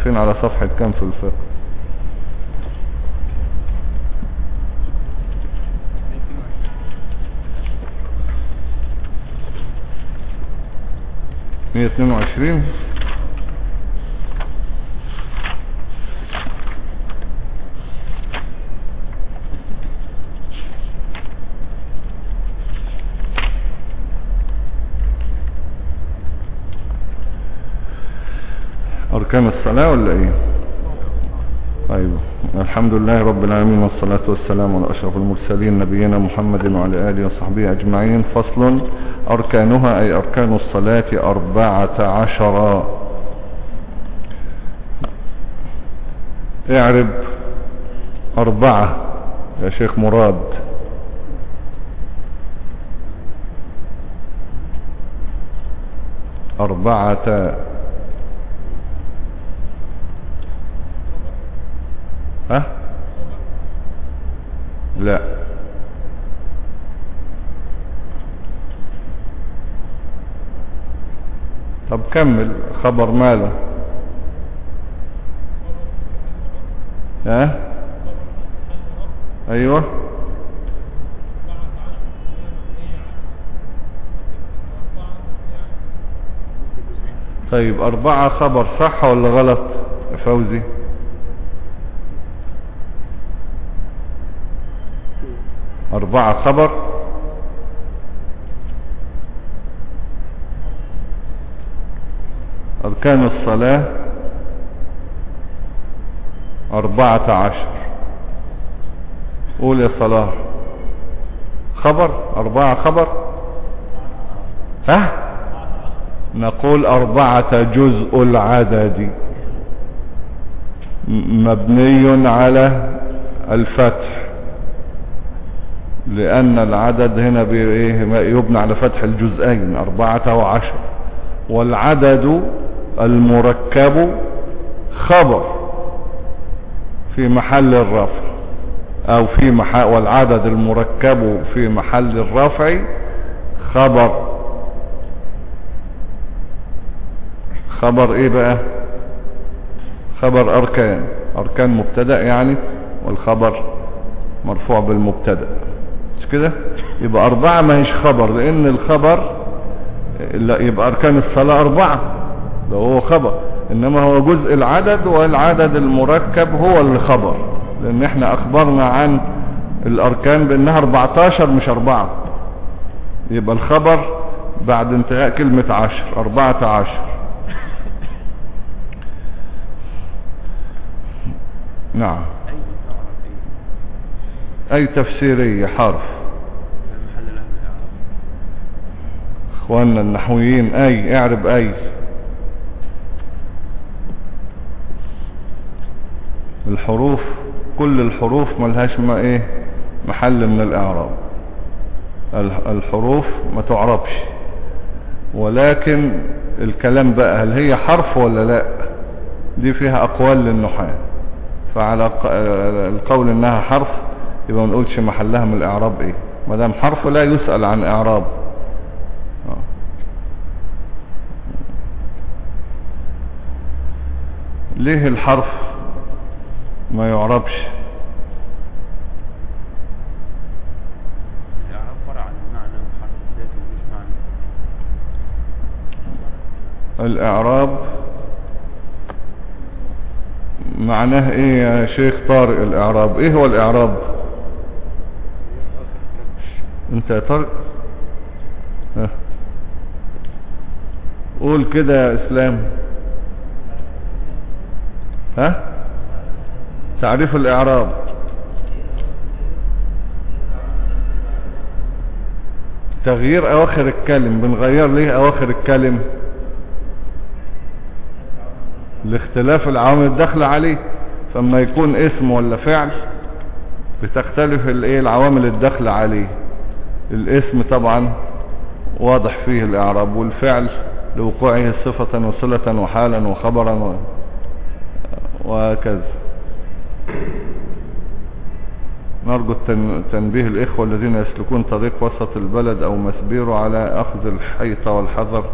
واقفين على صفحة كام في الفقه مية اتنين وعشرين أركان الصلاة ولا إيه؟ طيب الحمد لله رب العالمين والصلاة والسلام على أشرف المرسلين نبينا محمد وعلى آله وصحبه أجمعين. فصل أركانها أي أركان الصلاة أربعة عشر. اعرب أربعة يا شيخ مراد. أربعة ها؟ لا. طب كمل خبر ماذا؟ ها؟ أيوه. طيب أربعة خبر صح ولا غلط فوزي؟ أربعة خبر أركان الصلاة أربعة عشر. قول يا صلاح خبر؟ أربعة خبر؟ ها؟ نقول أربعة جزء العدد. مبني على الفتح. لأن العدد هنا يبنى على فتح الجزئين أربعة وعشر. والعدد المركب خبر في محل الرفع أو في محل والعدد المركب في محل الرفع خبر. خبر إيه بقى؟ خبر أركان. أركان مبتدأ يعني والخبر مرفوع بالمبتدأ. كده؟ يبقى أربعة ما هيش خبر لأن الخبر يبقى أركان الصلاة أربعة. ده هو خبر. إنما هو جزء العدد والعدد المركب هو اللي خبر لأن إحنا أخبرنا عن الأركان بأنها 14 مش أربعة. يبقى الخبر بعد انتهاء كلمة عشر اربعة عشر نعم. أي تفسيرية؟ حرف. إخواننا النحويين أي اعرب أي. الحروف كل الحروف ملهاش ما إيه محل من الإعراب. الحروف ما تعربش. ولكن الكلام بقى هل هي حرف ولا لا؟ دي فيها أقوال للنحاة. فعلى القول إنها حرف يبقى ما نقولش محلها من الإعراب إيه. ما دام حرف لا يسأل عن إعراب. ليه الحرف ما يعربش؟ الإعراب معناه إيه يا شيخ طارق؟ الإعراب. إيه هو الإعراب؟ أنت يا طارق. قول كده يا إسلام. ها؟ تعريف الإعراب. تغيير أواخر الكلم بنغير ليه أواخر الكلم؟ لاختلاف العوامل الداخله عليه فما يكون اسم ولا فعل بتختلف الإيه؟ العوامل الداخله عليه. الاسم طبعا واضح فيه الإعراب والفعل لوقوعه صفة وصلة وحالا وخبرا وهكذا. نرجو تنبيه الإخوة الذين يسلكون طريق وسط البلد أو مسبيره على أخذ الحيطة والحذر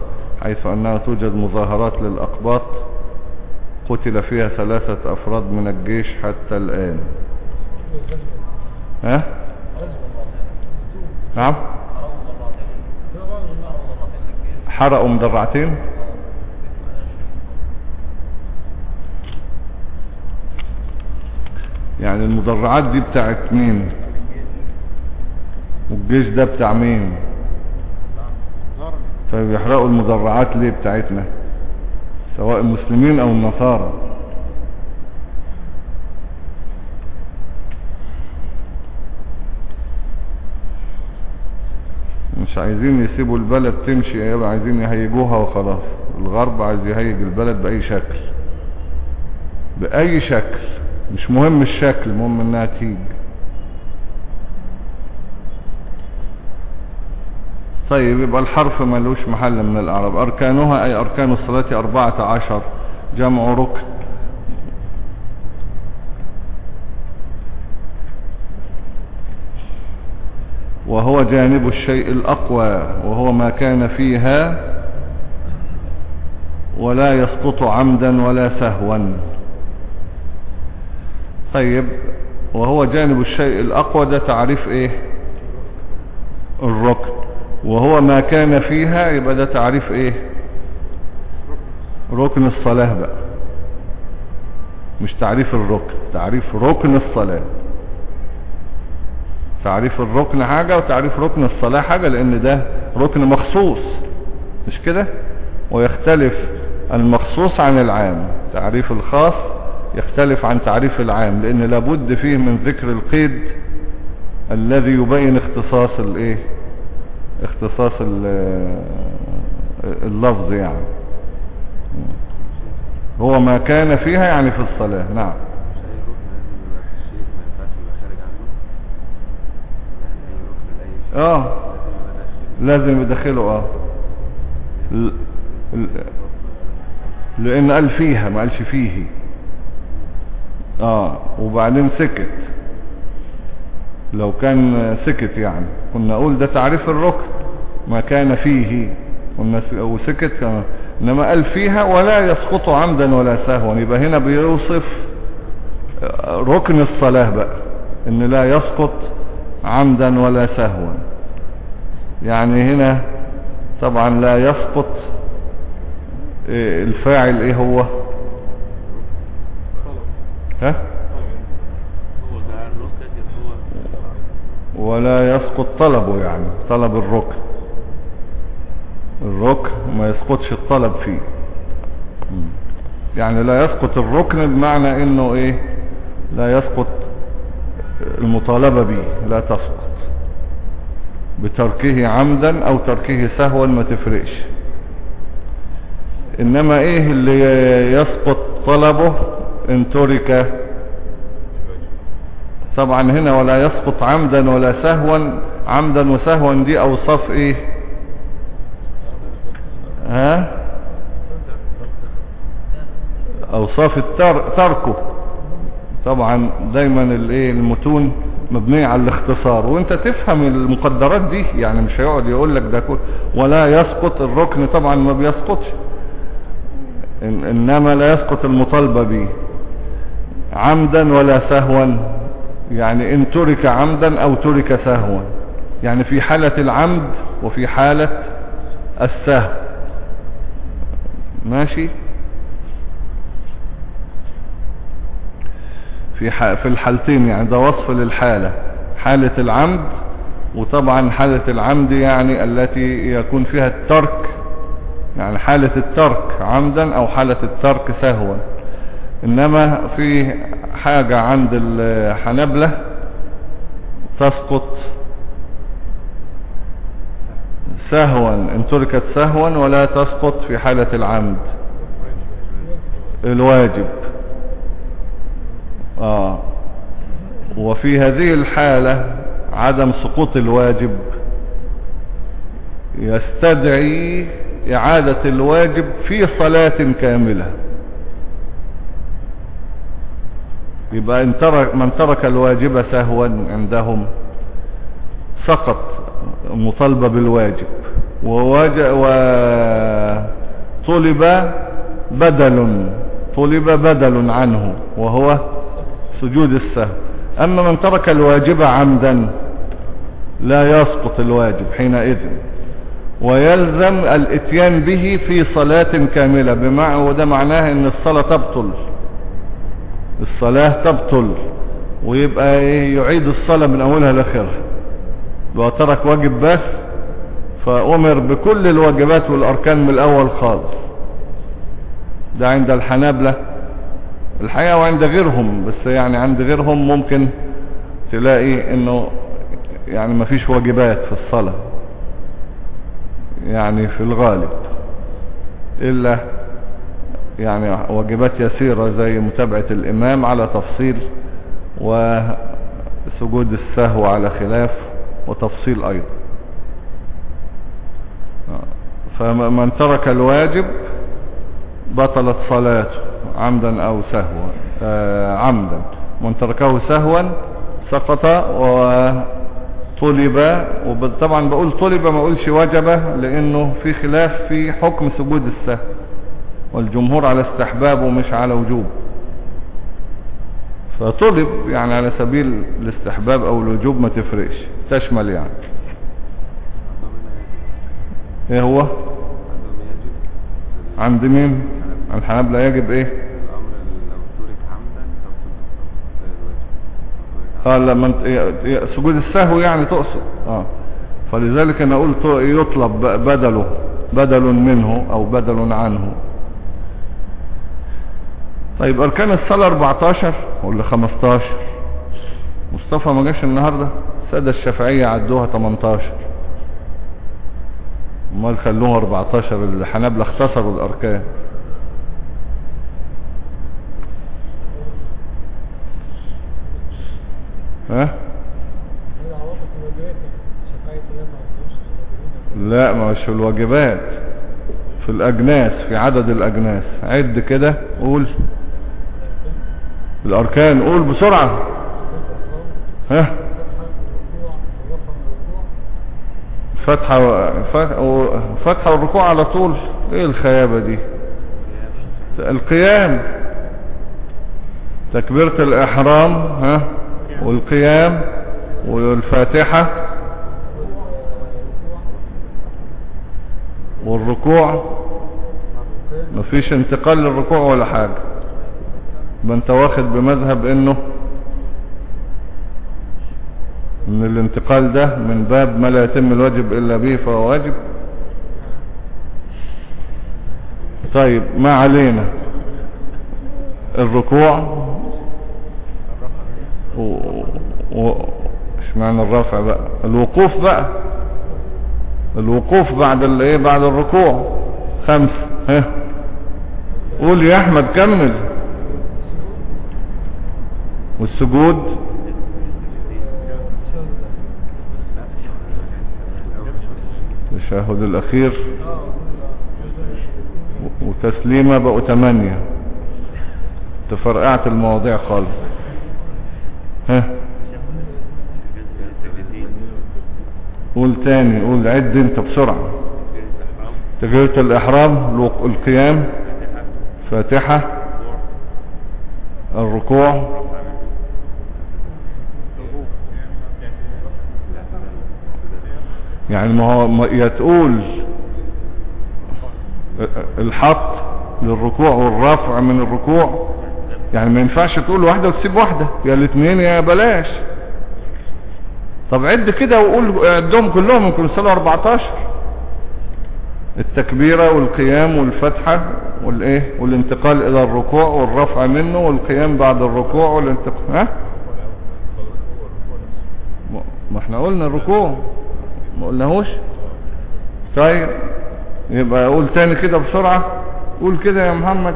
حيث أنها توجد مظاهرات للأقباط. قتل فيها ثلاثة أفراد من الجيش حتى الآن. ها؟ نعم؟ حرقوا مدرعتين؟ يعني المدرعات دي بتاعت مين؟ والجيش ده بتاع مين؟ فبيحرقوا المدرعات ليه بتاعتنا؟ سواء المسلمين أو النصارى. مش عايزين يسيبوا البلد تمشي يبقى عايزين يهيجوها وخلاص. الغرب عايز يهيج البلد بأي شكل. بأي شكل. مش مهم الشكل مهم إنها تيجي. طيب يبقى الحرف ملوش محل من الأعراب. أركانها أي أركان الصلاة أربعة عشر جمع ركن. وهو جانب الشيء الأقوى وهو ما كان فيها ولا يسقط عمدا ولا سهوا. طيب وهو جانب الشيء الأقوى ده تعريف إيه؟ الركن. وهو ما كان فيها يبقى ده تعريف إيه؟ ركن الصلاة بقى. مش تعريف الركن تعريف ركن الصلاة. تعريف الركن حاجة وتعريف ركن الصلاة حاجة لأن ده ركن مخصوص. مش كده؟ ويختلف المخصوص عن العام. تعريف الخاص يختلف عن تعريف العام لأن لابد فيه من ذكر القيد الذي يبين اختصاص الإيه؟ اختصاص اللفظ يعني. هو ما كان فيها يعني في الصلاة نعم. آه لازم يدخله آه. لأن قال فيها ما قالش فيه. آه وبعدين سكت. لو كان سكت يعني. كنا نقول ده تعريف الركن ما كان فيه. وسكت كما إنما قال فيها ولا يسقط عمدا ولا سهوا. يبقى هنا بيوصف ركن الصلاة بقى. إن لا يسقط عمدا ولا سهوا. يعني هنا طبعا لا يسقط الفاعل إيه هو؟ ها؟ ولا يسقط طلبه يعني طلب الركن. الركن ما يسقطش الطلب فيه. يعني لا يسقط الركن بمعنى إنه إيه؟ لا يسقط المطالبة به لا تسقط. بتركه عمدا أو تركه سهوا ما تفرقش. إنما إيه اللي يسقط طلبه؟ إن ترك طبعا هنا ولا يسقط عمدا ولا سهوا عمدا وسهوا دي أوصاف إيه؟ ها؟ التر... تركه. طبعا دايما الإيه؟ المتون مبنية على الاختصار. وأنت تفهم المقدرات دي يعني مش هيقعد يقول لك ده كل ولا يسقط الركن طبعا ما بيسقطش. إن إنما لا يسقط المطالبة به. عمدا ولا سهوا يعني إن ترك عمدا أو ترك سهوا. يعني في حالة العمد وفي حالة السهو. ماشي؟ في في الحالتين يعني ده وصف للحالة. حالة العمد وطبعا حالة العمد يعني التي يكون فيها الترك يعني حالة الترك عمدا أو حالة الترك سهوا. إنما في حاجة عند الحنبلة تسقط سهوا إن تركت سهوا ولا تسقط في حالة العمد. الواجب. آه. وفي هذه الحالة عدم سقوط الواجب. يستدعي إعادة الواجب في صلاة كاملة. يبقى إن ترك من ترك الواجب سهوا عندهم سقط مطالبة بالواجب. وطلب بدل طلب بدل عنه وهو سجود السهو. أما من ترك الواجب عمدا لا يسقط الواجب حينئذ ويلزم الإتيان به في صلاة كاملة بمعنى وده معناه إن الصلاة تبطل. الصلاة تبطل ويبقى يعيد الصلاة من أولها لآخرها. لو ترك واجب بس فأمر بكل الواجبات والأركان من الأول خالص. ده عند الحنابلة. الحقيقة وعند غيرهم بس يعني عند غيرهم ممكن تلاقي إنه يعني ما فيش واجبات في الصلاة يعني في الغالب إلا يعني واجبات يسيرة زي متابعة الإمام على تفصيل وسجود السهو على خلاف وتفصيل أيضا. فمن ترك الواجب بطلت صلاته عمدا أو سهوا آه عمدا. من تركه سهوا سقط وطلب وطبعا بقول طلب ما اقولش وجبة لأنه في خلاف في حكم سجود السهو. والجمهور على استحباب ومش على وجوب. فطلب يعني على سبيل الاستحباب أو الوجوب ما تفرقش تشمل يعني. إيه هو؟ عند مين؟ الحنابلة يجب إيه؟ قال لما انت سجود السهو يعني تقصد. آه. فلذلك أنا قلت يطلب بدله بدل منه أو بدل عنه. طيب أركان الصلاة 14 ولا 15 مصطفى ما جاش النهاردة. السادة الشافعية عدوها 18 أمال خلوها 14 الحنابلة اختصروا الأركان. ها؟ لا مش في الواجبات في الأجناس في عدد الأجناس. عد كده قول. الأركان. قول بسرعة. ها؟ فتحة فتحة والركوع على طول. إيه الخيابة دي؟ القيام. تكبيرة الإحرام ها؟ والقيام والفاتحة والركوع. مفيش انتقال للركوع ولا حاجة. ما انت واخد بمذهب انه ان الانتقال ده من باب ما لا يتم الواجب الا به فهو واجب. طيب ما علينا؟ الركوع و... و... إيش معنى الرفع بقى؟ الوقوف بقى. الوقوف بعد الايه؟ بعد الركوع. خمس. ها؟ قول يا أحمد كمل. والسجود. التشهد الأخير. وتسليمة بقوا تمانية. تفرقعت المواضيع خالص. ها؟ قول تاني قول عد انت بسرعة. الإحرام الوق- القيام. فاتحة. الركوع. يعني ما هو يا تقول الحط للركوع والرفع من الركوع. يعني ما ينفعش تقول واحدة وتسيب واحدة. يا الاثنين يا بلاش. طب عد كده وقول عدهم كلهم ممكن يوصلوا 14 التكبيرة والقيام والفتحة والإيه؟ والانتقال إلى الركوع والرفع منه والقيام بعد الركوع والانتقال ها؟ ما إحنا قلنا الركوع. ما قلناهوش؟ طيب يبقى قول تاني كده بسرعة. قول كده يا محمد.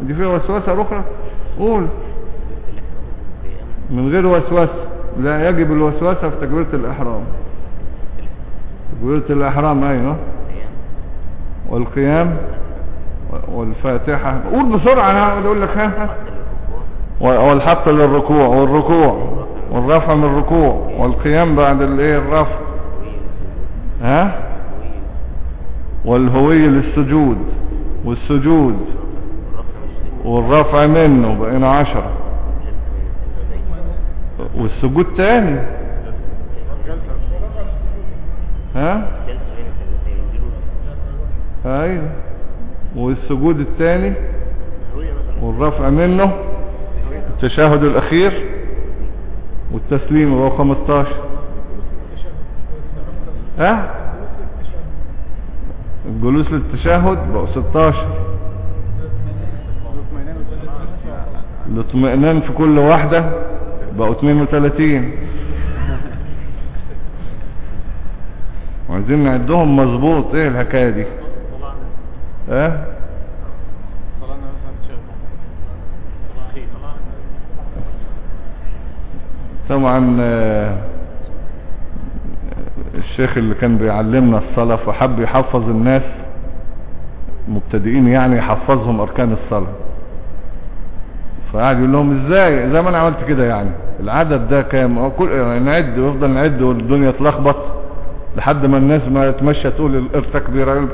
دي فيها وسوسة أخرى؟ قول. من غير وسوسة. لا يجب الوسوسة في تكبيرة الإحرام. تكبيرة الإحرام أيوه. والقيام والفاتحة. قول بسرعة هقعد أقول لك. ها ها. والحط للركوع والركوع والرفع من الركوع والقيام بعد الإيه؟ الرفع. ها؟ والهوية للسجود والسجود والرفع منه بقينا عشرة. والسجود تاني. ها؟ أيوه. والسجود الثاني والرفع منه التشهد الأخير والتسليم وهو 15 ها؟ الجلوس للتشهد بقوا 16 الاطمئنان في كل واحدة بقوا 32 وعايزين نعدهم مظبوط إيه الحكاية دي؟ ها؟ طبعا آه، الشيخ اللي كان بيعلمنا الصلاة فحب يحفظ الناس مبتدئين يعني يحفظهم أركان الصلاة. فقعد يقول لهم إزاي؟ زي ما أنا عملت كده يعني؟ العدد ده كام؟ كل نعد ويفضل نعد والدنيا تلخبط لحد ما الناس ما تمشى تقول التكبير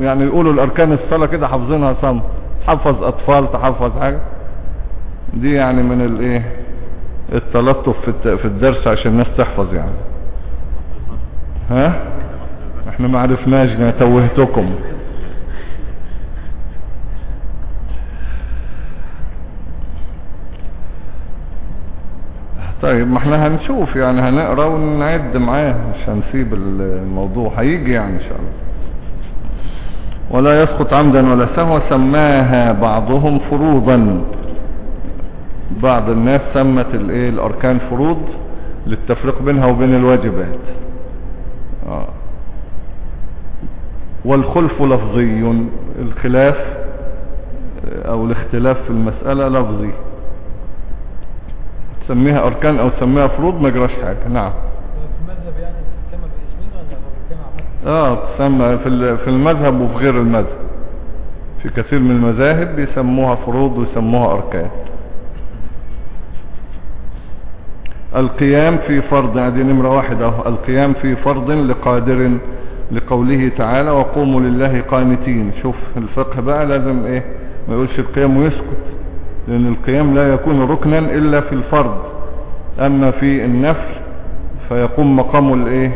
يعني يقولوا الأركان الصلاة كده حافظينها صم. تحفظ أطفال تحفظ حاجة. دي يعني من الإيه؟ التلطف في الت- في الدرس عشان الناس تحفظ يعني. ها؟ إحنا ما عرفناش أنا توهتكم. طيب ما إحنا هنشوف يعني هنقرأ ونعد معاه مش هنسيب الموضوع هيجي يعني إن شاء الله. ولا يسقط عمدا ولا سهوا سماها بعضهم فروضا. بعض الناس سمت الإيه؟ الأركان فروض للتفريق بينها وبين الواجبات. والخلف لفظي الخلاف آه، أو الاختلاف في المسألة لفظي. تسميها أركان أو تسميها فروض ما يجراش حاجة. نعم؟ آه تسمى في في المذهب وفي غير المذهب. في كثير من المذاهب بيسموها فروض ويسموها أركان. القيام في فرض هذه نمرة واحدة أهو. القيام في فرض لقادر لقوله تعالى وقوموا لله قانتين شوف الفقه بقى لازم إيه؟ ما يقولش القيام ويسكت لأن القيام لا يكون ركنا إلا في الفرض. أما في النفل فيقوم مقام الإيه؟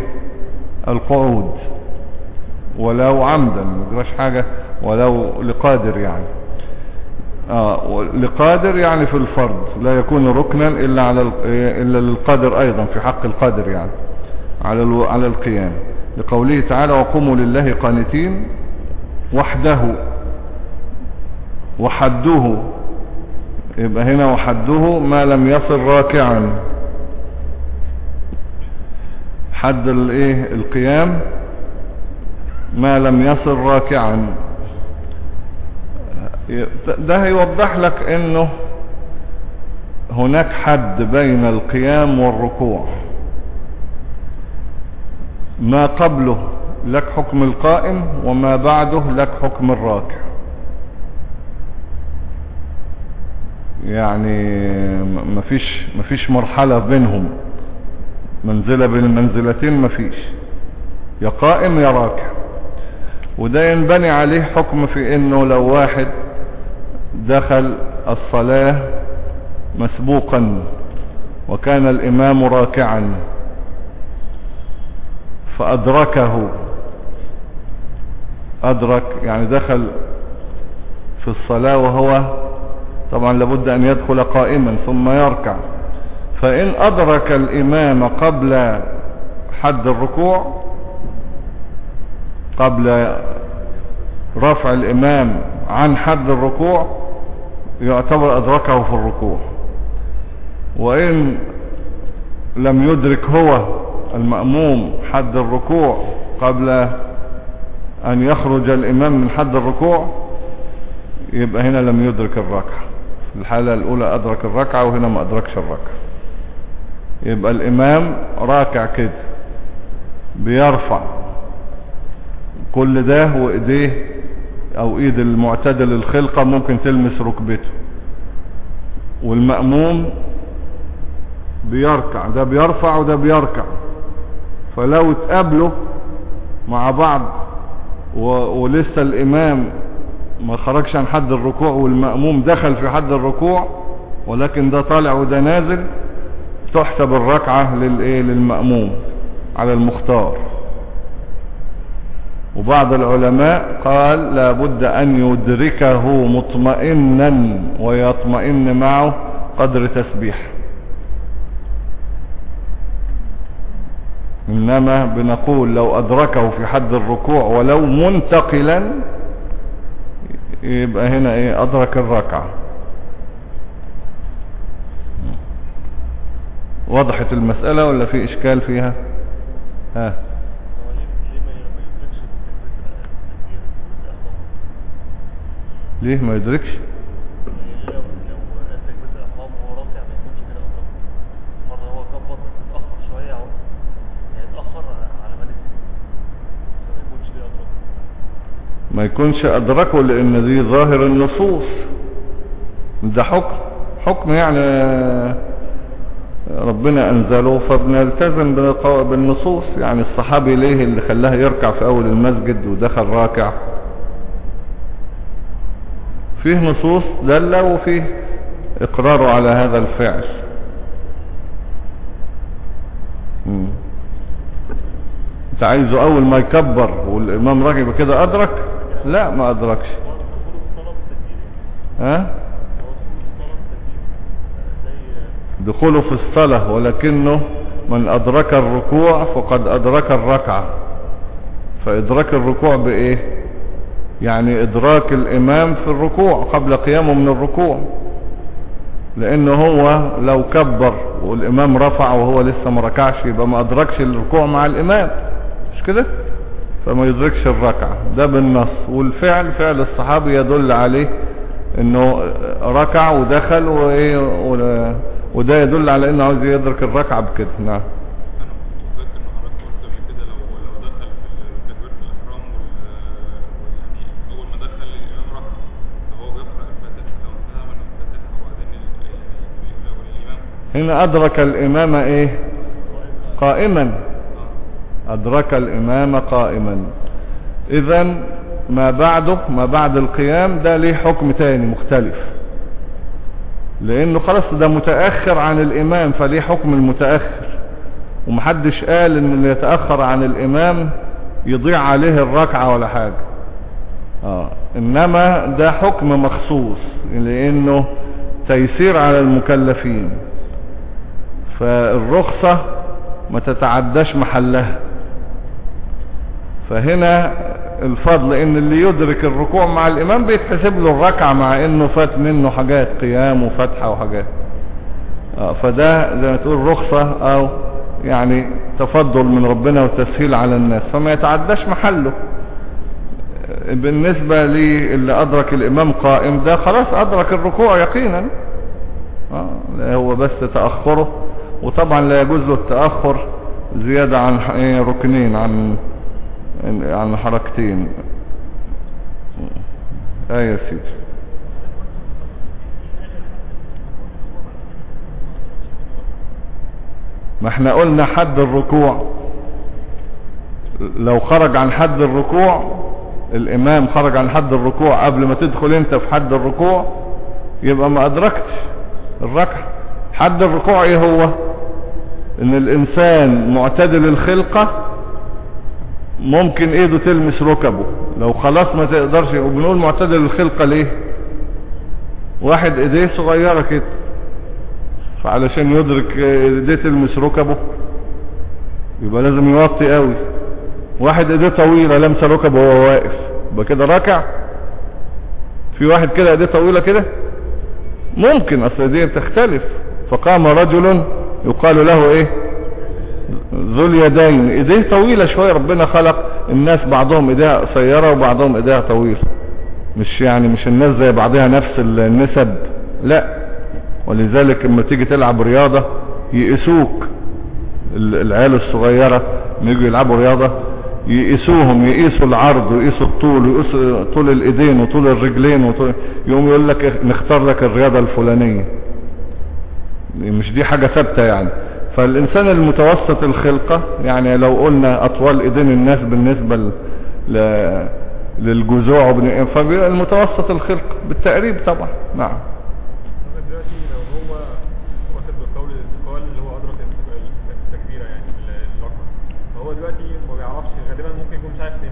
القعود. ولو عمدا ما يجراش حاجة ولو لقادر يعني. آه لقادر يعني في الفرض لا يكون ركنا إلا على إلا للقادر أيضا في حق القادر يعني على على القيام. لقوله تعالى وقوموا لله قانتين وحده وحده يبقى هنا وحده ما لم يصل راكعا. حد الايه القيام ما لم يصل راكعا. ده هيوضح لك إنه هناك حد بين القيام والركوع. ما قبله لك حكم القائم وما بعده لك حكم الراكع. يعني مفيش مفيش مرحلة بينهم. منزلة بين المنزلتين مفيش. يا قائم يا راكع. وده ينبني عليه حكم في إنه لو واحد دخل الصلاة مسبوقا وكان الإمام راكعا فأدركه. أدرك يعني دخل في الصلاة وهو طبعا لابد أن يدخل قائما ثم يركع. فإن أدرك الإمام قبل حد الركوع قبل رفع الإمام عن حد الركوع يعتبر أدركه في الركوع. وإن لم يدرك هو المأموم حد الركوع قبل أن يخرج الإمام من حد الركوع يبقى هنا لم يدرك الركعة. الحالة الأولى أدرك الركعة وهنا ما أدركش الركعة. يبقى الإمام راكع كده بيرفع كل ده وإيديه أو إيد المعتدل الخلقة ممكن تلمس ركبته. والمأموم بيركع ده بيرفع وده بيركع. فلو اتقابلوا مع بعض و... ولسه الإمام ما خرجش عن حد الركوع والمأموم دخل في حد الركوع ولكن ده طالع وده نازل تحسب الركعة للإيه؟ للمأموم على المختار. وبعض العلماء قال لابد أن يدركه مطمئنا ويطمئن معه قدر تسبيح. إنما بنقول لو أدركه في حد الركوع ولو منتقلا يبقى هنا إيه؟ أدرك الركعة. وضحت المسألة ولا في إشكال فيها؟ ها هو ليه ليه ما ي- ما يدركش التكبير الإحرام؟ ليه ما يدركش يعني ليه لو لو قال تكبيرة الإحرام وهو راكع ما يكونش كده أدركه؟ مرة هو كبر بس اتأخر شوية أو يعني اتأخر على ما نزل فما يكونش كده أدركه ما يكونش أدركه لأن دي ظاهر النصوص. ده حكم. حكم يعني ربنا أنزله فبنلتزم بالنصوص. يعني الصحابي ليه اللي خلاه يركع في أول المسجد ودخل راكع؟ فيه نصوص دالة وفيه إقراره على هذا الفعل. أنت عايزه أول ما يكبر والإمام راكب كده أدرك؟ لا ما أدركش. ها؟ دخوله في الصلاة ولكنه من أدرك الركوع فقد أدرك الركعة. فإدراك الركوع بإيه؟ يعني إدراك الإمام في الركوع قبل قيامه من الركوع. لأنه هو لو كبر والإمام رفع وهو لسه ما ركعش يبقى ما أدركش الركوع مع الإمام. مش كده؟ فما يدركش الركعة. ده بالنص. والفعل فعل الصحابي يدل عليه إنه ركع ودخل وإيه وده يدل على إنه عاوز يدرك الركعة بكده. نعم أنا كنت متذكر ان حضرتك قلت قبل كده لو لو دخل في تكبيرة الاحرام وال يعني اول ما دخل الامام راح فهو بيقرا الفاتحه لو انتهى من الفاتحه وبعدين ال- يعني ال- والامام هنا أدرك الإمام إيه؟ قائما. أدرك الإمام قائما. اذا ما بعده ما بعد القيام ده ليه حكم تاني مختلف. لأنه خلاص ده متأخر عن الإمام فليه حكم المتأخر؟ ومحدش قال إن اللي يتأخر عن الإمام يضيع عليه الركعة ولا حاجة. آه. إنما ده حكم مخصوص لأنه تيسير على المكلفين. فالرخصة ما تتعداش محلها. فهنا الفضل إن اللي يدرك الركوع مع الإمام بيتحسب له الركعة مع إنه فات منه حاجات قيام وفتحة وحاجات. آه، فده زي ما تقول رخصة أو يعني تفضل من ربنا وتسهيل على الناس فما يتعداش محله. آه، بالنسبة للي أدرك الإمام قائم ده خلاص أدرك الركوع يقينا. آه، هو بس تأخره. وطبعا لا يجوز له التأخر زيادة عن إيه، ركنين عن عن حركتين. إيه يا سيدي. ما إحنا قلنا حد الركوع. لو خرج عن حد الركوع الإمام خرج عن حد الركوع قبل ما تدخل أنت في حد الركوع يبقى ما أدركتش الركعة. حد الركوع إيه هو؟ إن الإنسان معتدل الخلقة ممكن إيده تلمس ركبه. لو خلاص ما تقدرش وبنقول معتدل الخلقة ليه؟ واحد إيديه صغيرة كده فعلشان يدرك إيديه تلمس ركبه يبقى لازم يوطي قوي. واحد إيديه طويلة لمسة ركبه وهو واقف يبقى كده راكع في واحد كده إيديه طويلة كده؟ ممكن أصل دي تختلف فقام رجل يقال له إيه؟ ذو اليدين. إيديه طويلة شوية ربنا خلق الناس بعضهم إيديها قصيرة وبعضهم إيديها طويلة مش يعني مش الناس زي بعضها نفس النسب. لا. ولذلك لما تيجي تلعب رياضة يقيسوك ال- العيال الصغيرة يجوا يلعبوا رياضة يقيسوهم يقيسوا العرض ويقيسوا الطول ويقيسوا طول الإيدين وطول الرجلين وطول يقوم يقول لك نختار لك الرياضة الفلانية. مش دي حاجة ثابتة يعني. فالإنسان المتوسط الخلقة يعني لو قلنا أطوال إيدين الناس بالنسبة ل... ل... للجذوع. فبيبقى المتوسط الخلق بالتقريب طبعا. نعم.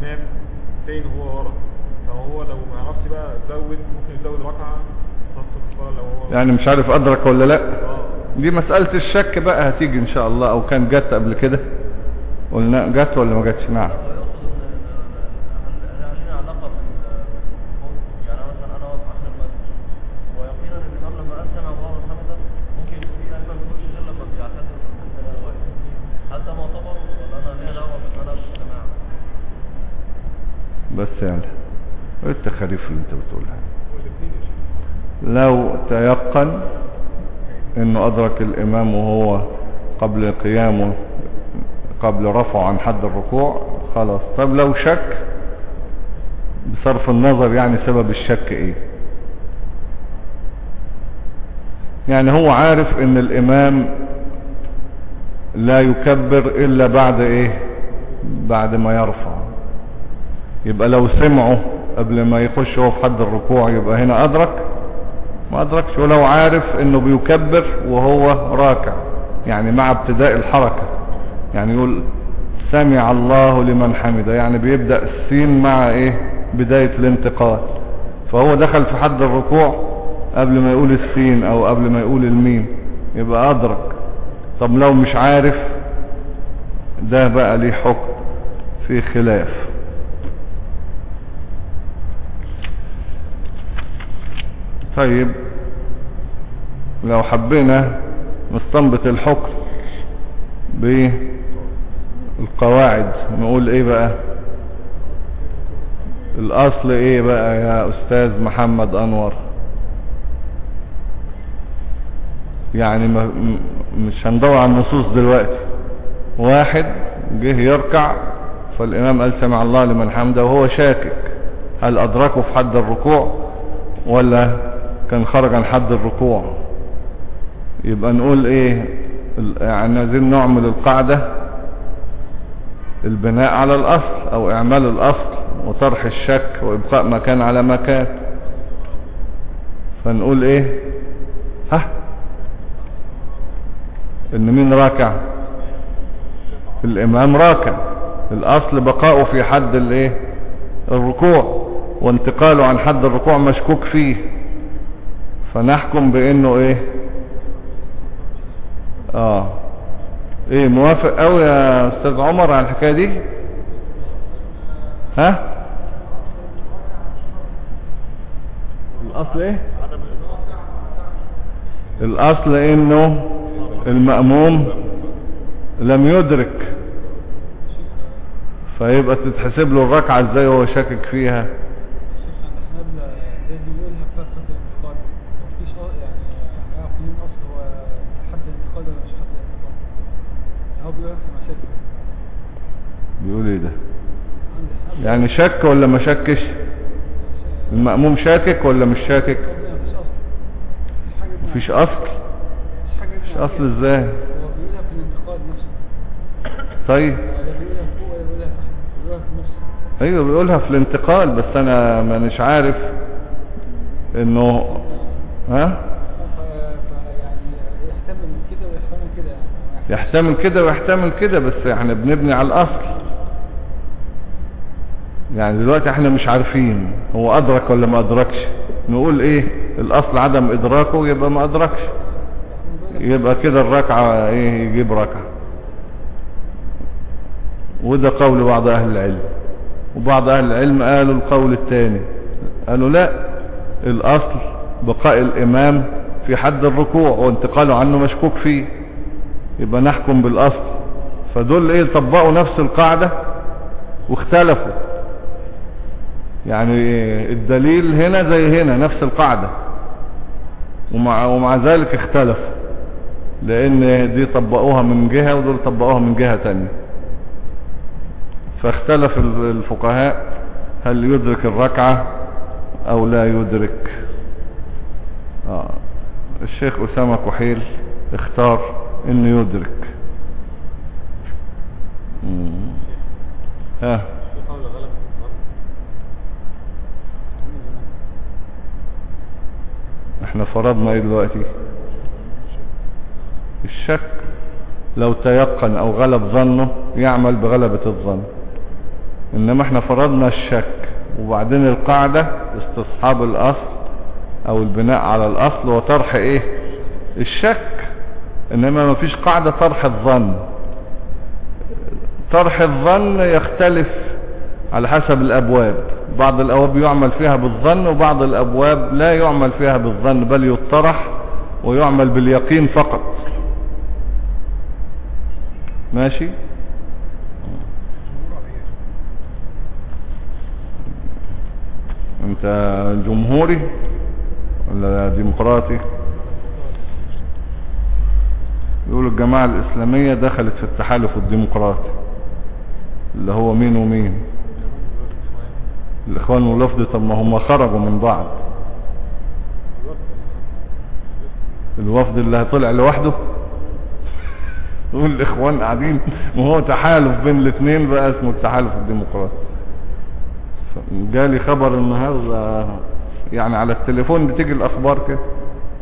يعني فين هو ورا. فهو لو ما بقى يزود ممكن يزود ركعة يعني مش عارف أدرك ولا لأ. آه. دي مسألة الشك بقى هتيجي إن شاء الله أو كان جت قبل كده؟ قلنا جت ولا ما جتش؟ نعم. بس يعني إيه التخاريف اللي أنت بتقولها؟ لو تيقن إنه أدرك الإمام وهو قبل قيامه قبل رفعه عن حد الركوع خلاص. طب لو شك بصرف النظر يعني سبب الشك إيه؟ يعني هو عارف إن الإمام لا يكبر إلا بعد إيه؟ بعد ما يرفع. يبقى لو سمعه قبل ما يخش هو في حد الركوع يبقى هنا أدرك ما أدركش ولو عارف إنه بيكبر وهو راكع يعني مع ابتداء الحركة. يعني يقول سمع الله لمن حمده يعني بيبدأ السين مع إيه؟ بداية الانتقال. فهو دخل في حد الركوع قبل ما يقول السين أو قبل ما يقول الميم يبقى أدرك. طب لو مش عارف ده بقى ليه حكم؟ في خلاف. طيب لو حبينا نستنبط الحكم بالقواعد نقول إيه بقى؟ الأصل إيه بقى يا أستاذ محمد أنور؟ يعني مش هندور على النصوص دلوقتي. واحد جه يركع فالإمام قال سمع الله لمن حمده وهو شاكك. هل أدركه في حد الركوع ولا كان خرج عن حد الركوع. يبقى نقول إيه؟ يعني عايزين نعمل القاعدة البناء على الأصل أو إعمال الأصل وطرح الشك وإبقاء مكان على مكان. فنقول إيه؟ ها؟ إن مين راكع؟ الإمام راكع. الأصل بقاؤه في حد الإيه؟ الركوع. وانتقاله عن حد الركوع مشكوك فيه. فنحكم بإنه إيه؟ آه. إيه موافق قوي يا أستاذ عمر على الحكاية دي؟ ها؟ الأصل إيه؟ الأصل إنه المأموم لم يدرك. فيبقى تتحسب له الركعة إزاي وهو شاكك فيها الشيخ عند إحنا زي دي بيقولها في فترة الانتقال مفيش أ- يعني هيعرف منين اصل هو حد الانتقال ولا مش حد الانتقال يعني هو بيقولها في مشاكل بيقول إيه ده عند إحنا يعني شك ولا ما شكش المأموم شاكك ولا مش شاكك؟ مفيش أصل. مفيش أصل. إزاي؟ طيب. أيوه بيقولها في الانتقال بس أنا مانيش عارف إنه ها؟ يحتمل كده ويحتمل كده يعني. يحتمل كده ويحتمل كده بس إحنا بنبني على الأصل. يعني دلوقتي إحنا مش عارفين هو أدرك ولا ما أدركش. نقول إيه؟ الأصل عدم إدراكه يبقى ما أدركش. يبقى كده الركعة إيه؟ يجيب ركعة. وده قول بعض أهل العلم. وبعض أهل العلم قالوا القول الثاني. قالوا لا الأصل بقاء الإمام في حد الركوع وانتقاله عنه مشكوك فيه. يبقى نحكم بالأصل. فدول إيه؟ طبقوا نفس القاعدة واختلفوا. يعني الدليل هنا زي هنا نفس القاعدة ومع, ومع ذلك اختلفوا لأن دي طبقوها من جهة ودول طبقوها من جهة تانية فاختلف ال- الفقهاء هل يدرك الركعة أو لا يدرك آه. الشيخ أسامة كحيل اختار إنه يدرك. ها في قول غلب في الظن إحنا فرضنا إيه دلوقتي؟ الشك لو تيقن أو غلب ظنه يعمل بغلبة الظن. انما إحنا فرضنا الشك وبعدين القاعدة استصحاب الاصل أو البناء على الاصل وطرح إيه؟ الشك. انما ما فيش قاعدة طرح الظن. طرح الظن يختلف على حسب الأبواب. بعض الأبواب يعمل فيها بالظن وبعض الأبواب لا يعمل فيها بالظن بل يطرح ويعمل باليقين فقط. ماشي؟ أنت جمهوري ولا ديمقراطي؟ يقول الجماعة الإسلامية دخلت في التحالف الديمقراطي اللي هو مين ومين؟ الإخوان والوفد طب ما هم خرجوا من بعض. الوفد اللي طلع لوحده؟ يقول الإخوان قاعدين. ما هو تحالف بين الاثنين بقى اسمه التحالف الديمقراطي. جالي خبر النهارده يعني على التليفون بتيجي الأخبار كده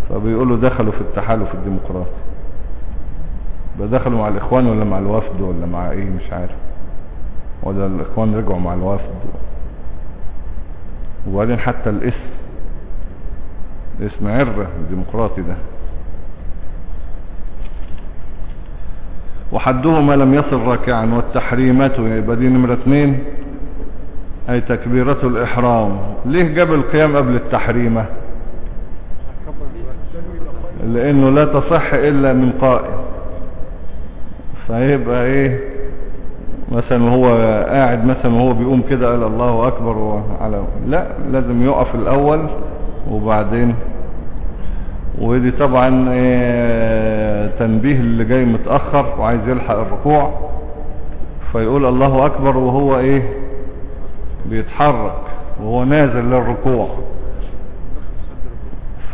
فبيقولوا دخلوا في التحالف الديمقراطي. دخلوا مع الإخوان ولا مع الوفد ولا مع إيه؟ مش عارف. ولا الإخوان رجعوا مع الوفد. وبعدين حتى الاسم اسم عرة الديمقراطي ده. وحده ما لم يصل راكعا والتحريمات يبقى دي نمرة اتنين أي تكبيرة الإحرام. ليه جاب القيام قبل التحريمة؟ لأنه لا تصح إلا من قائم فيبقى إيه؟ مثلا وهو قاعد مثلا وهو بيقوم كده قال الله أكبر وعلى لا لازم يقف الأول وبعدين. ودي طبعا إيه تنبيه اللي جاي متأخر وعايز يلحق الركوع. فيقول الله أكبر وهو إيه؟ بيتحرك وهو نازل للركوع.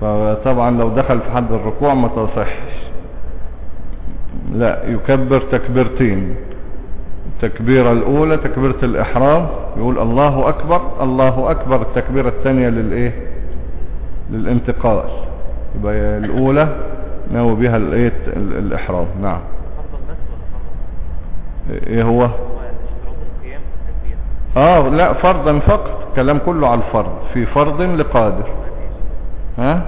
فطبعا لو دخل في حد الركوع ما تصحش. لا يكبر تكبيرتين. التكبيرة الأولى تكبيرة الإحرام. يقول الله أكبر الله أكبر. التكبيرة الثانية للإيه؟ للانتقال. يبقى الأولى ناوي بها الإيه؟ الإحرام. نعم. إيه هو؟ آه لا فرضا فقط. كلام كله على الفرض. في فرض لقادر. ها؟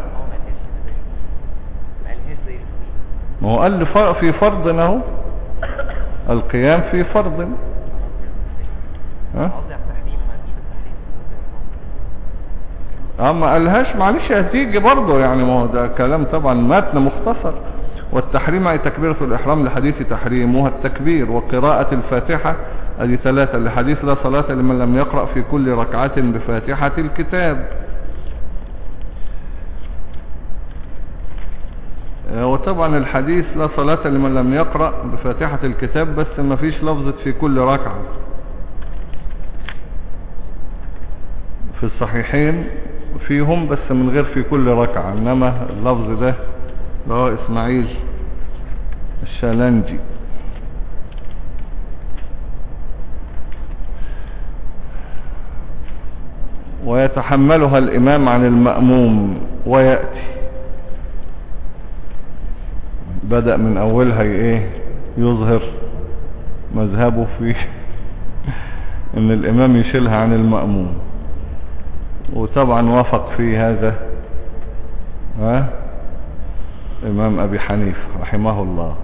ما هو قال في فرض اهو القيام في فرض. ها؟ قصدي على التحريم ما قالش في التحريم آه ما قالهاش معلش هتيجي برضه يعني ما هو ده كلام طبعا متن مختصر. والتحريم أي تكبيرة الإحرام لحديث تحريمها التكبير وقراءة الفاتحة ادي ثلاثة. لحديث لا صلاة لمن لم يقرأ في كل ركعة بفاتحة الكتاب. وطبعا الحديث لا صلاة لمن لم يقرأ بفاتحة الكتاب بس ما فيش لفظة في كل ركعة. في الصحيحين فيهم بس من غير في كل ركعة إنما اللفظ ده اللي هو إسماعيل الشالنجي ويتحملها الإمام عن المأموم ويأتي. بدأ من أولها إيه؟ يظهر مذهبه في إن الإمام يشيلها عن المأموم. وطبعا وافق في هذا ها؟ إمام أبي حنيفة رحمه الله.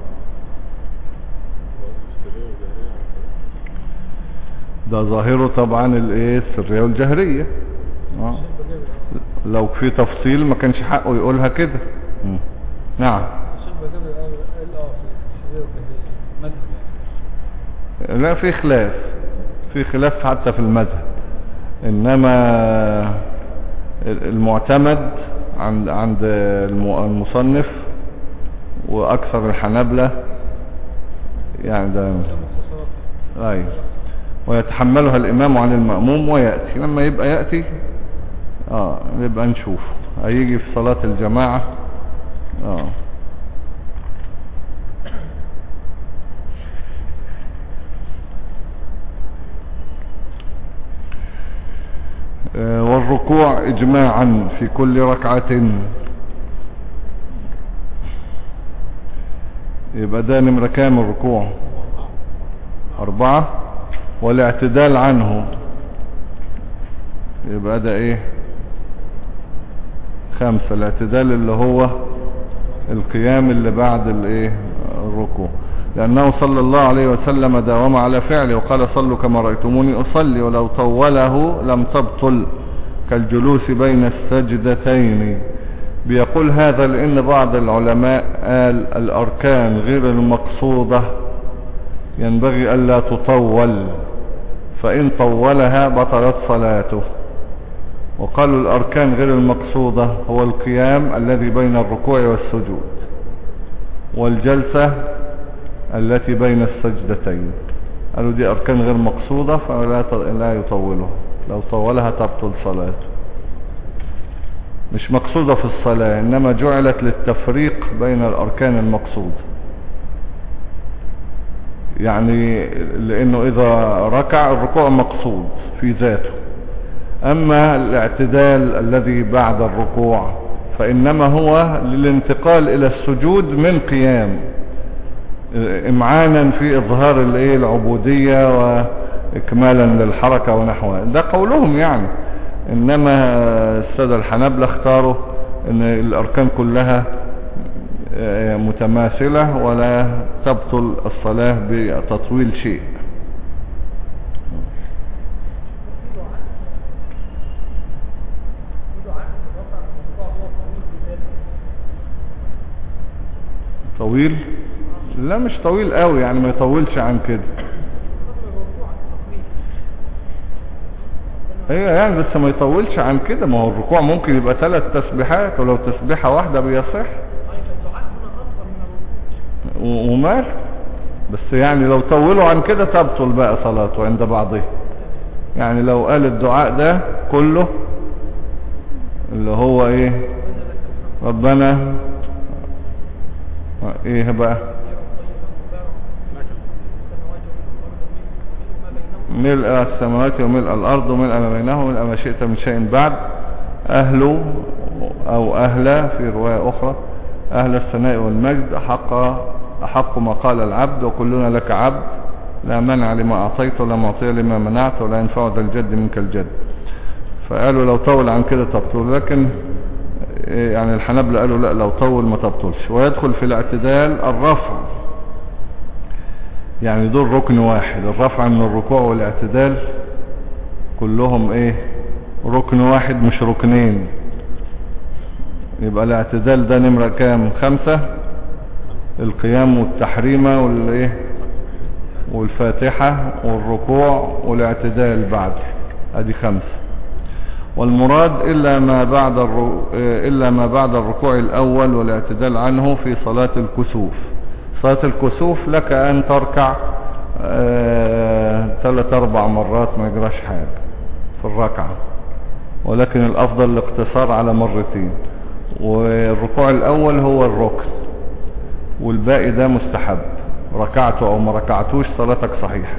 ده ظاهره طبعا الإيه؟ السرية والجهرية. آه. لو في تفصيل ما كانش حقه يقولها كده. نعم الشيخ بجابر قال قال آه في الشريعة والجاهلية مذهب يعني لا في خلاف. في خلاف حتى في المذهب. إنما المعتمد عند عند الم- المصنف وأكثر الحنابلة يعني ده ده مختصرات اي ويتحملها الإمام عن المأموم ويأتي. لما يبقى يأتي آه نبقى نشوف. هيجي في صلاة الجماعة آه. آه، والركوع اجماعا في كل ركعة. يبقى ده نمرة كام الركوع. أربعة. والاعتدال عنه. يبقى ده إيه؟ خمسة. الاعتدال اللي هو القيام اللي بعد الإيه؟ الركوع. لأنه صلى الله عليه وسلم داوم على فعله وقال صلوا كما رأيتموني أصلي ولو طوله لم تبطل كالجلوس بين السجدتين. بيقول هذا لأن بعض العلماء قال الأركان غير المقصودة ينبغي ألا تطول فإن طولها بطلت صلاته. وقالوا الأركان غير المقصودة هو القيام الذي بين الركوع والسجود والجلسة التي بين السجدتين. قالوا دي أركان غير مقصودة فلا لا يطولها. لو طولها تبطل صلاته. مش مقصودة في الصلاة إنما جعلت للتفريق بين الأركان المقصودة يعني لأنه إذا ركع الركوع مقصود في ذاته. أما الاعتدال الذي بعد الركوع فإنما هو للانتقال إلى السجود من قيام. إمعانا في إظهار الإيه العبودية وإكمالا للحركة ونحوها. ده قولهم يعني. إنما السادة الحنابلة اختاروا أن الأركان كلها متماثلة ولا تبطل الصلاة بتطويل شيء. طويل؟ لا مش طويل قوي يعني ما يطولش عن كده. أيوه يعني بس ما يطولش عن كده. ما هو الركوع ممكن يبقى ثلاث تسبيحات ولو تسبيحة واحدة بيصح. ومال بس يعني لو طولوا عن كده تبطل بقى صلاته عند بعضهم يعني لو قال الدعاء ده كله اللي هو إيه؟ ربنا إيه بقى؟ ملء السماوات وملء الأرض وملء ما بينهما وملء ما شئت من شيء بعد. أهل أو أهل في رواية أخرى أهل الثناء والمجد أحق, أحق ما قال العبد وكلنا لك عبد. لا منع لما أعطيت ولا معطي لما منعت ولا ينفع ذا الجد منك الجد. فقالوا لو طول عن كده تبطل. لكن يعني الحنابلة قالوا لا لو طول ما تبطلش. ويدخل في الاعتدال الرفع. يعني دول ركن واحد الرفع من الركوع والاعتدال كلهم إيه؟ ركن واحد مش ركنين. يبقى الاعتدال ده نمرة كام؟ خمسة. القيام والتحريمة والايه والفاتحة والركوع والاعتدال بعد. أدي خمسة. والمراد إلا ما بعد. إلا ما بعد الركوع الأول والاعتدال عنه في صلاة الكسوف. صلاة الكسوف لك أن تركع ثلاث أربع مرات ما يجراش حاجة في الركعة. ولكن الأفضل الاقتصار على مرتين. والركوع الأول هو الركن والباقي ده مستحب. ركعته أو ما ركعتوش صلاتك صحيحة.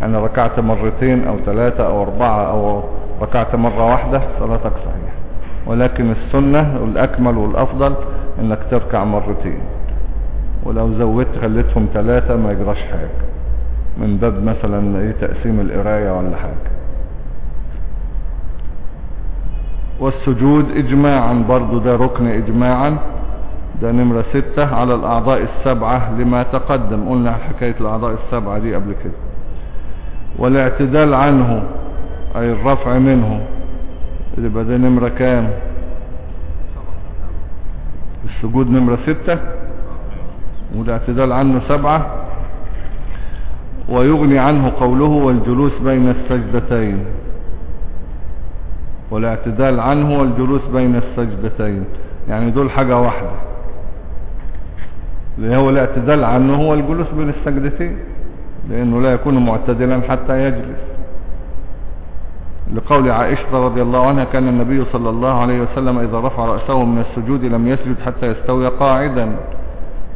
يعني ركعت مرتين أو ثلاثة أو أربعة أو ركعت مرة واحدة صلاتك صحيحة. ولكن السنة والأكمل والأفضل إنك تركع مرتين. ولو زودت خليتهم ثلاثة ما يجراش حاجة. من باب مثلا إيه تقسيم القراية ولا حاجة. والسجود اجماعا برضو ده ركن اجماعا. ده نمرة ستة على الأعضاء السبعة لما تقدم. قلنا حكاية الأعضاء السبعة دي قبل كده. والاعتدال عنه أي الرفع منه. يبقى ده نمرة كام؟ السجود نمرة ستة. والاعتدال عنه سبعة ويغني عنه قوله والجلوس بين السجدتين. والاعتدال عنه والجلوس بين السجدتين. يعني دول حاجة واحدة. اللي هو الاعتدال عنه هو الجلوس بين السجدتين. لأنه لا يكون معتدلا حتى يجلس. لقول عائشة رضي الله عنها كان النبي صلى الله عليه وسلم إذا رفع رأسه من السجود لم يسجد حتى يستوي قاعدا.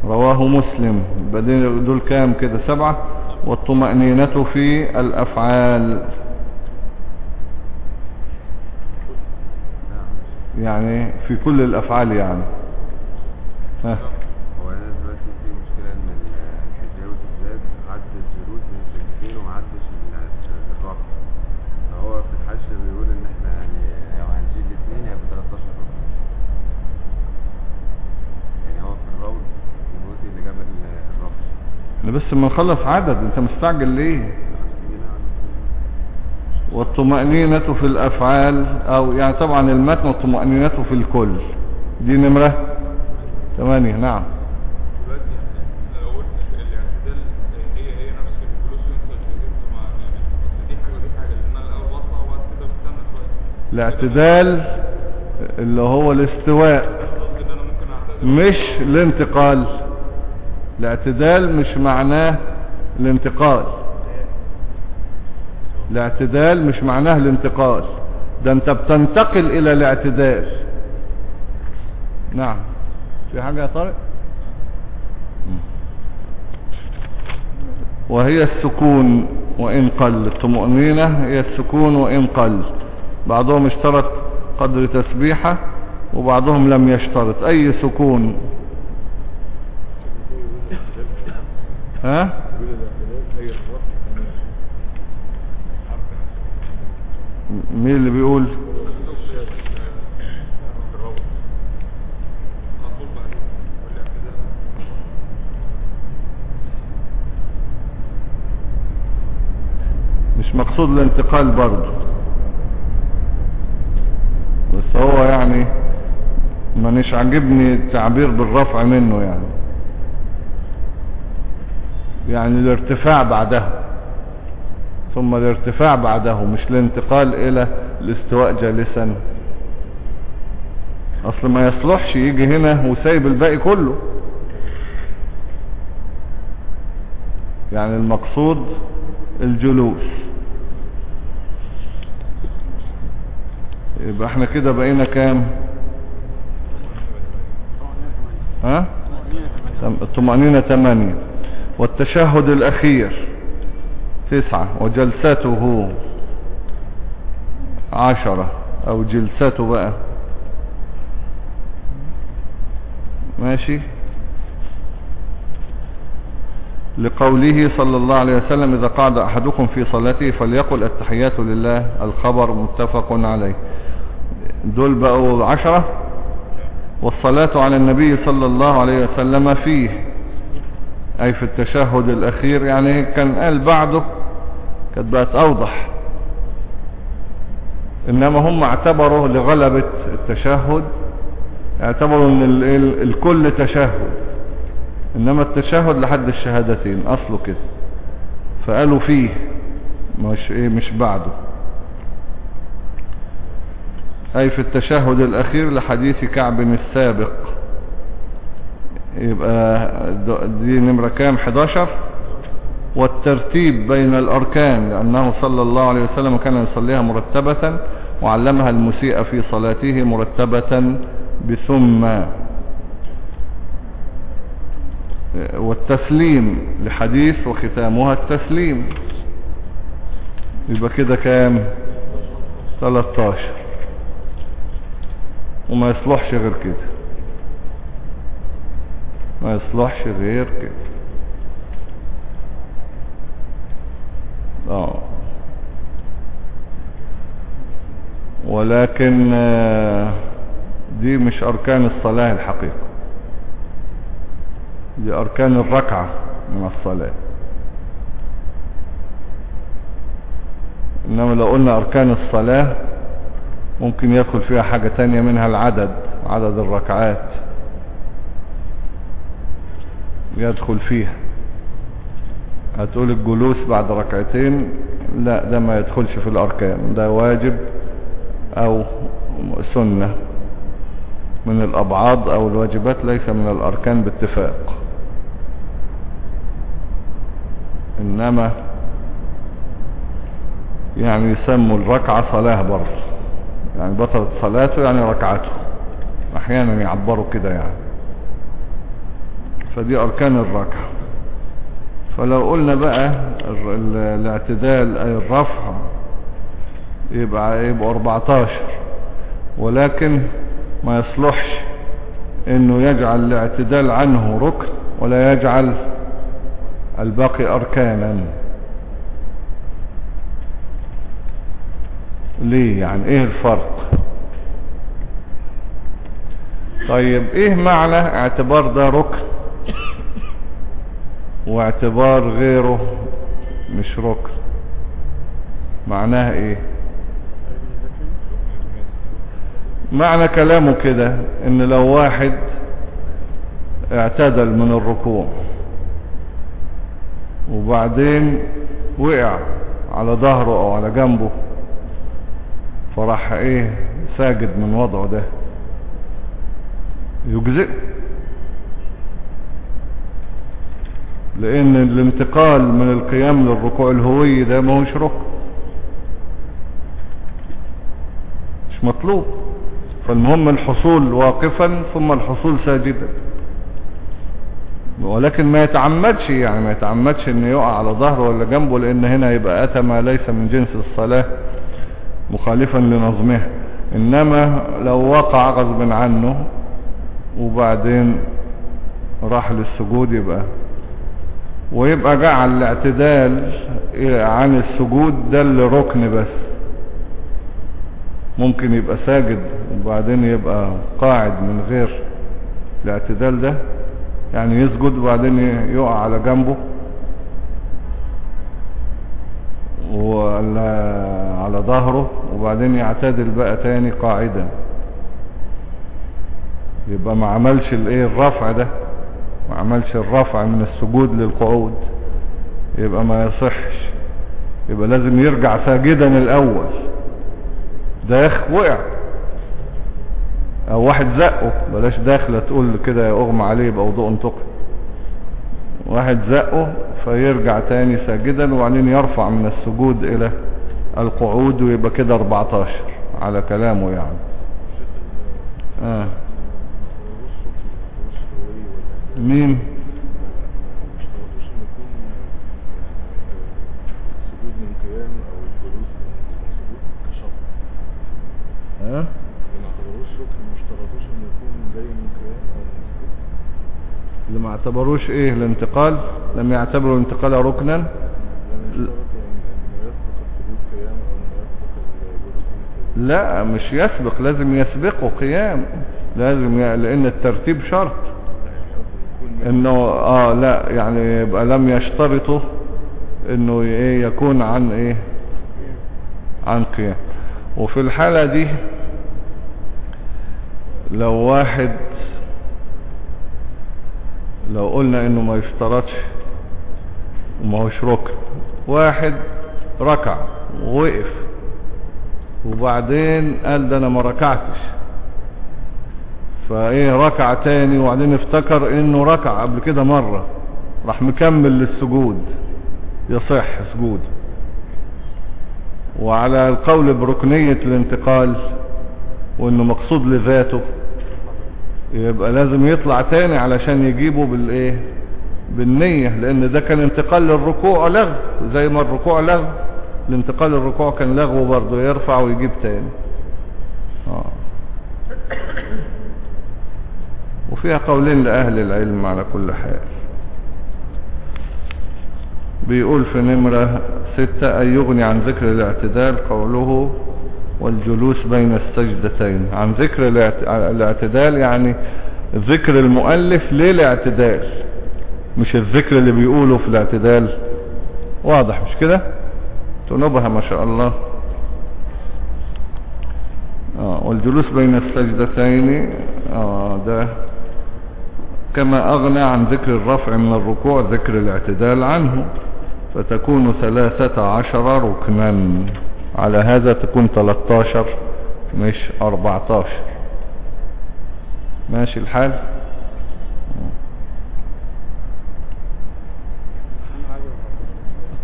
رواه مسلم. بدين دول كام كده؟ سبعة. والطمأنينة في الأفعال. يعني في كل الأفعال يعني. ها هو أنا دلوقتي في مشكلة ان عدى الجلوس من السجدتين وما عدش ال- الرفع فهو في الحشر بيقول ان إحنا يعني لو هنشيل الاثنين هيبقى 13 ركن يعني هو في الروض الجلوس اللي جاب ال- الرفع إحنا بس ما نخلص عدد انت مستعجل ليه؟ والطمأنينة في الأفعال أو يعني طبعا المتن والطمأنينة في الكل. دي نمرة ثمانية نعم. الاعتدال اللي هو الاستواء مش الانتقال. الاعتدال مش معناه الانتقال. الاعتدال مش معناه الانتقال. ده انت بتنتقل إلى الاعتدال. نعم. في حاجة يا طارق؟ وهي السكون وإن قل الطمأنينة هي السكون وإن قل بعضهم اشترط قدر تسبيحة وبعضهم لم يشترط. أي سكون ها؟ مين اللي بيقول؟ مش مقصود الانتقال برضه. بس هو يعني مانيش عاجبني التعبير بالرفع منه يعني. يعني الارتفاع بعده. ثم الارتفاع بعده مش الانتقال إلى الاستواء جالسا. أصل ما يصلحش يجي هنا وسايب الباقي كله. يعني المقصود الجلوس. يبقى إحنا كده بقينا كام؟ ها؟ الطمأنينة ثمانية والتشهد الأخير. تسعة. وجلسته عشرة. أو جلسته بقى. ماشي. لقوله صلى الله عليه وسلم إذا قعد أحدكم في صلاته فليقل التحيات لله. الخبر متفق عليه. دول بقوا عشرة. والصلاة على النبي صلى الله عليه وسلم فيه. أي في التشهد الأخير يعني كان قال بعده كانت بقت أوضح. إنما هم اعتبروا لغلبة التشهد اعتبروا إن ال- ال- الكل تشهد. إنما التشهد لحد الشهادتين أصله كده. فقالوا فيه مش إيه مش بعده. أي في التشهد الأخير لحديث كعب السابق. يبقى دي نمرة كام؟ 11 والترتيب بين الأركان لأنه صلى الله عليه وسلم كان يصليها مرتبة وعلمها المسيء في صلاته مرتبة بثم. والتسليم لحديث وختامها التسليم. يبقى كده كام؟ 13 وما يصلحش غير كده. ما يصلحش غير كده. آه. ولكن آه، دي مش أركان الصلاة الحقيقة. دي أركان الركعة من الصلاة. إنما لو قلنا أركان الصلاة ممكن يدخل فيها حاجة تانية منها العدد عدد الركعات. يدخل فيها. هتقول الجلوس بعد ركعتين؟ لا ده ما يدخلش في الأركان. ده واجب أو سنة. من الأبعاد أو الواجبات ليس من الأركان باتفاق. إنما يعني يسموا الركعة صلاة برضه. يعني بطلت صلاته يعني ركعته. أحيانا يعبروا كده يعني. فدي أركان الركعة. فلو قلنا بقى ال- ال- الاعتدال أي الرفع يبقى يبقى 14 ولكن ما يصلحش إنه يجعل الاعتدال عنه ركن ولا يجعل الباقي أركانا. ليه؟ يعني إيه الفرق؟ طيب إيه معنى اعتبار ده ركن؟ واعتبار غيره مش ركن. معناها إيه؟ معنى كلامه كده إن لو واحد اعتدل من الركوع وبعدين وقع على ظهره أو على جنبه فراح إيه؟ ساجد من وضعه ده. يجزئ لأن الانتقال من القيام للركوع الهوي ده ما هوش ركن. مش مطلوب. فالمهم الحصول واقفا ثم الحصول ساجدا. ولكن ما يتعمدش يعني ما يتعمدش ان يقع على ظهره ولا جنبه لأن هنا يبقى أتى ما ليس من جنس الصلاة مخالفا لنظمها إنما لو وقع غصب عنه وبعدين راح للسجود يبقى ويبقى جعل الاعتدال عن السجود ده لركن بس. ممكن يبقى ساجد وبعدين يبقى قاعد من غير الاعتدال ده يعني يسجد وبعدين يقع على جنبه. ولا على ظهره وبعدين يعتدل بقى تاني قاعدا. يبقى ما عملش الايه الرفع ده. ما عملش الرفع من السجود للقعود. يبقى ما يصحش. يبقى لازم يرجع ساجدا الأول. داخ وقع. أو واحد زقه. بلاش داخلة تقول كده يا أغمى عليه يبقى وضوء انتقل. واحد زقه فيرجع تاني ساجدا وبعدين يرفع من السجود إلى القعود ويبقى كده 14 على كلامه يعني. آه. كشرط ها؟ ما اعتبروش ما اشترطوش يكون جاي من قيام أو اللي ما اعتبروش إيه؟ الانتقال؟ لم يعتبروا الانتقال ركنا؟ لا مش يسبق لازم يسبقه قيام لازم. لأن الترتيب شرط يعني قصدي يكون من إنه آه لا يعني يبقى لم يشترطوا إنه إيه يكون عن إيه عن قيام. وفي الحالة دي لو واحد لو قلنا إنه ما يشترطش وما هوش ركن واحد ركع ووقف وبعدين قال ده أنا ما ركعتش. فإيه ركع تاني وبعدين افتكر إنه ركع قبل كده مرة. راح مكمل للسجود. يصح سجود. وعلى القول بركنية الانتقال وإنه مقصود لذاته يبقى لازم يطلع تاني علشان يجيبه بالإيه؟ بالنية لأن ده كان انتقال للركوع لغو زي ما الركوع لغو. الانتقال للركوع كان لغو برضه يرفع ويجيب تاني. وفيها قولين لأهل العلم على كل حال. بيقول في نمرة ستة أن يغني عن ذكر الاعتدال قوله والجلوس بين السجدتين. عن ذكر الاعت- الاعتدال يعني ذكر المؤلف للاعتدال مش الذكر اللي بيقوله في الاعتدال. واضح مش كده؟ تنبه ما شاء الله. آه والجلوس بين السجدتين آه ده كما أغنى عن ذكر الرفع من الركوع ذكر الاعتدال عنه فتكون ثلاثة عشر ركنا. على هذا تكون 13 مش 14 ماشي الحال؟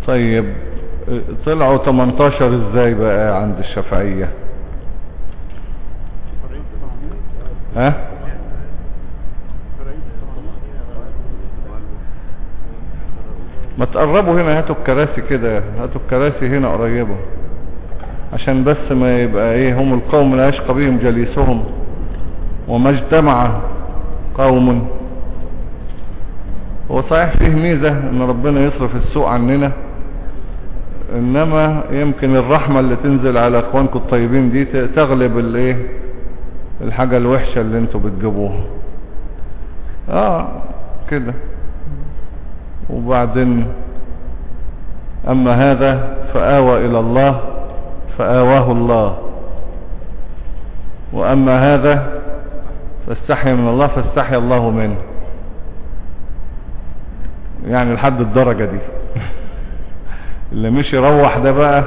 طيب طلعوا 18 إزاي بقى عند الشافعية؟ ها؟ ما تقربوا هنا هاتوا الكراسي كده هاتوا الكراسي هنا قريبة عشان بس ما يبقى إيه هم القوم لا يشقى بهم جليسهم وما اجتمع قوم. هو صحيح فيه ميزة إن ربنا يصرف السوء عننا إنما يمكن الرحمة اللي تنزل على إخوانكم الطيبين دي تغلب الإيه الحاجة الوحشة اللي أنتوا بتجيبوها. آه كده. وبعدين أما هذا فآوى إلى الله فآواه الله. وأما هذا فاستحي من الله فاستحي الله منه. يعني لحد الدرجة دي. اللي مش يروح ده بقى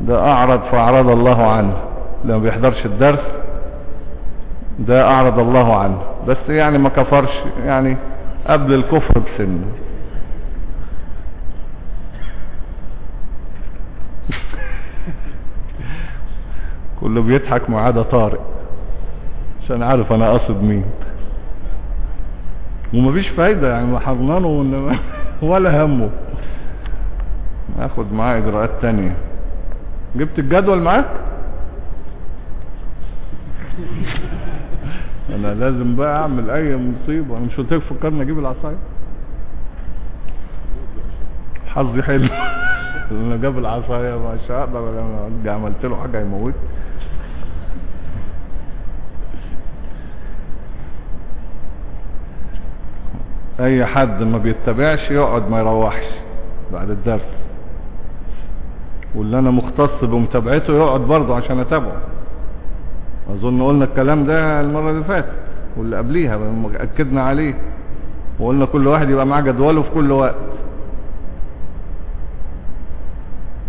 ده أعرض فأعرض الله عنه. لما بيحضرش الدرس ده أعرض الله عنه. بس يعني ما كفرش يعني قبل الكفر بسن كله بيضحك ما عدا طارق. عشان عارف أنا قصد مين. ومفيش فايدة يعني حرنانه وإنما- ولا همه. اخد معاه إجراءات تانية. جبت الجدول معاك؟ أنا لازم بقى أعمل أي مصيبة. أنا مش قلت لك فكرني أجيب العصاية؟ حظي حلو. أنا جاب العصاية مش هقدر أنا عملت له حاجة يموت. أي حد ما بيتبعش يقعد ما يروحش بعد الدرس. واللي أنا مختص بمتابعته يقعد برضه عشان أتابعه. أظن قلنا الكلام ده المرة اللي فاتت واللي قبليها أكدنا عليه. وقلنا كل واحد يبقى معاه جدوله في كل وقت.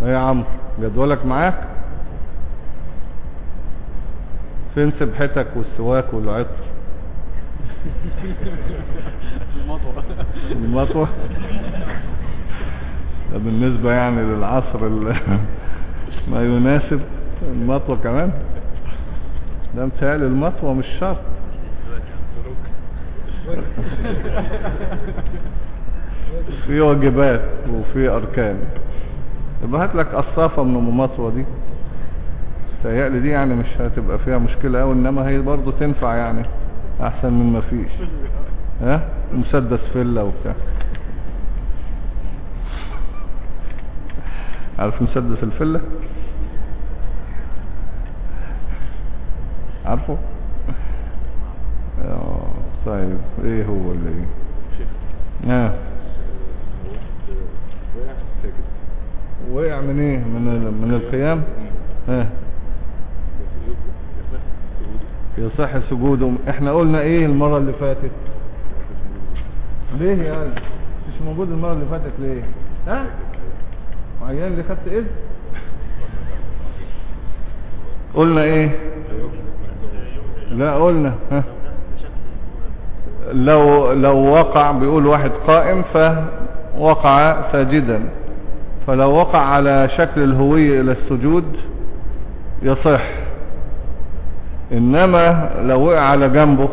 إيه يا عمرو؟ جدولك معاك؟ فين سبحتك والسواك والعطر؟ المطوة. ده بالنسبة يعني للعصر ما يناسب المطوة كمان. ده متهيألي المطوة مش شرط. في واجبات وفي أركان. يبقى هات لك قصافة من أم مطوة دي. متهيألي دي يعني مش هتبقى فيها مشكلة أوي إنما هي برضو تنفع يعني أحسن من ما فيش. ها؟ مسدس فيلا وبتاع. عارف مسدس الفلة عارفه؟ آه، طيب إيه هو اللي؟ إيه آه. وقع من إيه؟ من من القيام ها يصح سجوده. إحنا قلنا إيه المرة اللي فاتت؟ ليه يا مش موجود المرة اللي فاتت ليه؟ ها؟ عيان اللي خدت اذن قلنا إيه؟ لا قلنا ها. لو لو وقع بيقول واحد قائم فوقع ساجدا. فلو وقع على شكل الهوية إلى السجود يصح. إنما لو وقع على جنبه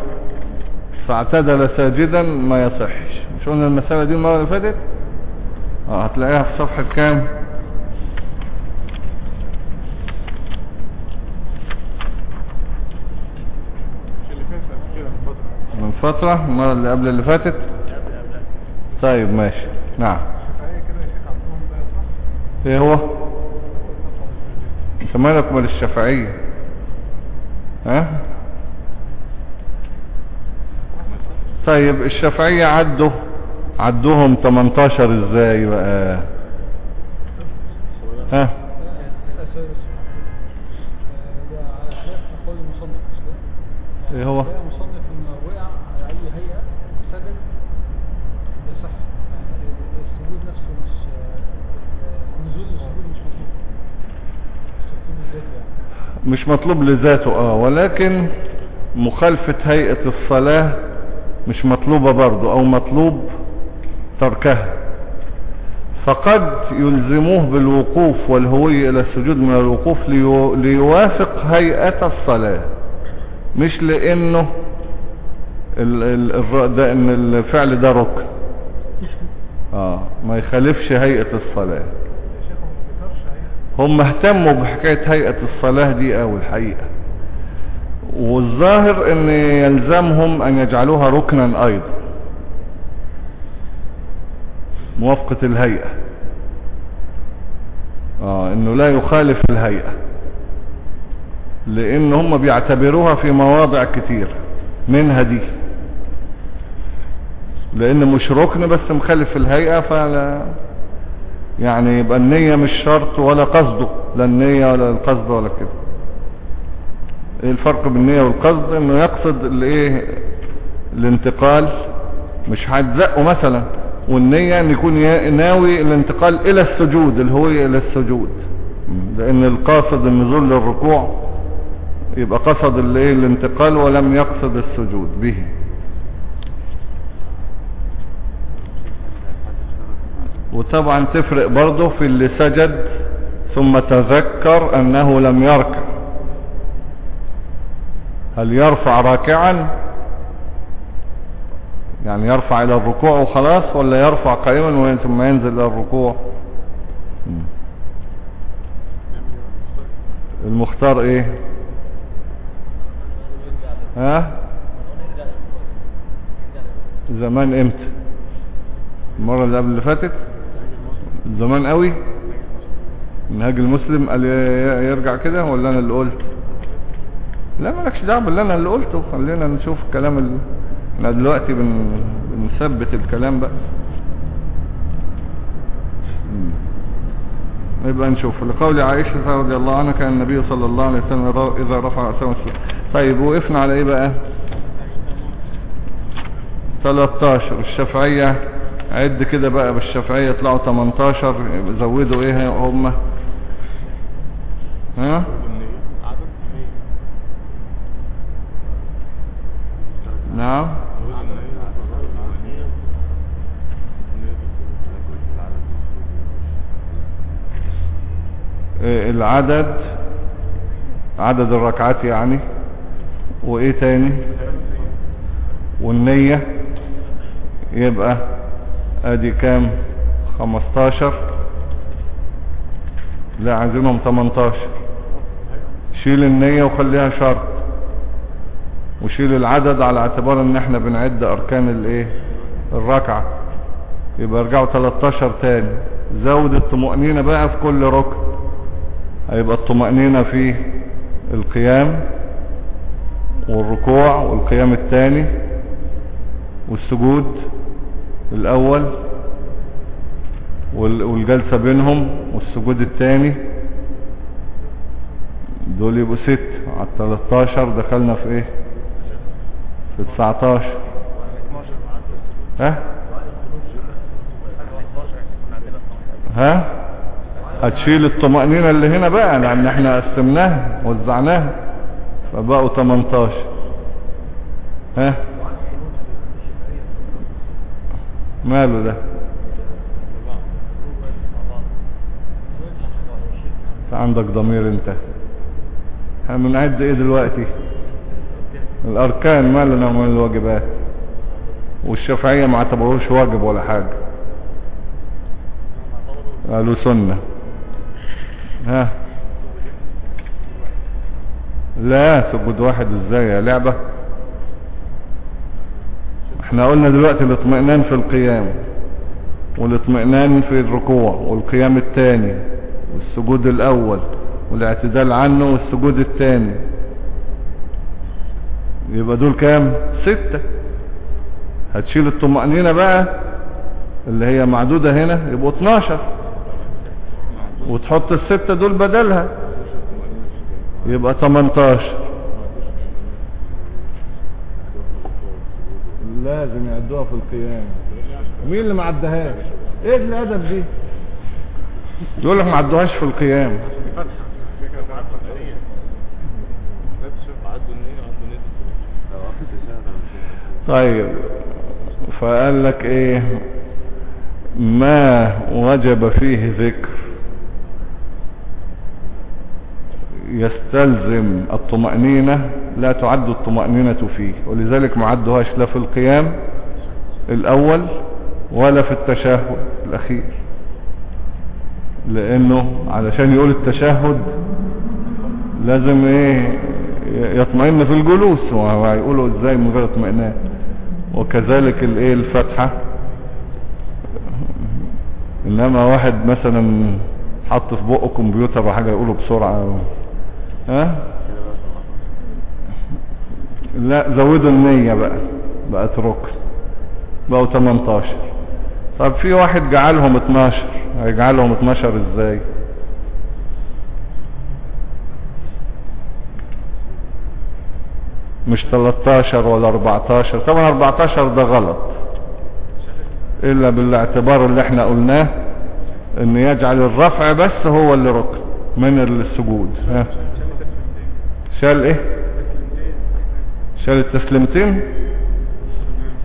فاعتدل ساجدا ما يصحش. مش قلنا المسألة دي المرة اللي فاتت؟ آه هتلاقيها في صفحة كام اللي فات كده من فترة من المرة اللي قبل اللي فاتت؟ طيب ماشي. نعم. الشفعية إيه هو؟ أنت مالك مال الشافعية؟ ها؟ طيب الشافعية عدوا. عدوهم 18 إزاي بقى؟ ها؟ لا سؤال بس آه، ده على خلاف قول المصنف مش كده؟ إيه هو؟ يعني مصنف انه وقع على اي هيئة وسجد ده صح يعني السجود نفسه مش آه، نزول السجود مش مطلوب السجود ذاته يعني مش مطلوب لذاته آه ولكن مخالفة هيئة الصلاة مش مطلوبة برضو أو مطلوب تركها. فقد يلزموه بالوقوف والهوية إلى السجود من الوقوف ليو ليوافق هيئة الصلاة. مش لأنه ده إن الفعل ده ركن. آه ما يخالفش هيئة الصلاة يا شيخ هو ما بيذكرش هيئة هم اهتموا بحكاية هيئة الصلاة دي أو الحقيقة. والظاهر إن يلزمهم أن يجعلوها ركنا أيضا. موافقة الهيئة. آه إنه لا يخالف الهيئة. لأن هم بيعتبروها في مواضع كتير منها دي. لأن مش ركن بس مخالف الهيئة فلا يعني يبقى النية مش شرط ولا قصده لا النية ولا القصد ولا كده. إيه الفرق بين النية والقصد؟ إنه يقصد الإيه؟ الانتقال مش هتزقه مثلا والنية إن يكون ناوي الانتقال إلى السجود الهوية إلى السجود. لأن القاصد النزول للركوع يبقى قصد الإيه؟ الانتقال ولم يقصد السجود به. وطبعا تفرق برضه في اللي سجد ثم تذكر أنه لم يركع. هل يرفع راكعا؟ يعني يرفع إلى الركوع وخلاص ولا يرفع قائما ثم ينزل إلى الركوع. المختار إيه؟ ها؟ زمان إمتى؟ المرة اللي قبل اللي فاتت؟ زمان قوي. منهاج المسلم قال يرجع كده ولا أنا اللي قلت. لا مالكش دعوة باللي أنا اللي قلته. خلينا نشوف الكلام اللي إحنا دلوقتي بن... بنثبت الكلام بقى. يبقى نشوف. لقول عائشة رضي الله عنها كان النبي صلى الله عليه وسلم إذا رفع السجود. طيب وقفنا على إيه بقى؟ 13 الشافعية عد كده بقى بالشافعية يطلعوا 18 زودوا إيه هم ها؟ نعم. إيه العدد؟ عدد الركعات يعني. وإيه تاني؟ والنية؟ يبقى آدي كام؟ 15 لا عايزينهم 18 شيل النية وخليها شرط. وشيل العدد على اعتبار ان إحنا بنعد اركان الايه؟ الركعة. يبقى ارجعوا 13 تاني. زود الطمأنينة بقى في كل ركن. هيبقى الطمأنينة في القيام والركوع والقيام الثاني والسجود. الأول وال- والجلسة بينهم والسجود الثاني دول يبقوا ست على 13 دخلنا في إيه؟ في 19 ها؟ ها؟ هتشيل الطمأنينة اللي هنا بقى لأن إحنا قسمناها وزعناها فبقوا 18 ها؟ ماله ده؟ عندك ضمير انت. بنعد إيه دلوقتي؟ الاركان مالنا من الواجبات؟ والشافعية ما اعتبروش واجب ولا حاجة. قالوا سنة. ها؟ لا سجود واحد إزاي يا لعبة؟ إحنا قلنا دلوقتي الاطمئنان في القيام والاطمئنان في الركوع والقيام الثاني والسجود الأول والاعتدال عنه والسجود الثاني يبقى دول كام؟ ستة. هتشيل الطمأنينة بقى اللي هي معدودة هنا يبقوا 12 وتحط الستة دول بدلها يبقى 18 لازم يعدوها في القيام. مين اللي ما عدهاش؟ إيه الأدب دي؟ يقول لك ما عدوهاش في القيام. طيب فقال لك إيه؟ ما وجب فيه ذكر. يستلزم الطمأنينة لا تعد الطمأنينة فيه ولذلك ما لا في القيام الأول ولا في التشهد الأخير. لأنه علشان يقول التشهد لازم إيه يطمئن في الجلوس وهيقولوا إزاي من غير اطمئنان. وكذلك الايه الفتحة. إنما واحد مثلا حط في بقه كمبيوتر وحاجة يقوله بسرعة. ها؟ كده بقى 17 لا زودوا النية بقى بقت ركن بقوا 18 طب في واحد جعلهم 12 هيجعلهم 12 إزاي؟ مش 13 ولا 14 طبعا 14 ده غلط. إلا بالاعتبار اللي إحنا قلناه إن يجعل الرفع بس هو اللي ركن من السجود. ها؟ شال إيه؟ شال التسليمتين؟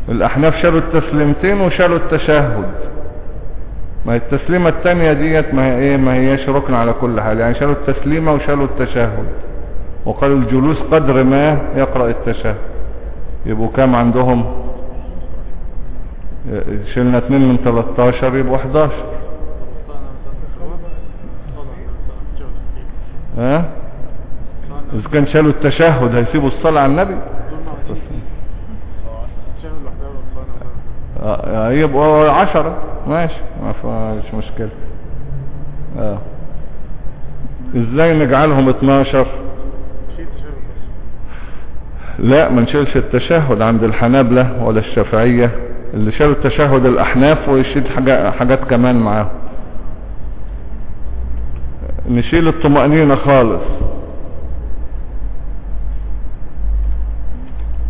الأحناف شالوا التسليمتين وشالوا التشهد. ما التسليمة التانية ديت ما هي إيه؟ ما هياش ركن على كل حال. يعني شالوا التسليمة وشالوا التشهد. وقالوا الجلوس قدر ما يقرأ التشهد. يبقوا كام عندهم؟ شلنا اتنين من 13 يبقوا 11 ها؟ إذا كان شالوا التشهد هيسيبوا الصلاة على النبي. آه، يبقوا عشرة. ماشي ما فيش مشكلة. آه. إزاي نجعلهم 12 لا ما نشيلش التشهد عند الحنابلة ولا الشافعية. اللي شالوا التشهد الأحناف ويشيل حاجة حاجات كمان معاهم. نشيل الطمأنينة خالص.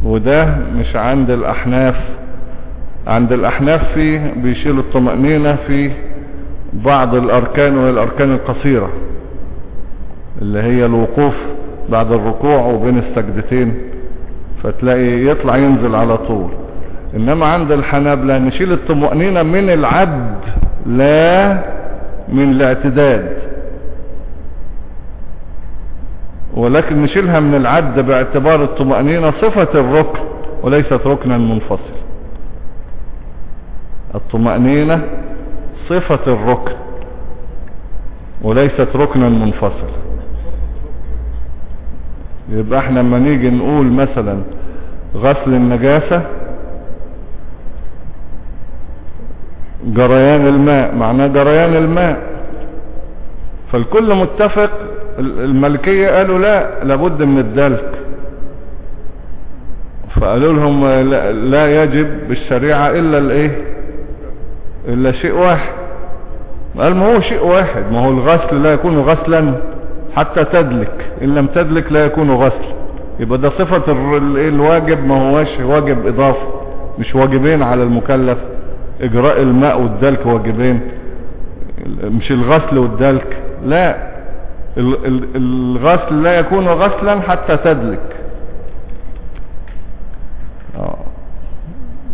وده مش عند الأحناف. عند الأحناف في بيشيلوا الطمأنينة في بعض الأركان وهي الاركان القصيرة اللي هي الوقوف بعد الركوع وبين السجدتين فتلاقي يطلع ينزل على طول. إنما عند الحنابلة نشيل الطمأنينة من العد لا من الاعتداد. ولكن نشيلها من العد باعتبار الطمأنينة صفة الركن وليست ركنا منفصل. الطمأنينة صفة الركن وليست ركنا منفصل. يبقى إحنا لما نيجي نقول مثلا غسل النجاسة جريان الماء معناه جريان الماء. فالكل متفق الملكية قالوا لا لابد من الدلك. فقالوا لهم لا, يجب بالشريعة إلا الإيه؟ إلا شيء واحد. قال ما هو شيء واحد ما هو الغسل لا يكون غسلا حتى تدلك. إن لم تدلك لا يكون غسل. يبقى ده صفة ال- الواجب؟ ما هوش واجب اضافي مش واجبين على المكلف. إجراء الماء والدلك واجبين. مش الغسل والدلك. لا. الغسل لا يكون غسلا حتى تدلك آه.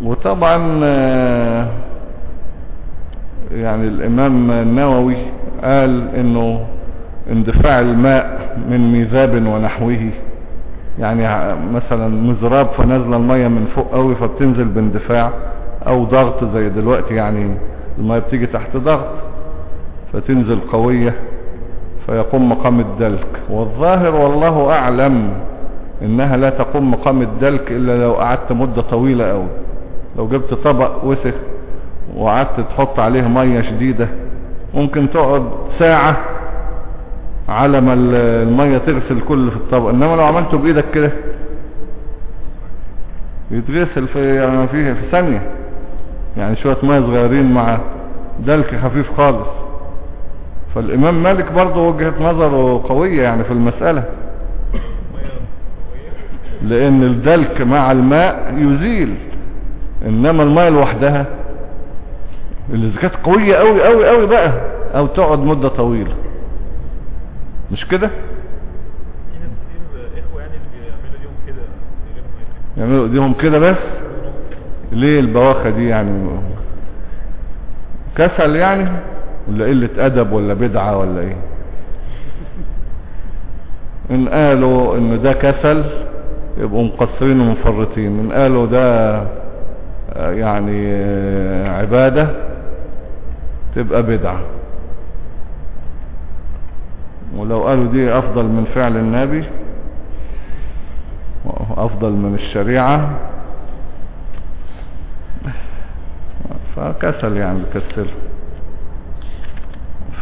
وطبعا آه، يعني الإمام النووي قال إنه اندفاع الماء من ميذاب ونحوه يعني مثلا مزراب فنازلة المية من فوق قوي فبتنزل باندفاع أو ضغط زي دلوقتي يعني المية بتيجي تحت ضغط فتنزل قوية فيقوم مقام الدلك. والظاهر والله أعلم إنها لا تقوم مقام الدلك إلا لو قعدت مدة طويلة قوي لو جبت طبق وسخ وقعدت تحط عليه مية شديدة ممكن تقعد ساعة على ما ال- المية تغسل كل في الطبق. إنما لو عملته بإيدك كده يتغسل في يعني في في ثانية. يعني شوية مية صغيرين مع دلك خفيف خالص. فالإمام مالك برضه وجهة نظره قوية يعني في المسألة. لأن الدلك مع الماء يزيل إنما الماء لوحدها. اللي كانت قوية قوي قوي قوي بقى أو تقعد مدة طويلة. مش كده؟ يعني. يعملوا ايديهم كده بس؟ ليه البواخة دي يعني؟ كسل يعني؟ ولا قلة أدب ولا بدعة ولا إيه؟ إن قالوا إن ده كسل يبقوا مقصرين ومفرطين. إن قالوا ده آه، يعني آه، عبادة تبقى بدعة. ولو قالوا دي أفضل من فعل النبي أفضل من الشريعة. فكسل يعني بكسل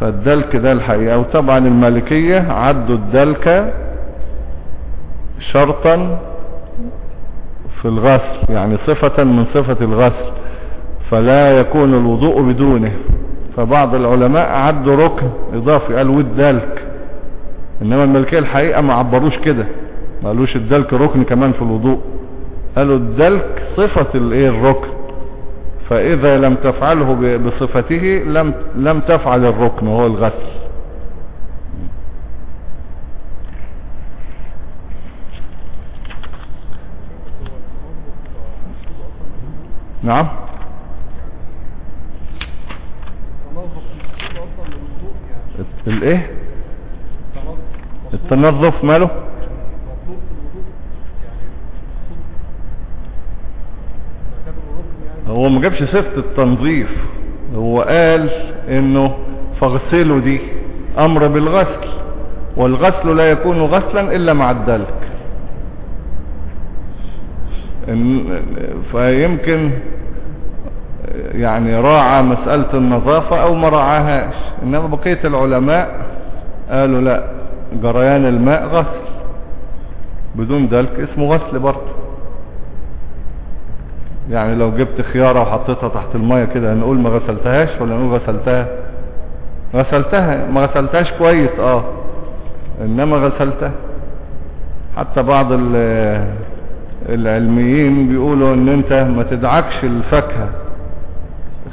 فالدلك ده الحقيقة. وطبعا المالكية عدوا الدلك شرطا في الغسل يعني صفة من صفة الغسل فلا يكون الوضوء بدونه. فبعض العلماء عدوا ركن إضافي قال والدلك إنما الملكية الحقيقة ما عبروش كده ما قالوش الدلك ركن كمان في الوضوء. قالوا الدلك صفة الايه الركن؟ فإذا لم تفعله بصفته لم لم تفعل الركن وهو الغسل. نعم. الإيه؟ التنظف ماله؟ هو ما جابش صفة التنظيف. هو قال إنه فاغسلوا دي أمر بالغسل والغسل لا يكون غسلا إلا مع الدلك. فيمكن يعني راعى مسألة النظافة أو ما راعاهاش. إنما بقية العلماء قالوا لا جريان الماء غسل بدون دلك اسمه غسل برضه. يعني لو جبت خيارة وحطيتها تحت المية كده نقول ما غسلتهاش ولا نقول غسلتها؟ غسلتها. ما غسلتهاش كويس آه. إنما غسلتها. حتى بعض ال- العلميين بيقولوا إن أنت ما تدعكش الفاكهة.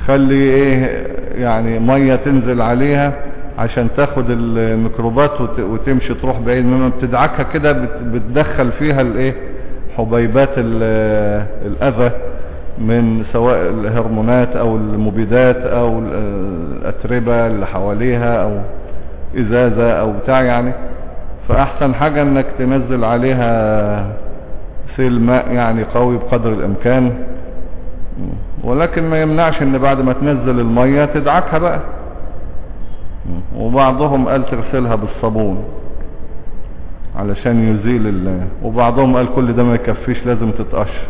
خلي إيه يعني مية تنزل عليها عشان تاخد الميكروبات وت- وتمشي تروح بعيد. إنما بتدعكها كده بت- بتدخل فيها الإيه حبيبات ال- الأذى من سواء الهرمونات أو المبيدات أو ال- الأتربة اللي حواليها أو إزازة أو بتاع يعني. فأحسن حاجة إنك تنزل عليها سيل ماء يعني قوي بقدر الإمكان. ولكن ما يمنعش إن بعد ما تنزل المية تدعكها بقى. وبعضهم قال تغسلها بالصابون. علشان يزيل ال... وبعضهم قال كل ده ما يكفيش لازم تتقشر.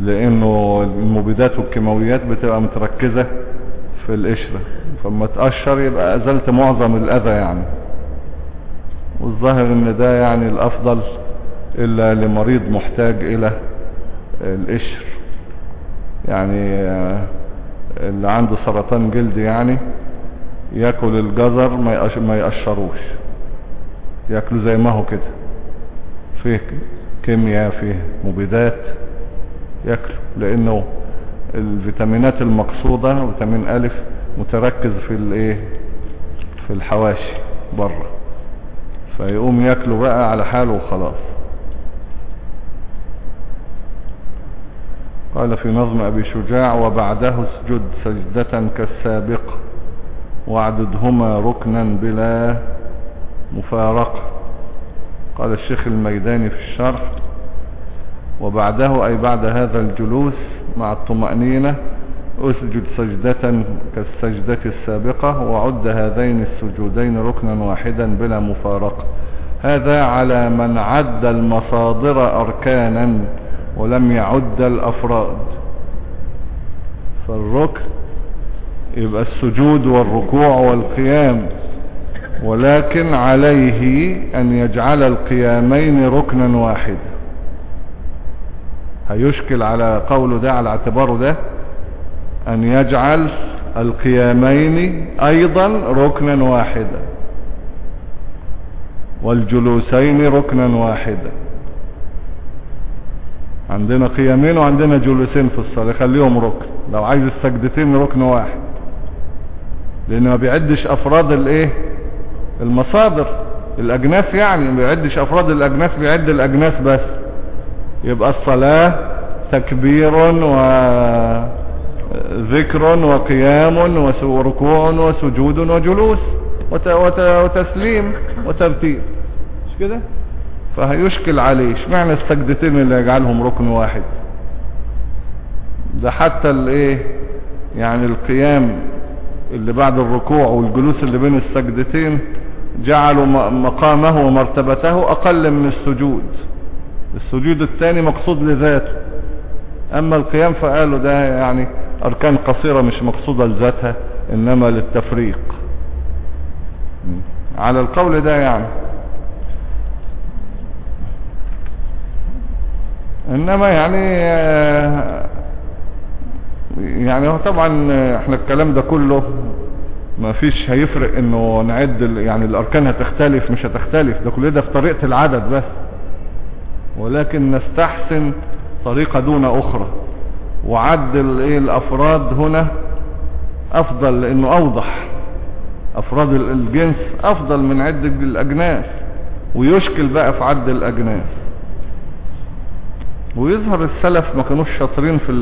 لأنه المبيدات والكيماويات بتبقى متركزة في القشرة. فما تقشر يبقى أزلت معظم الأذى يعني. والظاهر إن ده يعني الأفضل إلا لمريض محتاج إلى القشر. يعني آه، اللي عنده سرطان جلد يعني ياكل الجزر ما يقش- ما يقشروش. ياكله زي ما هو كده. فيه كيمياء فيه مبيدات ياكله لأنه الفيتامينات المقصودة فيتامين الف متركز في الإيه؟ في الحواشي بره. فيقوم ياكله بقى على حاله وخلاص. قال في نظم أبي شجاع وبعده اسجد سجدة كالسابقة واعددهما ركنا بلا مفارقة. قال الشيخ الميداني في الشرح وبعده أي بعد هذا الجلوس مع الطمأنينة أسجد سجدة كالسجدة السابقة وعد هذين السجودين ركنا واحدا بلا مفارقة. هذا على من عد المصادر أركانا ولم يعد الأفراد. فالركن يبقى السجود والركوع والقيام. ولكن عليه أن يجعل القيامين ركنا واحدا. هيشكل على قوله ده على اعتباره ده أن يجعل القيامين أيضا ركنا واحدا والجلوسين ركنا واحدا. عندنا قيامين وعندنا جلوسين في الصلاة خليهم ركن. لو عايز السجدتين ركن واحد. لأن ما بيعدش أفراد الإيه؟ المصادر. الأجناس يعني ما بيعدش أفراد الأجناس بيعد الأجناس بس. يبقى الصلاة تكبير وذكر وقيام وركوع وسجود وجلوس وت وت وتسليم وترتيب. مش كده؟ فهيشكل عليه. اشمعنى السجدتين اللي يجعلهم ركن واحد؟ ده حتى الإيه؟ يعني القيام اللي بعد الركوع والجلوس اللي بين السجدتين جعلوا مقامه ومرتبته أقل من السجود. السجود الثاني مقصود لذاته. أما القيام فقالوا ده يعني أركان قصيرة مش مقصودة لذاتها إنما للتفريق. على القول ده يعني. إنما يعني آه، يعني هو طبعا إحنا الكلام ده كله ما فيش هيفرق إنه نعد يعني الأركان هتختلف مش هتختلف. ده كل ده في طريقة العدد بس. ولكن نستحسن طريقة دون أخرى. وعد ال- إيه الأفراد هنا أفضل لأنه أوضح. أفراد ال- الجنس أفضل من عد الأجناس. ويشكل بقى في عد الأجناس. ويظهر السلف ما كانوش شاطرين في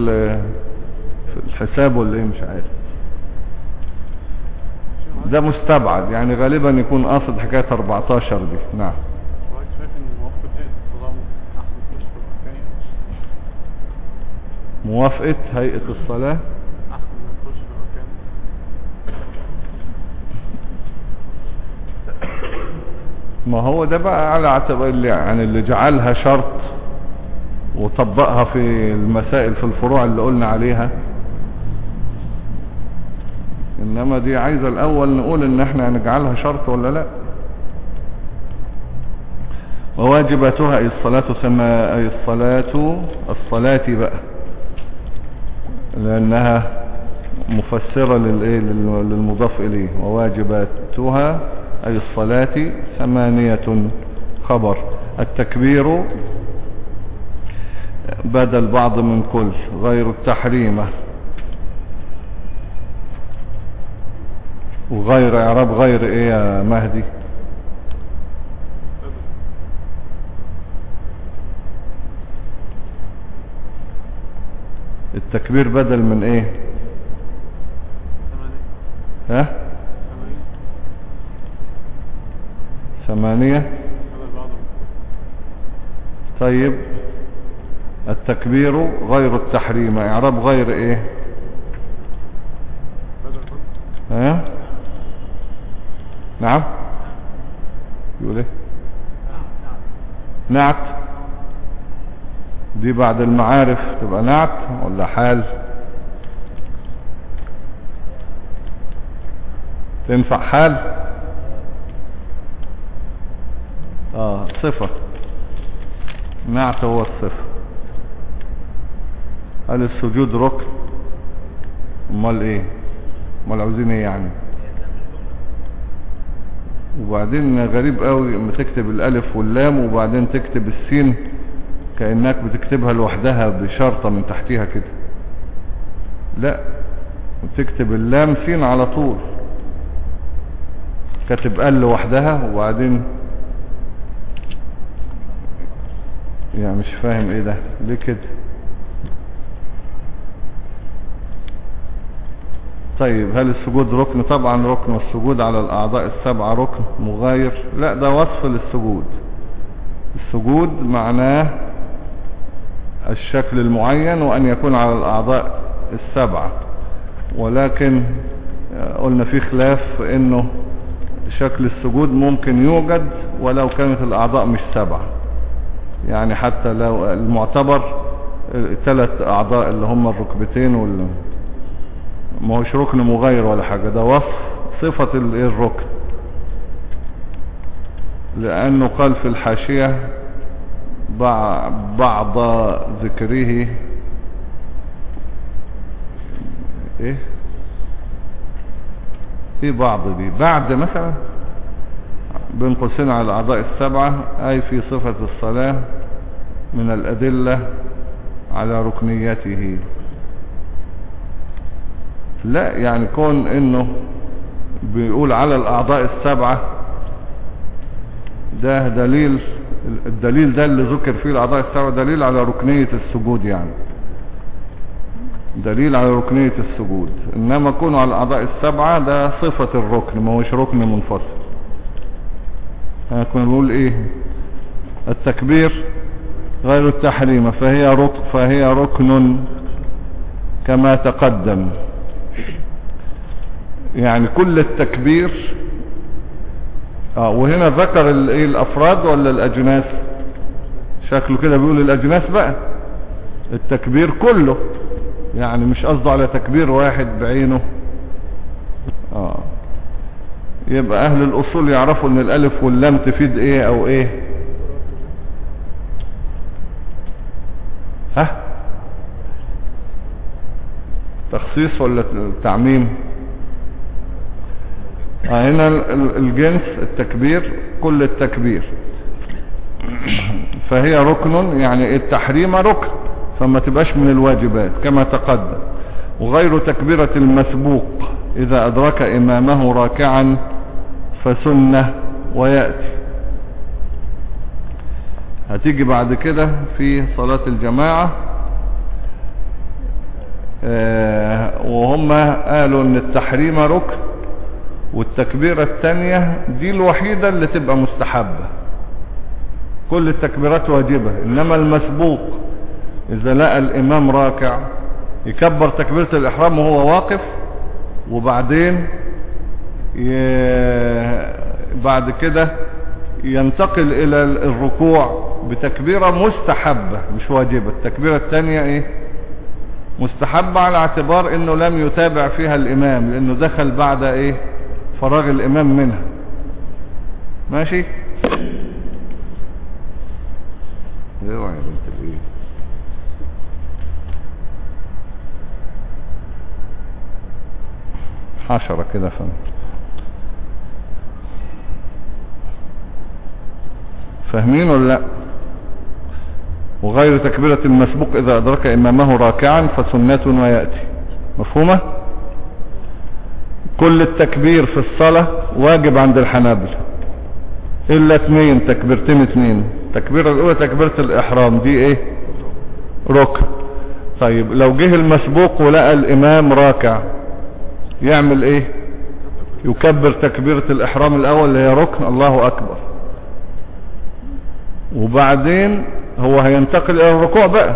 في الحساب ولا إيه مش عارف. ده مستبعد يعني غالبا يكون قاصد حكاية 14 دي. نعم. موافقة هيئة الصلاة. ما هو ده بقى على اعتبار اللي يعني اللي جعلها شرط وطبقها في المسائل في الفروع اللي قلنا عليها. إنما دي عايزة الأول نقول إن إحنا نجعلها شرط ولا لأ؟ وواجباتها اي الصلاة سما اي الصلاة الصلاة بقى. لأنها مفسرة للإيه؟ لل- للمضاف إليه. وواجباتها اي الصلاة ثمانية خبر. التكبير بدل بعض من كل غير التحريمة وغير اعراب غير إيه يا مهدي؟ التكبير بدل من إيه؟ ها؟ ثمانية؟ طيب. التكبير غير التحريم اعراب غير إيه؟ ها؟ نعم. يقول إيه؟ نعت. دي بعد المعارف تبقى نعت ولا حال؟ تنفع حال؟ آه صفة. نعت هو الصفة. هل السجود ركن؟ أمال إيه؟ أمال عاوزين إيه يعني؟ وبعدين غريب قوي لما تكتب الألف واللام وبعدين تكتب السين كأنك بتكتبها لوحدها بشرطة من تحتها كده. لا تكتب اللام سين على طول. كاتب ال لوحدها وبعدين يعني مش فاهم إيه ده. ليه كده؟ طيب هل السجود ركن؟ طبعا ركن والسجود على الأعضاء السبعة ركن مغاير. لا ده وصف للسجود. السجود معناه الشكل المعين وأن يكون على الأعضاء السبعة. ولكن قلنا في خلاف إنه شكل السجود ممكن يوجد ولو كانت الأعضاء مش سبعة. يعني حتى لو المعتبر ثلاث أعضاء اللي هم الركبتين وال ما هوش ركن مغاير ولا حاجة ده وصف صفة ال- الركن؟ لأنه قال في الحاشية بع- بعض ذكره إيه؟ إيه بعض دي؟ بعد مثلا بين قوسين على الأعضاء السبعة أي في صفة الصلاة من الأدلة على ركنيته لا يعني كون إنه بيقول على الأعضاء السبعة ده دليل الدليل ده اللي ذكر فيه الأعضاء السبعة دليل على ركنية السجود يعني. دليل على ركنية السجود. إنما كونه على الأعضاء السبعة ده صفة الركن ما هوش ركن منفصل. كنا بنقول إيه؟ التكبير غير التحريم فهي ركن فهي ركن كما تقدم. يعني كل التكبير. آه وهنا ذكر ال- إيه الأفراد ولا الأجناس؟ شكله كده بيقول الأجناس بقى. التكبير كله يعني مش قصده على تكبير واحد بعينه. آه. يبقى أهل الأصول يعرفوا إن الألف واللام تفيد إيه أو إيه. ها؟ تخصيص ولا تعميم؟ آه هنا ال- ال- الجنس التكبير كل التكبير. فهي ركن يعني التحريم ركن فما تبقاش من الواجبات كما تقدم. وغير تكبيرة المسبوق إذا أدرك إمامه راكعا فسنة ويأتي. هتيجي بعد كده في صلاة الجماعة. وهم قالوا إن التحريم ركن والتكبيرة التانية دي الوحيدة اللي تبقى مستحبة كل التكبيرات واجبة إنما المسبوق إذا لقى الإمام راكع يكبر تكبيرة الإحرام وهو واقف وبعدين. بعد كده ينتقل إلى الركوع بتكبيرة مستحبة مش واجبة التكبيرة التانية إيه مستحبة على اعتبار انه لم يتابع فيها الامام لأنه دخل بعد إيه؟ فراغ الامام منها. ماشي؟ اوعى يا بنت الايه حشرة كده فهم فاهمين ولا لا؟ وغير تكبيرة المسبوق إذا أدرك إمامه راكعا فسنة ويأتي. مفهومة؟ كل التكبير في الصلاة واجب عند الحنابلة. إلا اثنين تكبيرتين اثنين. التكبيرة الأولى تكبيرة الإحرام. دي إيه؟ ركن. طيب لو جه المسبوق ولقى الإمام راكع يعمل إيه؟ يكبر تكبيرة الإحرام الأول اللي هي ركن. الله أكبر. وبعدين هو هينتقل إلى الركوع بقى.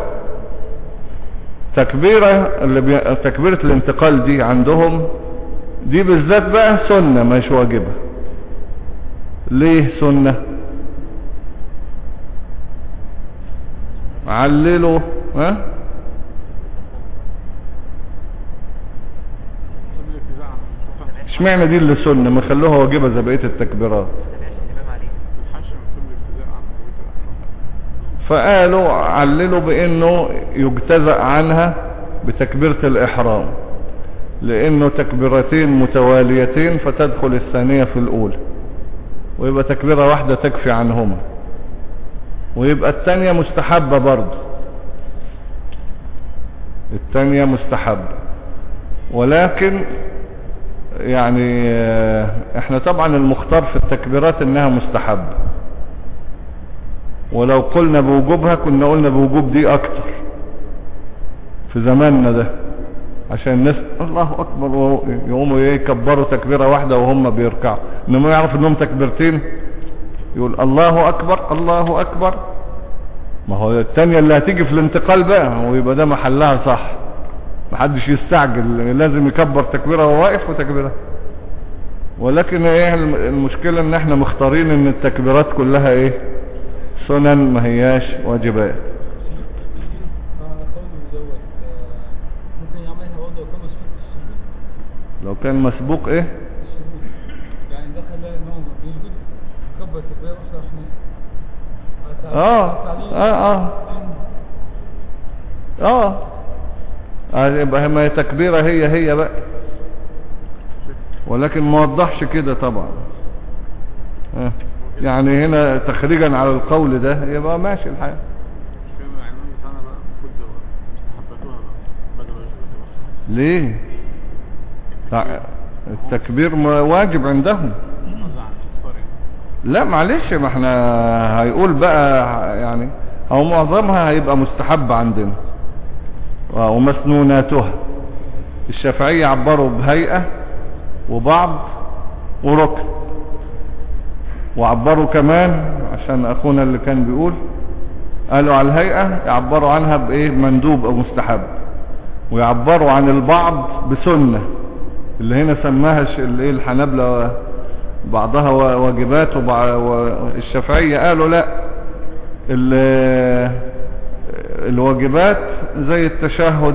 تكبيرة اللي بي... تكبيرة الانتقال دي عندهم دي بالذات بقى سنة مش واجبة. ليه سنة؟ عللوا ها. اشمعنى دي اللي سنة؟ ما خلوها واجبة زي بقية التكبيرات الحشر من سبيل الابتداع عن بقية الأحرام. فقالوا عللوا بإنه يجتزأ عنها بتكبيرة الإحرام لإنه تكبيرتين متواليتين فتدخل الثانية في الأولى ويبقى تكبيرة واحدة تكفي عنهما ويبقى الثانية مستحبة برضه الثانية مستحبة ولكن يعني آه، إحنا طبعا المختار في التكبيرات إنها مستحبة. ولو قلنا بوجوبها كنا قلنا بوجوب دي أكتر. في زماننا ده عشان الناس الله أكبر يقوموا يكبروا تكبيرة واحدة وهم بيركعوا. إنما يعرف إنهم تكبيرتين يقول الله أكبر الله أكبر. ما هو التانية اللي هتيجي في الانتقال بقى ويبقى ده محلها صح. محدش يستعجل لازم يكبر تكبيرة وهو واقف وتكبيرة. ولكن إيه الم- المشكلة إن إحنا مختارين إن التكبيرات كلها إيه؟ سنن ما هياش واجبات لو كان مسبوق إيه؟ يعني دخل بقى الإمام بيسجد كبر راح نازل. آه آه. آه. آه يبقى ما هي تكبيرة هي هي بقى. ولكن ما وضحش كده طبعا. آه. يعني هنا تخريجا على القول ده يبقى ماشي الحال. ليه؟ التكبير واجب عندهم. لا معلش ما إحنا هيقول بقى يعني أو معظمها هيبقى مستحب عندنا. ومسنوناتها. الشافعية عبروا بهيئة وبعض وركن. وعبروا كمان عشان أخونا اللي كان بيقول قالوا على الهيئة يعبروا عنها بإيه؟ مندوب أو مستحب. ويعبروا عن البعض بسنة اللي هنا سماها الايه الحنابلة بعضها وا- واجبات والشافعية قالوا لأ. ال- الواجبات زي التشهد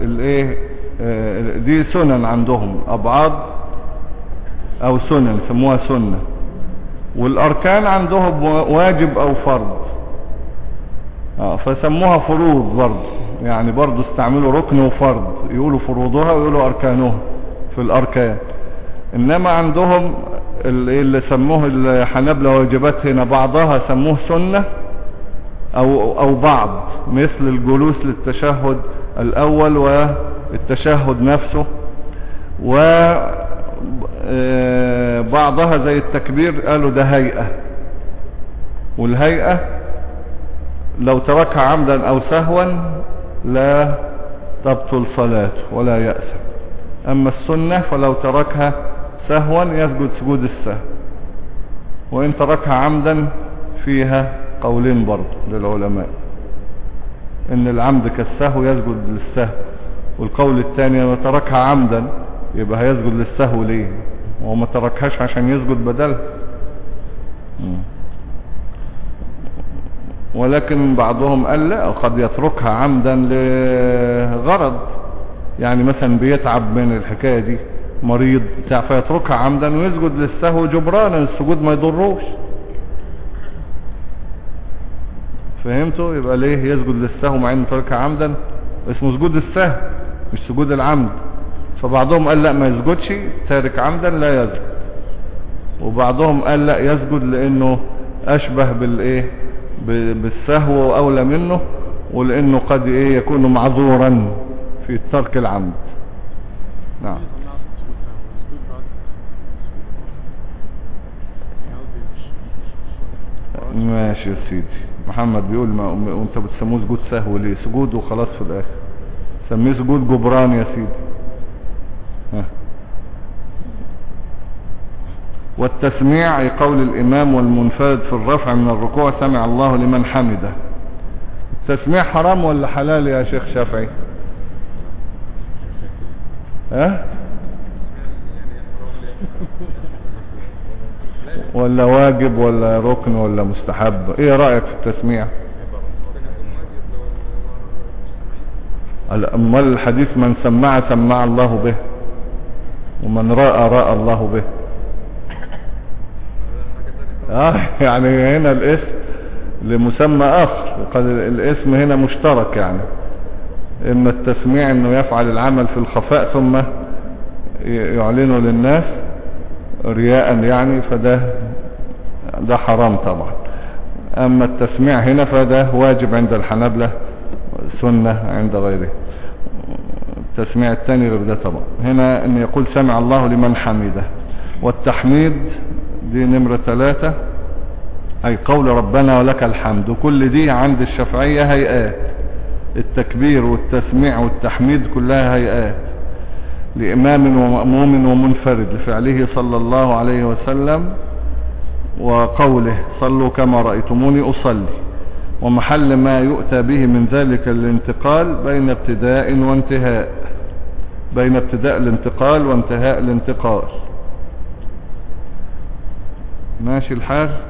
الايه آه، دي سنن عندهم أبعاد أو سنن سموها سنة. والأركان عندهم واجب أو فرض. آه فسموها فروض برضه. يعني برضه استعملوا ركن وفرض. يقولوا فروضها ويقولوا أركانها في الأركان. إنما عندهم اللي سموه الحنابلة واجبات هنا بعضها سموه سنة أو أو بعض مثل الجلوس للتشهد الأول والتشهد نفسه. و آه، زي التكبير قالوا ده هيئة. والهيئة لو تركها عمدا أو سهوا لا تبطل صلاته ولا يأسف أما السنة فلو تركها سهوا يسجد سجود السهو. وإن تركها عمدا فيها قولين برضه للعلماء. إن العمد كالسهو يسجد للسهو. والقول الثاني لو تركها عمدا يبقى هيسجد للسهو ليه؟ وهو ما تركهاش عشان يسجد بدلها. ولكن بعضهم قال لا قد يتركها عمدا لغرض. يعني مثلا بيتعب من الحكاية دي مريض بتاع فيتركها عمدا ويسجد للسهو جبرانا السجود ما يضروش. فهمتوا؟ يبقى ليه يسجد للسهو مع إنه تركها عمدا؟ اسمه سجود السهو مش سجود العمد. فبعضهم قال لا ما يسجدش تارك عمدا لا يسجد. وبعضهم قال لا يسجد لأنه أشبه بالإيه؟ بالسهو أولى منه ولأنه قد إيه؟ يكون معذورا في ترك العمد. نعم. ماشي يا سيدي. محمد بيقول ما وانت بتسموه سجود سهو ليه؟ سجود وخلاص في الآخر. سميه سجود جبران يا سيدي. والتسميع قول الإمام والمنفرد في الرفع من الركوع سمع الله لمن حمده. التسميع حرام ولا حلال يا شيخ شافعي؟ ها؟ ولا واجب ولا ركن ولا مستحب؟ إيه رأيك في التسميع؟ ال- أمال الحديث من سمع سمع الله به ومن رأى رأى الله به. آه يعني هنا الاسم لمسمى اخر وقد الاسم هنا مشترك يعني. إما التسميع إنه يفعل العمل في الخفاء ثم يعلنه للناس رياء يعني فده ده حرام طبعا. أما التسميع هنا فده واجب عند الحنابلة سنة عند غيره. التسميع الثاني غير ده طبعا. هنا إن يقول سمع الله لمن حمده. والتحميد دي نمرة ثلاثة. أي قول ربنا ولك الحمد. وكل دي عند الشافعية هيئات. التكبير والتسميع والتحميد كلها هيئات. لإمام ومأموم ومنفرد لفعله صلى الله عليه وسلم وقوله صلوا كما رأيتموني أصلي. ومحل ما يؤتى به من ذلك الانتقال بين ابتداء وانتهاء. بين ابتداء الانتقال وانتهاء الانتقال. ماشي الحال.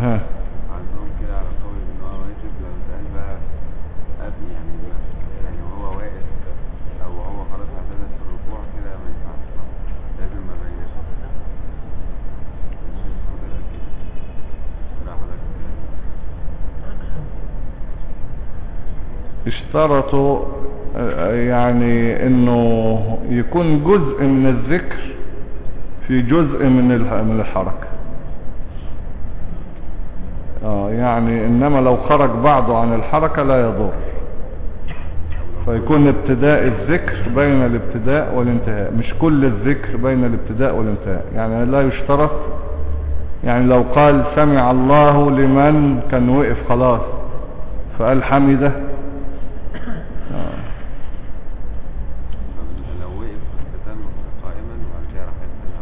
ها. عندهم كده على قول إن هو واجب لو اتقال بقى قبل يعني يعني وهو واقف أو هو خلاص اعتدل في الركوع كده ما ينفعش. لازم ما بينش اشترطوا يعني إنه يكون جزء من الذكر في جزء من من الحركة. آه يعني إنما لو خرج بعضه عن الحركة لا يضر. فيكون ابتداء الذكر بين الابتداء والانتهاء مش كل الذكر بين الابتداء والانتهاء. يعني لا يشترط. يعني لو قال سمع الله لمن كان وقف خلاص فقال حمده آه. طب لو وقف واستتم قائما وبعد كده راح يستمع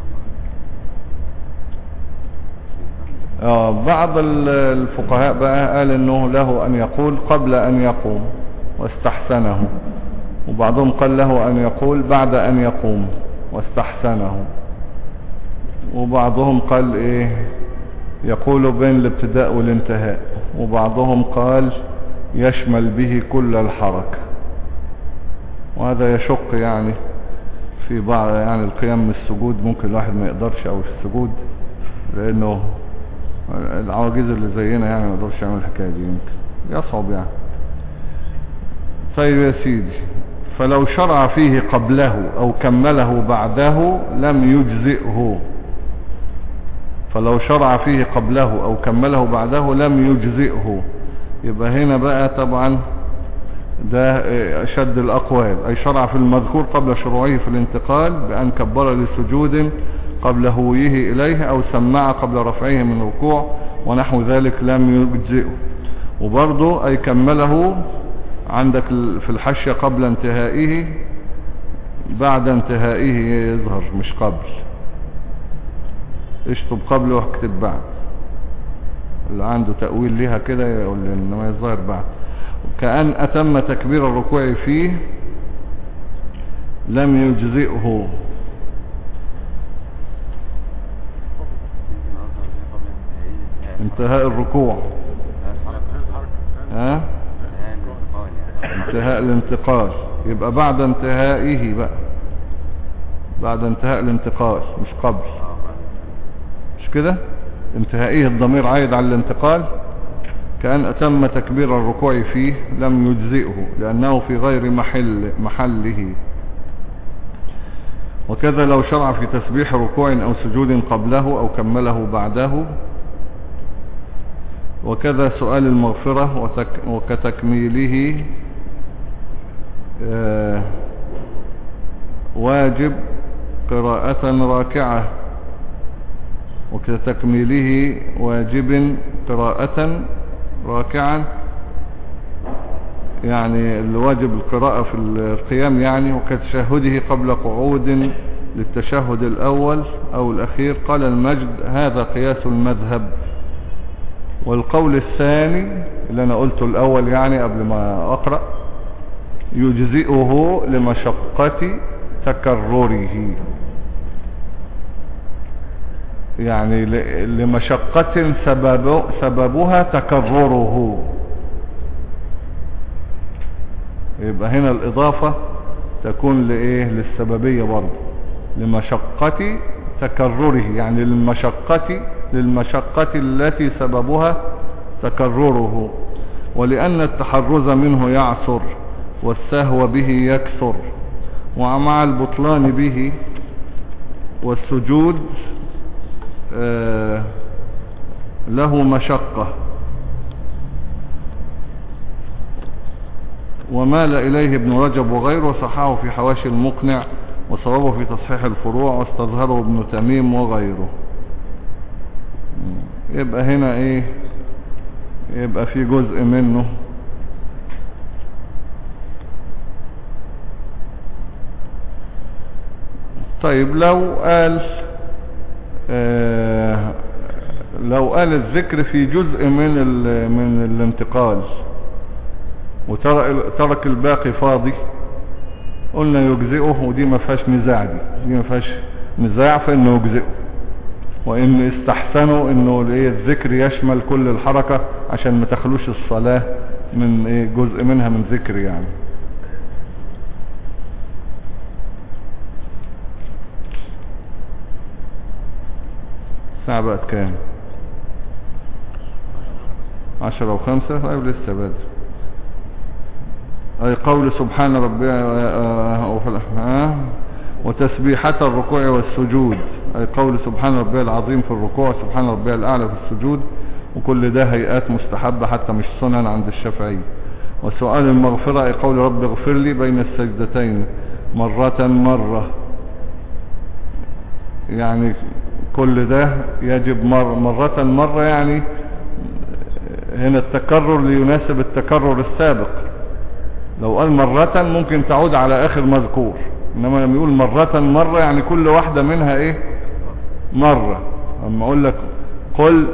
الله آه بعض ال- الفقهاء بقى قال إنه له أن يقول قبل أن يقوم واستحسنه. وبعضهم قال له أن يقول بعد أن يقوم واستحسنه. وبعضهم قال إيه؟ يقول بين الابتداء والانتهاء. وبعضهم قال يشمل به كل الحركة. وهذا يشق يعني في بعض يعني القيام من السجود. ممكن الواحد ما يقدرش أو السجود لأنه العواجيز اللي زينا يعني ما يقدرش يعمل الحكاية دي يمكن. يصعب يعني. طيب يا سيدي فلو شرع فيه قبله أو كمله بعده لم يجزئه. فلو شرع فيه قبله أو كمله بعده لم يجزئه. يبقى هنا بقى طبعا ده أشد الأقوال. أي شرع في المذكور قبل شروعه في الانتقال بأن كبر لسجود قبل هويه إليه أو سمع قبل رفعه من ركوع ونحو ذلك لم يجزئه. وبرضه أي كمله عندك في الحشية قبل انتهائه بعد انتهائه يظهر مش قبل. اشطب قبل واكتب بعد اللي عنده تأويل ليها كده يقول إنما يظهر بعد. كأن أتم تكبير الركوع فيه لم يجزئه يمكن أظهر فيه قبل انتهاء الركوع. ها؟ انتهاء الانتقال يبقى بعد انتهائه بقى. بعد انتهاء الانتقال مش قبل. مش كده؟ انتهائه الضمير عايد على الانتقال. كأن أتم تكبير الركوع فيه لم يجزئه لأنه في غير محل محله. وكذا لو شرع في تسبيح ركوع أو سجود قبله أو كمله بعده وكذا سؤال المغفرة وكتكميله آه، واجب قراءة راكعة وكتكميله واجب قراءة راكعا يعني الواجب القراءة في القيام يعني وكتشهده قبل قعود للتشهد الأول أو الأخير. قال المجد هذا قياس المذهب. والقول الثاني اللي أنا قلته الأول يعني قبل ما أقرأ يجزئه لمشقة تكرره. يعني لمشقة سبب سببها تكرره. يبقى هنا الإضافة تكون لإيه؟ للسببية برضه. لمشقة تكرره. يعني للمشقة للمشقة التي سببها تكرره ولأن التحرز منه يعسر والسهو به يكثر ومع البطلان به والسجود آه، له مشقة ومال إليه ابن رجب وغيره صححه في حواشي المقنع وصوابه في تصحيح الفروع واستظهره ابن تميم وغيره. يبقى هنا إيه؟ يبقى في جزء منه. طيب لو قال آه لو قال الذكر في جزء من من الانتقال وترك ترك الباقي فاضي قلنا يجزئه ودي ما فيهاش نزاع دي. دي ما فيهاش نزاع فإنه يجزئه. وان استحسنوا انه الذكر يشمل كل الحركة عشان ما تخلوش الصلاة من إيه جزء منها من ذكر يعني الساعة بقت كام عشرة وخمسة طيب لسه بدري أي قول سبحان ربي آه، آه، آه، وتسبيحة الركوع والسجود أي قول سبحان ربي العظيم في الركوع سبحان ربي الأعلى في السجود وكل ده هيئات مستحبة حتى مش سنن عند الشافعي. وسؤال المغفرة أي قول رب اغفر لي بين السجدتين مرة مرة. يعني كل ده يجب مر مرة مرة يعني هنا التكرر ليناسب التكرر السابق. لو قال مرة ممكن تعود على آخر مذكور إنما لما يقول مرة مرة يعني كل واحدة منها إيه؟ مرة. أما أقول لك قل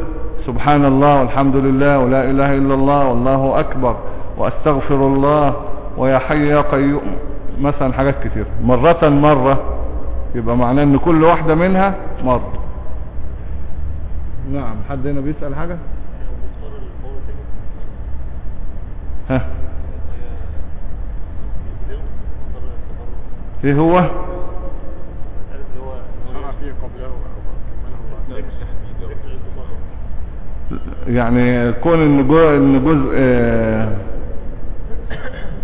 سبحان الله والحمد لله ولا إله إلا الله والله أكبر وأستغفر الله ويا حي يا قيوم. مثلا حاجات كتير. مرة مرة يبقى معناه إن كل واحدة منها مرة. نعم. حد هنا بيسأل حاجة؟ ها؟ إيه هو مسألة اللي هو شرع فيه قبله وكمله بعد ذكر الزبر يعني كون إن جزء آه،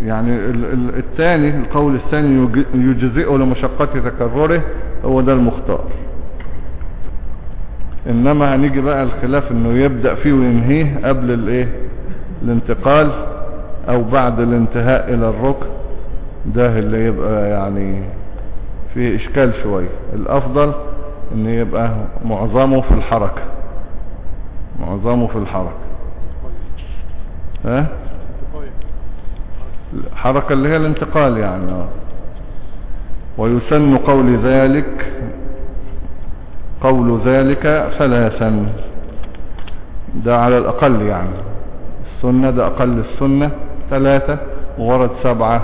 يعني ال- ال- الثاني القول الثاني يج- يجزئه لمشقة تكرره هو ده المختار. إنما هنيجي بقى الخلاف إنه يبدأ فيه وينهيه قبل الإيه؟ الانتقال أو بعد الانتهاء إلى الركن. ده اللي يبقى يعني فيه إشكال شوية. الأفضل إن يبقى معظمه في الحركة. معظمه في الحركة. ها؟ الحركة اللي هي الانتقال يعني. ويسن قول ذلك قول ذلك ثلاثا. ده على الأقل يعني. السنة ده أقل السنة ثلاثة وورد سبعة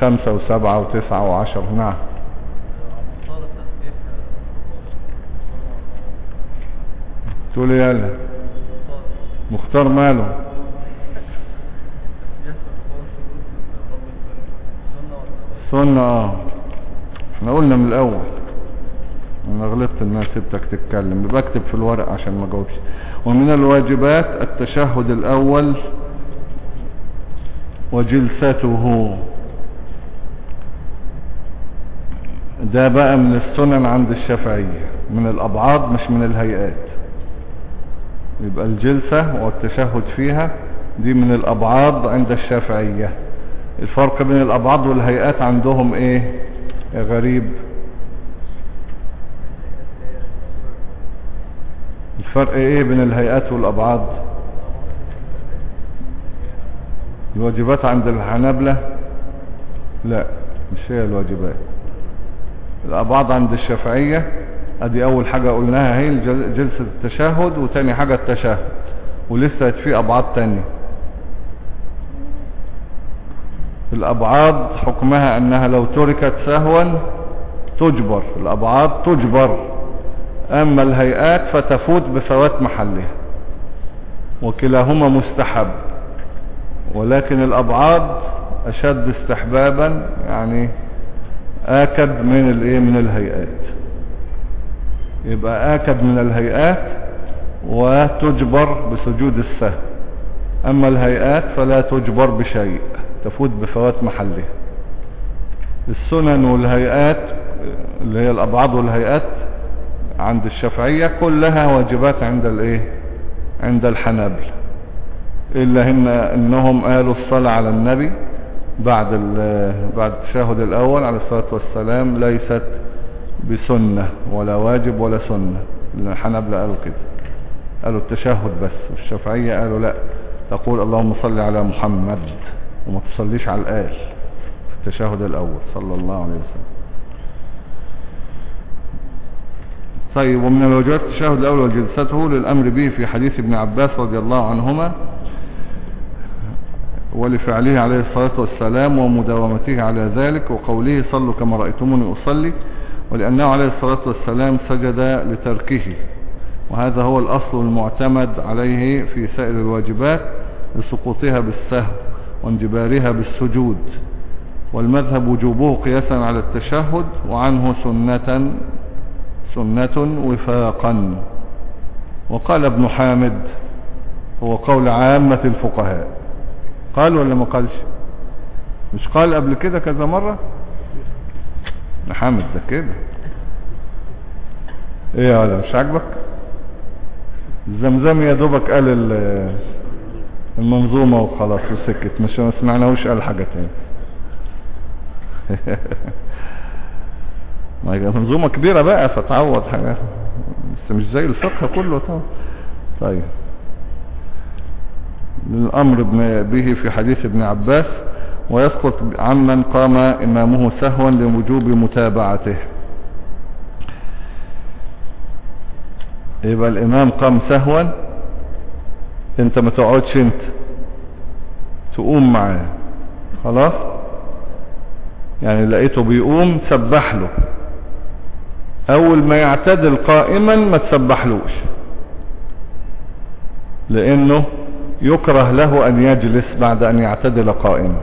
خمسة وسبعة وتسعة وعشر نعم. تقول إيه؟ يالا مختار ماله. سنة آه. إحنا قلنا من الأول. أنا غلطت إن أنا سبتك تتكلم. بكتب في الورق عشان ما جاوبش. ومن الواجبات التشهد الأول وجلسته. ده بقى من السنن عند الشافعية. من الأبعاد مش من الهيئات. يبقى الجلسة والتشهد فيها دي من الأبعاد عند الشافعية. الفرق بين الأبعاد والهيئات عندهم إيه؟ يا غريب. الفرق إيه بين الهيئات والأبعاد؟ الواجبات عند الحنابلة؟ لا مش هي الواجبات. الأبعاد عند الشافعية؟ أدي أول حاجة قلناها هي جلسة التشهد وتاني حاجة التشهد ولسه في أبعاد تانية. الأبعاد حكمها أنها لو تركت سهوا تجبر. الأبعاد تجبر. أما الهيئات فتفوت بفوات محلها. وكلاهما مستحب. ولكن الأبعاد أشد استحبابا يعني آكد من الإيه؟ من الهيئات. يبقى آكد من الهيئات وتجبر بسجود السهو أما الهيئات فلا تجبر بشيء تفوت بفوات محلها السنن والهيئات اللي هي الأبعاد والهيئات عند الشافعية كلها واجبات عند الإيه؟ عند الحنابل إلا هن إنهم قالوا الصلاة على النبي بعد بعد التشهد الأول عليه الصلاة والسلام ليست بسنة ولا واجب ولا سنة. لأن الحنابلة قالوا كده. قالوا التشهد بس والشافعية قالوا لا. تقول اللهم صل على محمد وما تصليش على الآل. في التشهد الأول صلى الله عليه وسلم. طيب ومن الواجبات التشهد الأول وجلسته للأمر به في حديث ابن عباس رضي الله عنهما ولفعله عليه الصلاة والسلام ومداومته على ذلك وقوله صلوا كما رأيتموني أصلي. ولأنه عليه الصلاة والسلام سجد لتركه. وهذا هو الأصل المعتمد عليه في سائر الواجبات لسقوطها بالسهو وانجبارها بالسجود. والمذهب وجوبه قياسا على التشهد وعنه سنة سنة وفاقا. وقال ابن حامد هو قول عامة الفقهاء. قال ولا ما قالش؟ مش قال قبل كده كذا مرة؟ حامد ده كده. إيه يا ولا مش عاجبك؟ الزمزم يا دوبك قال ال- المنظومة وخلاص وسكت مش ما سمعناهوش قال حاجة تاني. ما منظومة كبيرة بقى فتعوض حاجة. بس مش زي الفقه كله طبعا. طيب. الأمر بن- به في حديث ابن عباس ويسقط عمن قام إمامه سهوا لوجوب متابعته. يبقى الإمام قام سهوا أنت ما تقعدش أنت تقوم معاه. خلاص؟ يعني لقيته بيقوم سبح له. أول ما يعتدل قائما ما تسبحلوش. لأنه يكره له أن يجلس بعد أن يعتدل قائما.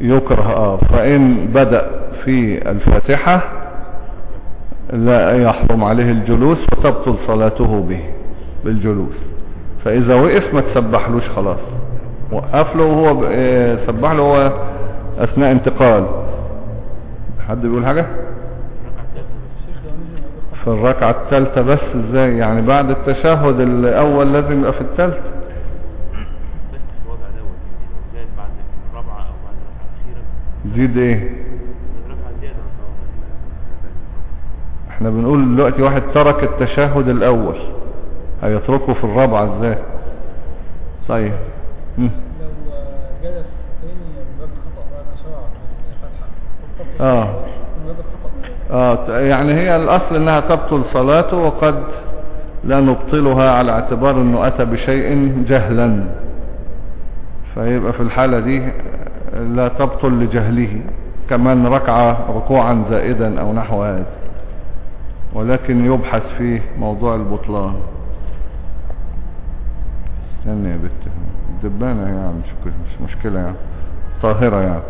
يكره. آه. فإن بدأ في الفاتحة لا يحرم عليه الجلوس وتبطل صلاته به بالجلوس. فإذا وقف ما تسبحلوش خلاص. وقف له وهو آه، سبح له هو أثناء انتقال. حد بيقول حاجة؟ في الركعة الثالثة بس إزاي؟ يعني بعد التشهد الأول لازم يبقى في الثالثة بس في الوضع دوت يعني لو زاد بعد الرابعة أو بعد الركعة الأخيرة زيد إيه؟ إحنا بنقول دلوقتي واحد ترك التشهد الأول هيتركه في الرابعة إزاي؟ مم. لو آه، جلس تاني من باب الخطأ بعد ما شرع في الفتحة آه ت- يعني هي الأصل إنها تبطل صلاته وقد لا نبطلها على اعتبار إنه أتى بشيء جهلا. فيبقى في الحالة دي لا تبطل لجهله كمان ركعة ركوعا زائدا أو نحو هذا. ولكن يبحث فيه موضوع البطلان. استنى يا بت. دبانة يعني مش مش مشكلة يعني طاهرة يعني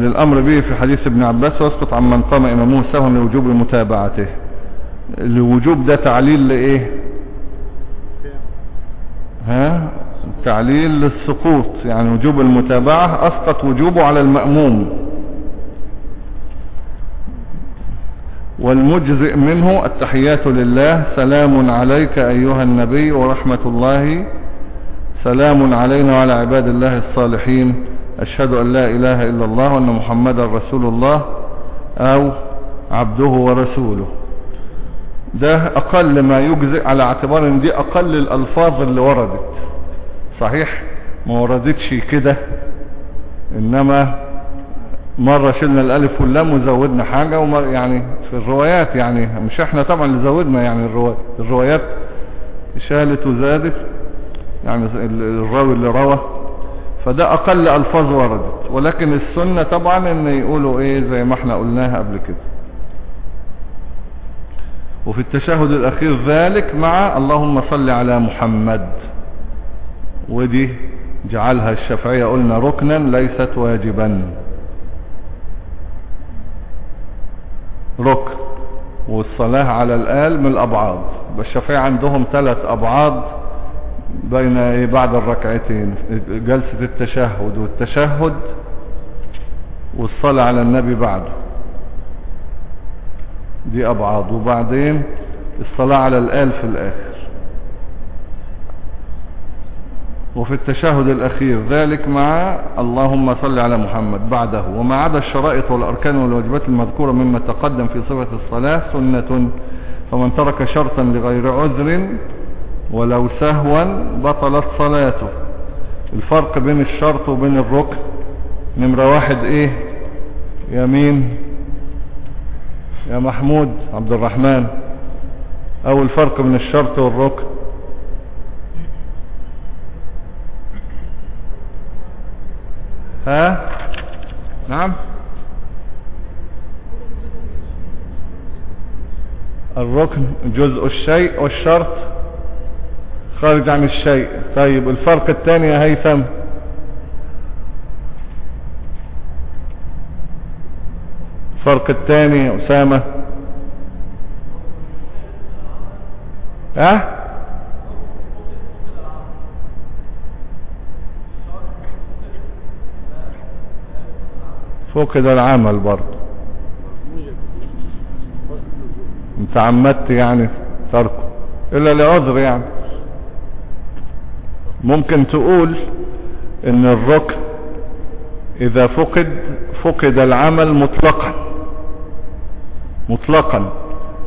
للأمر به في حديث ابن عباس واسقط عن من قام إمامه سهوا لوجوب متابعته. الوجوب ده تعليل لإيه؟ ها؟ تعليل للسقوط يعني وجوب المتابعة أسقط وجوبه على المأموم. والمجزئ منه التحيات لله سلام عليك أيها النبي ورحمة الله سلام علينا وعلى عباد الله الصالحين. أشهد أن لا إله إلا الله وأن محمدا رسول الله أو عبده ورسوله. ده أقل ما يجزئ على اعتبار إن دي أقل الألفاظ اللي وردت. صحيح ما وردتش كده إنما مرة شلنا الألف واللام وزودنا حاجة ومر يعني في الروايات يعني مش إحنا طبعا اللي زودنا يعني الروايات الروايات شالت وزادت يعني ال- الراوي اللي روى فده أقل ألفاظ وردت. ولكن السنة طبعا إن يقولوا إيه زي ما إحنا قلناها قبل كده. وفي التشهد الأخير ذلك مع اللهم صل على محمد. ودي جعلها الشافعية قلنا ركنا ليست واجبا. ركن والصلاة على الآل من الأبعاد. الشافعية عندهم ثلاث أبعاد بين بعد الركعتين جلسة التشهد والتشهد والصلاة على النبي بعده دي أبعاد. وبعدين الصلاة على الآل في الآخر. وفي التشهد الأخير ذلك مع اللهم صل على محمد بعده وما عدا الشرائط والأركان والواجبات المذكورة مما تقدم في صفة الصلاة سنة فمن ترك شرطا لغير عذر ولو سهوا بطلت صلاته. الفرق بين الشرط وبين الركن نمرة واحد إيه؟ يمين يا محمود عبد الرحمن. أو الفرق بين الشرط والركن ها؟ نعم. الركن جزء الشيء والشرط خارج عن الشيء. طيب الفرق الثاني يا هيثم. الفرق الثاني يا أسامة. ها؟ فقد العمل برضه. انت عمدت يعني تركه. إلا لعذر يعني. ممكن تقول إن الركن إذا فقد فقد العمل مطلقا. مطلقا.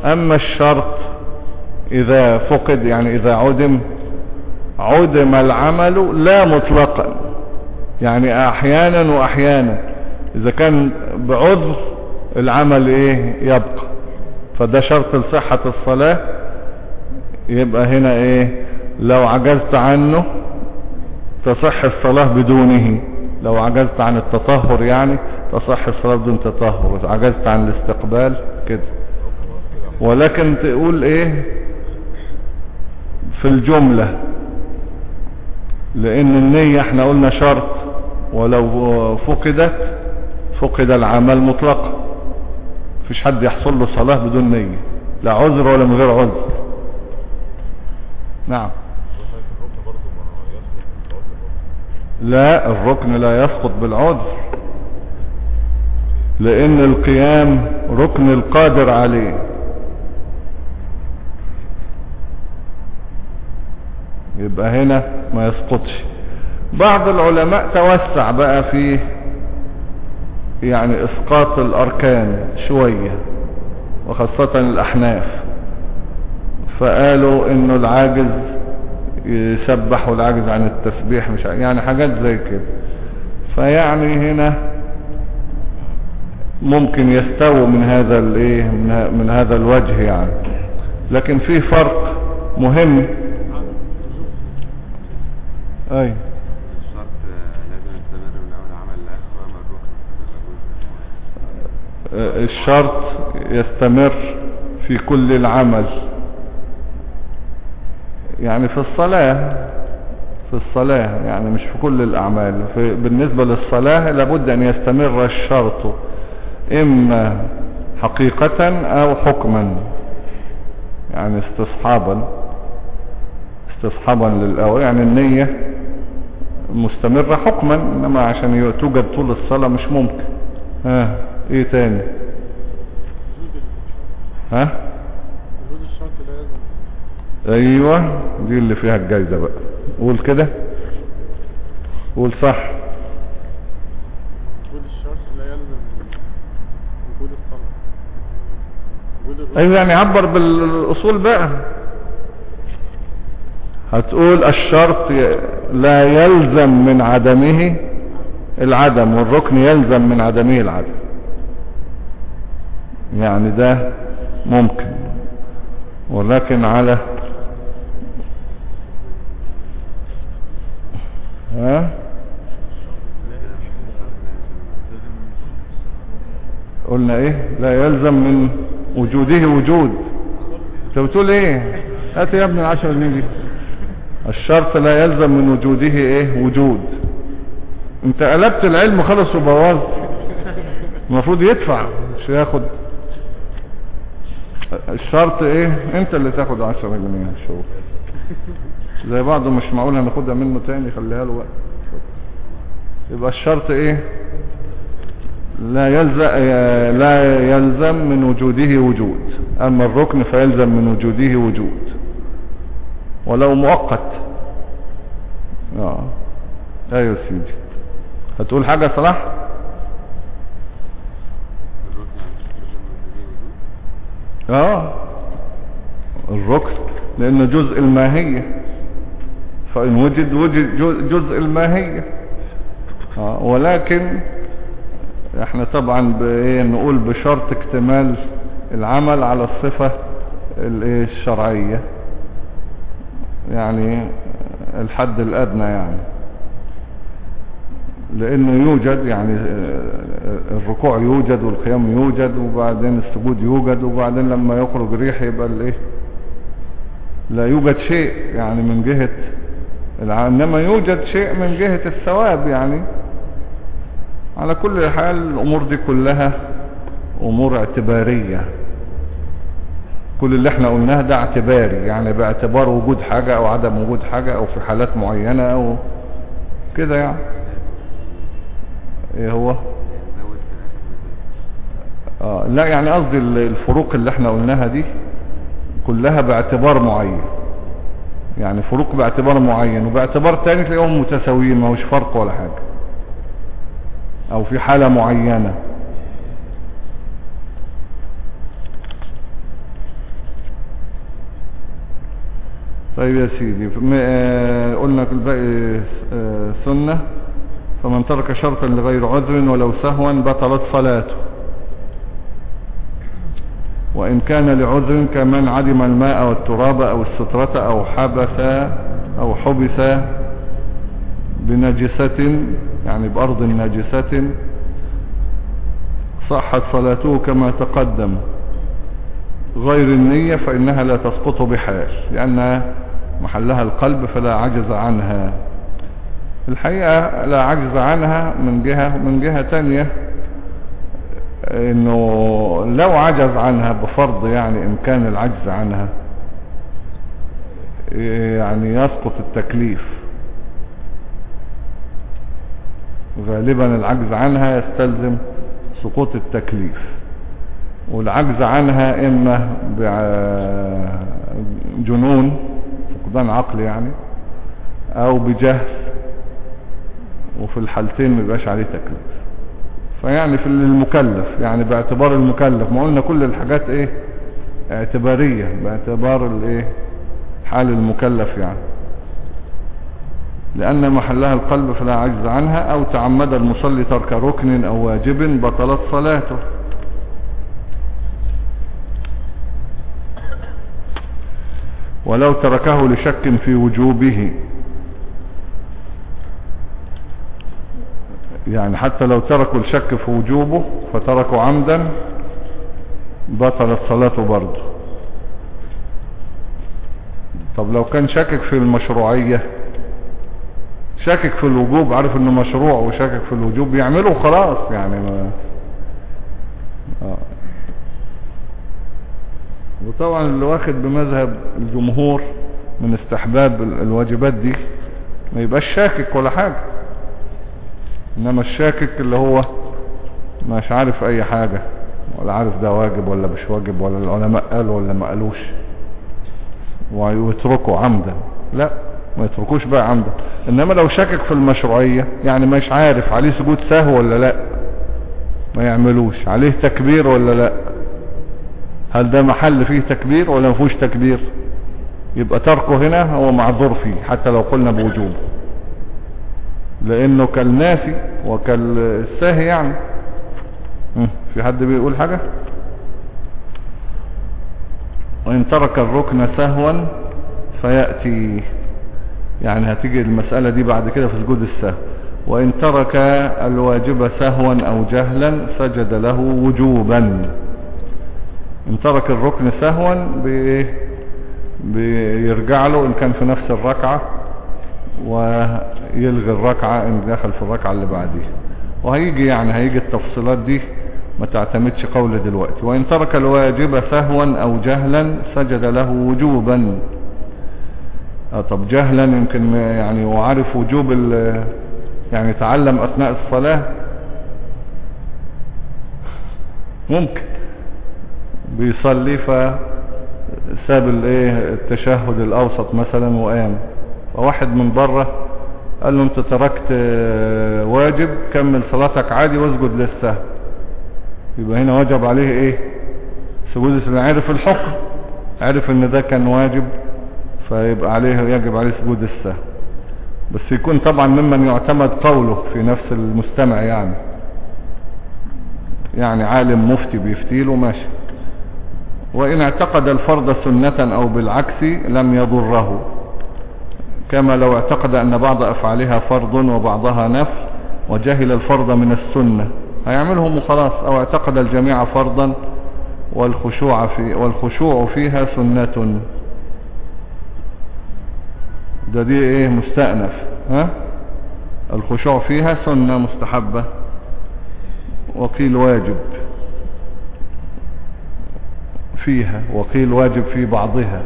أما الشرط إذا فقد يعني إذا عدم عدم العمل لا مطلقا. يعني أحيانا واحيانا. إذا كان بعذر العمل إيه؟ يبقى. فده شرط لصحة الصلاة. يبقى هنا إيه؟ لو عجزت عنه تصح الصلاة بدونه. لو عجزت عن التطهر يعني تصح الصلاة بدون تطهر. عجزت عن الاستقبال كده. ولكن تقول إيه؟ في الجملة. لأن النية إحنا قلنا شرط. ولو فقدت فقد العمل مطلقا مفيش حد يحصل له صلاة بدون نية. لا عذر ولا من غير عذر. نعم. لا الركن لا يسقط بالعذر. لأن القيام ركن القادر عليه. يبقى هنا ما يسقطش. بعض العلماء توسع بقى في يعني إسقاط الأركان شوية وخاصة الأحناف. فقالوا إنه العاجز يسبح والعاجز عن التسبيح مش يعني حاجات زي كده. فيعني هنا ممكن يستووا من هذا الإيه من, هذا الوجه يعني. لكن في فرق مهم. أي. الشرط يستمر في كل العمل. يعني في الصلاة في الصلاة يعني مش في كل الأعمال. في بالنسبة للصلاة لابد أن يستمر الشرط إما حقيقة أو حكما يعني استصحابا استصحابا للأول. يعني النية مستمرة حكما إنما عشان توجد طول الصلاة مش ممكن. ها إيه تاني؟ ها؟ أيوه دي اللي فيها الجايزة بقى. قول كده. قول صح. وجود الشرط لا يلزم وجود أيوه يعني عبر بالأصول بقى. هتقول الشرط لا يلزم من عدمه العدم والركن يلزم من عدمه العدم. يعني ده ممكن. ولكن على ها؟ قلنا إيه؟ لا يلزم من وجوده وجود. أنت بتقول إيه؟ هات يا ابني العشرة جنيه دي. الشرط لا يلزم من وجوده إيه؟ وجود. أنت قلبت العلم خلص وبوظت. المفروض يدفع مش ياخد الشرط إيه؟ أنت اللي تاخد عشرة جنيه شوف زي بعضه مش معقول هناخدها منه تاني خليها له بقى يبقى الشرط إيه؟ لا يلزم لا يلزم من وجوده وجود. أما الركن فيلزم من وجوده وجود. ولو مؤقت. آه. أيوه سيدي. هتقول حاجة صلاح الركن لازم من وجود آه. الركن لأنه جزء الماهية. فإن وجد وجد جزء الماهية. آه. ولكن إحنا طبعا بايه نقول بشرط اكتمال العمل على الصفة الايه الشرعية. يعني الحد الأدنى يعني. لأنه يوجد يعني آه، الركوع يوجد والقيام يوجد وبعدين السجود يوجد وبعدين لما يخرج ريح يبقى الإيه؟ لا يوجد شيء يعني من جهة إنما يوجد شيء من جهة الثواب يعني. على كل حال الأمور دي كلها أمور اعتبارية. كل اللي إحنا قلناه ده اعتباري يعني باعتبار وجود حاجة أو عدم وجود حاجة أو في حالات معينة أو كده يعني. إيه هو؟ آه لا يعني قصدي ال- الفروق اللي إحنا قلناها دي كلها باعتبار معين. يعني فروق باعتبار معين وباعتبار تاني تلاقيهم متساويين ما هوش فرق ولا حاجة. أو في حالة معينة. طيب يا سيدي آه، قلنا الباقي آه، سنة. فمن ترك شرطا لغير عذر ولو سهوا بطلت صلاته. وإن كان لعذر كمن عدم الماء والتراب أو السترة أو حبس أو حبس بنجسة يعني بأرض نجسة صحت صلاته كما تقدم. غير النية فإنها لا تسقط بحال لأن محلها القلب فلا عجز عنها. الحقيقة لا عجز عنها من جهة من جهة تانية إنه لو عجز عنها بفرض يعني امكان العجز عنها يعني يسقط التكليف. غالبا العجز عنها يستلزم سقوط التكليف. والعجز عنها إما بجنون فقدان عقل يعني أو بجهل. وفي الحالتين ما يبقاش عليه تكليف فيعني في المكلف يعني باعتبار المكلف ما قلنا كل الحاجات إيه؟ اعتبارية باعتبار الإيه؟ حال المكلف يعني. لأن محلها القلب فلا عجز عنها أو تعمد المصلي ترك ركن أو واجب بطلت صلاته. ولو تركه لشك في وجوبه. يعني حتى لو تركوا الشك في وجوبه فتركوا عمدا بطلت صلاته برضه طب لو كان شاكك في المشروعية شاكك في الوجوب عارف إنه مشروع وشاكك في الوجوب يعمله خلاص يعني ما آه. وطبعا اللي واخد بمذهب الجمهور من استحباب الواجبات دي ما يبقاش شاكك ولا حاجة إنما الشاكك اللي هو مش عارف أي حاجة ولا عارف ده واجب ولا مش واجب ولا العلماء قالوا ولا ما قالوش. ويتركوا عمدا. لا ما يتركوش بقى عمدا. إنما لو شكك في المشروعية يعني مش عارف عليه سجود سهو ولا لا. ما يعملوش. عليه تكبير ولا لا. هل ده محل فيه تكبير ولا ما فيهوش تكبير؟ يبقى تركه هنا هو معذور فيه حتى لو قلنا بوجوبه لأنه كالناسي وكالساهي يعني. في حد بيقول حاجة؟ وإن ترك الركن سهوا فيأتي. يعني هتيجي المسألة دي بعد كده في سجود السهو. وإن ترك الواجب سهوا أو جهلا سجد له وجوبا. إن ترك الركن سهوا بيرجع له إن كان في نفس الركعة. ويلغي الركعة إن دخل في الركعة اللي بعديها. وهيجي يعني هيجي التفصيلات دي ما تعتمدش قول دلوقتي. وإن ترك الواجب سهوا أو جهلا سجد له وجوبا. آه طب جهلا يمكن يعني وعارف وجوب يعني تعلم أثناء الصلاة؟ ممكن. بيصلي فساب الايه التشهد الأوسط مثلا وقام. فواحد من بره قال له انت تركت واجب كمل صلاتك عادي واسجد للسهو يبقى هنا وجب عليه إيه؟ سجود السهو عرف الحكم عرف ان ده كان واجب فيبقى عليه يجب عليه سجود السهو بس يكون طبعا ممن يعتمد قوله في نفس المستمع يعني. يعني عالم مفتي بيفتيله ماشي وإن اعتقد الفرض سنة أو بالعكس لم يضره. كما لو اعتقد أن بعض أفعالها فرض وبعضها نفل وجهل الفرض من السنة. هيعملهم وخلاص أو اعتقد الجميع فرضا والخشوع, في والخشوع فيها سنة. ده دي إيه؟ مستأنف. ها؟ الخشوع فيها سنة مستحبة. وقيل واجب فيها وقيل واجب في بعضها.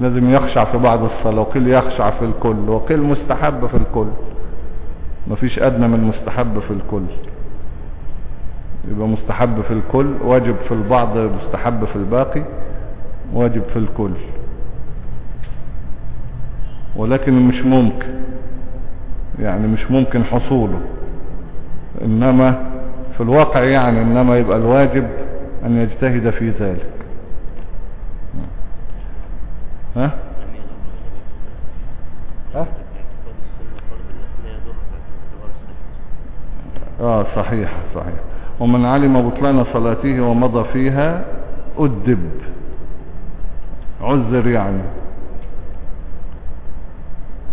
لازم يخشع في بعض الصلاة وقيل يخشع في الكل وقيل مستحب في الكل. مفيش أدنى من مستحب في الكل. يبقى مستحب في الكل واجب في البعض مستحب في الباقي واجب في الكل. ولكن مش ممكن يعني مش ممكن حصوله. إنما في الواقع يعني إنما يبقى الواجب أن يجتهد في ذلك. ها؟ ها؟ آه صحيح صحيح. ومن علم بطلان صلاته ومضى فيها أدب. عذر يعني.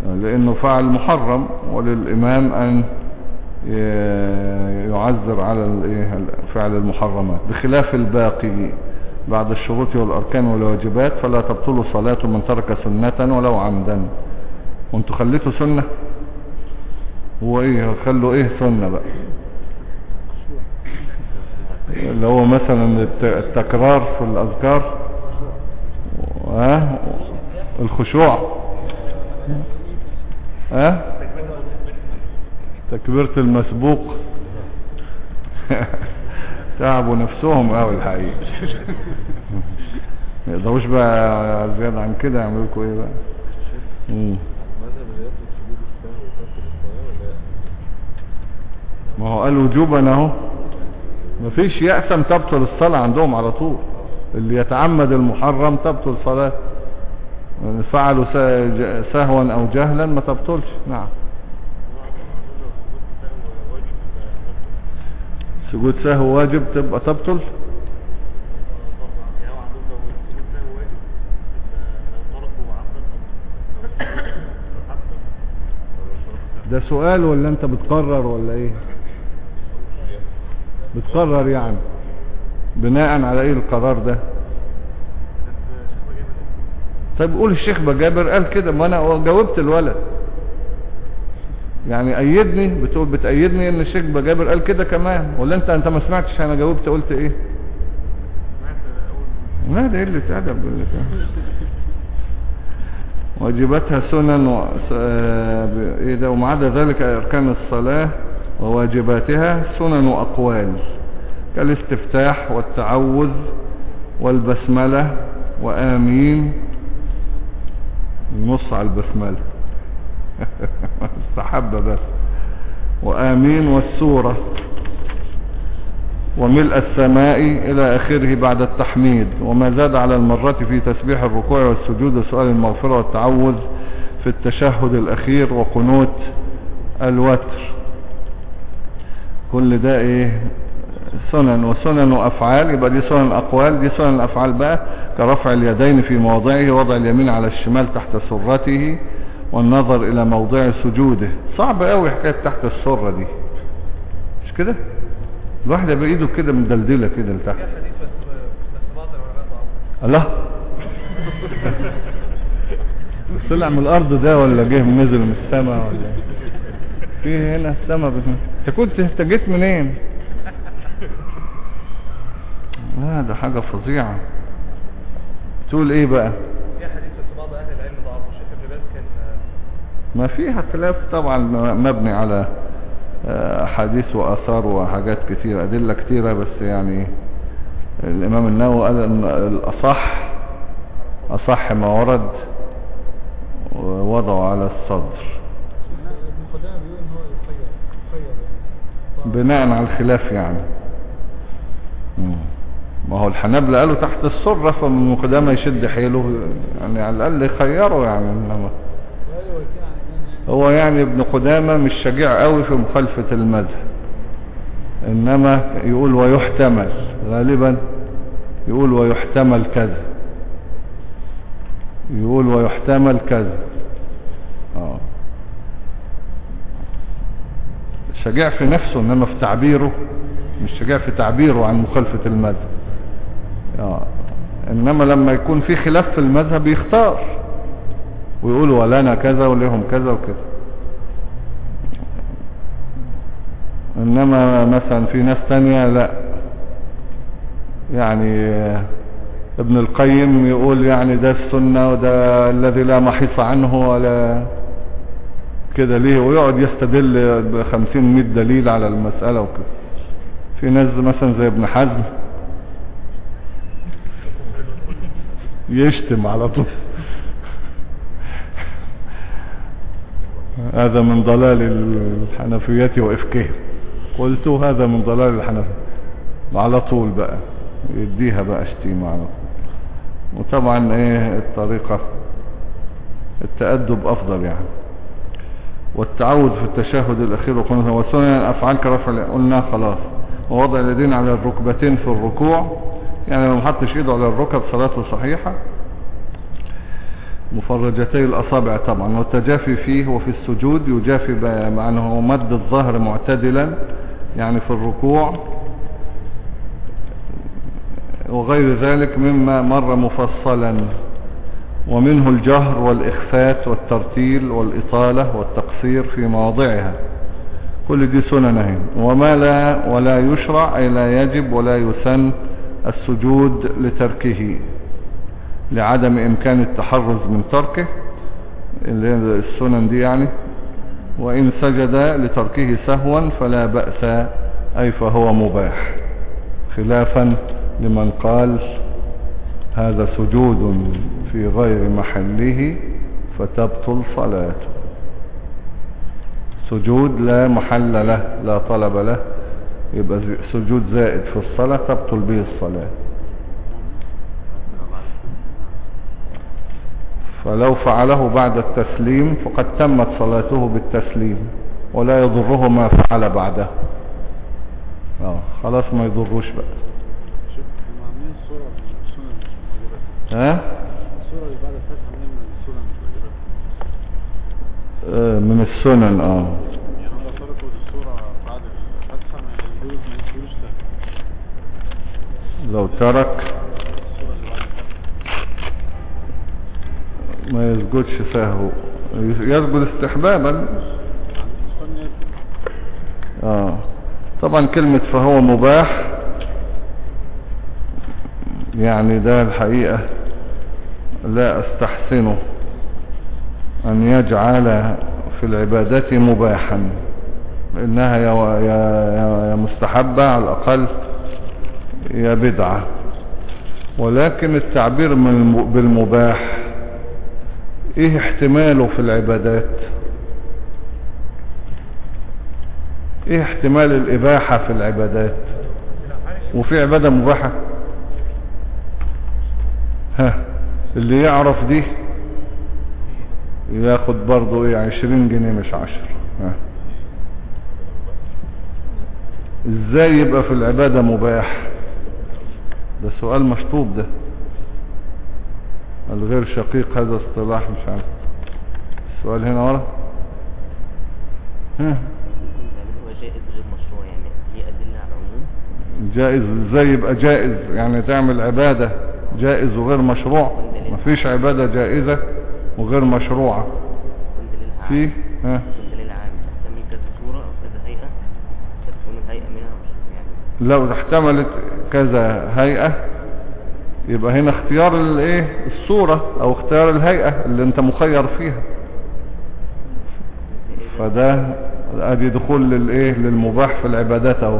لأنه فعل محرم وللإمام أن يعذر على فعل المحرمات بخلاف الباقي. بعد الشروط والأركان والواجبات فلا تبطل صلاة من ترك سنة ولو عمدا. وانتوا خليتوا سنة؟ هو إيه خلوا إيه سنة بقى؟ اللي هو مثلا الت- التكرار في الأذكار. ها؟ الخشوع. ها؟ تكبيرة المسبوق. تعبوا نفسهم قوي الحقيقة. ما يقدروش بقى زيادة عن كده يعملوا لكم إيه بقى. ما هو قال وجوبا أهو. مفيش يأسم تبطل الصلاة عندهم على طول. اللي يتعمد المحرم تبطل صلاة. فعلوا سهوا أو جهلا ما تبطلش. نعم. سجود سهو واجب تبقى تبطل؟ ده سؤال ولا انت بتقرر ولا إيه؟ بتقرر يعني بناء على إيه القرار ده؟ طيب قول الشيخ بجابر قال كده ما أنا جاوبت الولد. يعني أيدني بتقول بتأيدني إن الشيخ بجابر قال كده كمان. ولا انت أنت ما سمعتش أنا جاوبت قلت إيه؟ ما ده تعجب اللي تعجب؟ واجباتها سنن و... آه، إيه ده؟ وما عدا ذلك أركان الصلاة وواجباتها سنن وأقوال. كالاستفتاح والتعوذ والبسملة وآمين. نص على البسملة. استحب بس. وآمين والسورة. وملء السماء إلى آخره بعد التحميد. وما زاد على المرة في تسبيح الركوع والسجود وسؤال المغفرة والتعوذ في التشهد الأخير وقنوت الوتر. كل ده إيه؟ سنن. وسنن وأفعال. يبقى دي سنن أقوال دي سنن أفعال بقى كرفع اليدين في موضعه وضع اليمين على الشمال تحت سرته. والنظر إلى موضع سجوده. صعب قوي حكاية تحت السرة دي. مش كده؟ الواحد يبقى إيده كده مدلدلة كده لتحت. الله. طلع من الأرض ده ولا جه نزل من السماء ولا إيه؟ في هنا السماء أنت كنت أنت جيت منين؟ لا ده حاجة فظيعة. تقول إيه بقى في حديث بس بعض أهل العلم ضعفوا الشيخ ابن باز كان ما فيها خلاف طبعا مبني على آه، أحاديث وآثار وحاجات كتيرة أدلة كتيرة بس يعني الإمام النووي قال إن الأصح أصح ما ورد ووضعه على الصدر بناء على الخلاف يعني. ما هو الحنابلة قالوا تحت السرة فمن قدامه يشد حيله يعني على الأقل يخيره يعني إنما أيوه كده عن الامام يعني هو يعني ابن قدامة مش شجاع قوي في مخالفة المذهب. إنما يقول ويحتمل غالبا يقول ويحتمل كذا. يقول ويحتمل كذا. آه. شجاع في نفسه إنما في تعبيره مش شجاع في تعبيره عن مخالفة المذهب. آه. إنما لما يكون في خلاف في المذهب يختار. ويقول ولنا كذا ولهم كذا وكذا. إنما مثلا في ناس تانية لا. يعني ابن القيم يقول يعني ده السنة وده الذي لا محيص عنه ولا كده ليه؟ ويقعد يستدل بخمسين مئة دليل على المسألة وكده. في ناس مثلا زي ابن حزم يشتم على طول. هذا من ضلال الحنفية وإفكهم. قلت هذا من ضلال الحنفية. على طول بقى يديها بقى شتيمة على طول. وطبعا إيه الطريقة التأدب أفضل يعني. والتعود في التشهد الأخير وقلنا وسنن أفعال كرفع قلنا خلاص ووضع اليدين على الركبتين في الركوع. يعني لو محطش ايده على الركب صلاته صحيحة. مفرجتي الأصابع طبعا والتجافي فيه وفي السجود يجافي مع أنه مد الظهر معتدلا يعني في الركوع وغير ذلك مما مر مفصلا ومنه الجهر والإخفات والترتيل والإطالة والتقصير في مواضعها. كل دي سنن اهي وما لا ولا يشرع أي لا يجب ولا يسن السجود لتركه. لعدم إمكان التحرز من تركه اللي هي السنن دي يعني. وإن سجد لتركه سهوا فلا بأس أي فهو مباح. خلافا لمن قال هذا سجود في غير محله فتبطل صلاته. سجود لا محل له لا طلب له. يبقى سجود زائد في الصلاة تبطل به الصلاة. فلو فعله بعد التسليم فقد تمت صلاته بالتسليم ولا يضره ما فعل بعده. آه خلاص ما يضروش بقى. عاملين الصورة من السنن مش ما يسجدش سهو يسجد استحبابا. آه. طبعا كلمة فهو مباح. يعني ده الحقيقة لا أستحسنه. أن يجعل في العبادات مباحا. إنها يا, يا, يا- مستحبة على الأقل يا بدعة. ولكن التعبير بالمباح إيه احتماله في العبادات؟ إيه احتمال الإباحة في العبادات؟ وفي عبادة مباحة؟ ها اللي يعرف دي ياخد برضو إيه عشرين جنيه مش عشر. ها. إزاي يبقى في العبادة مباح؟ ده سؤال مشطوب ده. الغير شقيق هذا اصطلاح مش عارف. السؤال هنا ورا. ها؟ جائز مشروع يعني؟ إزاي يبقى جائز يعني تعمل عبادة جائز وغير مشروع. مفيش عبادة جائزة وغير مشروعة. في؟ ها؟ لو احتملت كذا هيئة يبقى هنا اختيار الايه؟ الصورة أو اختيار الهيئة اللي أنت مخير فيها. فده أدي دخول للإيه؟ للمباح في العبادات أهو.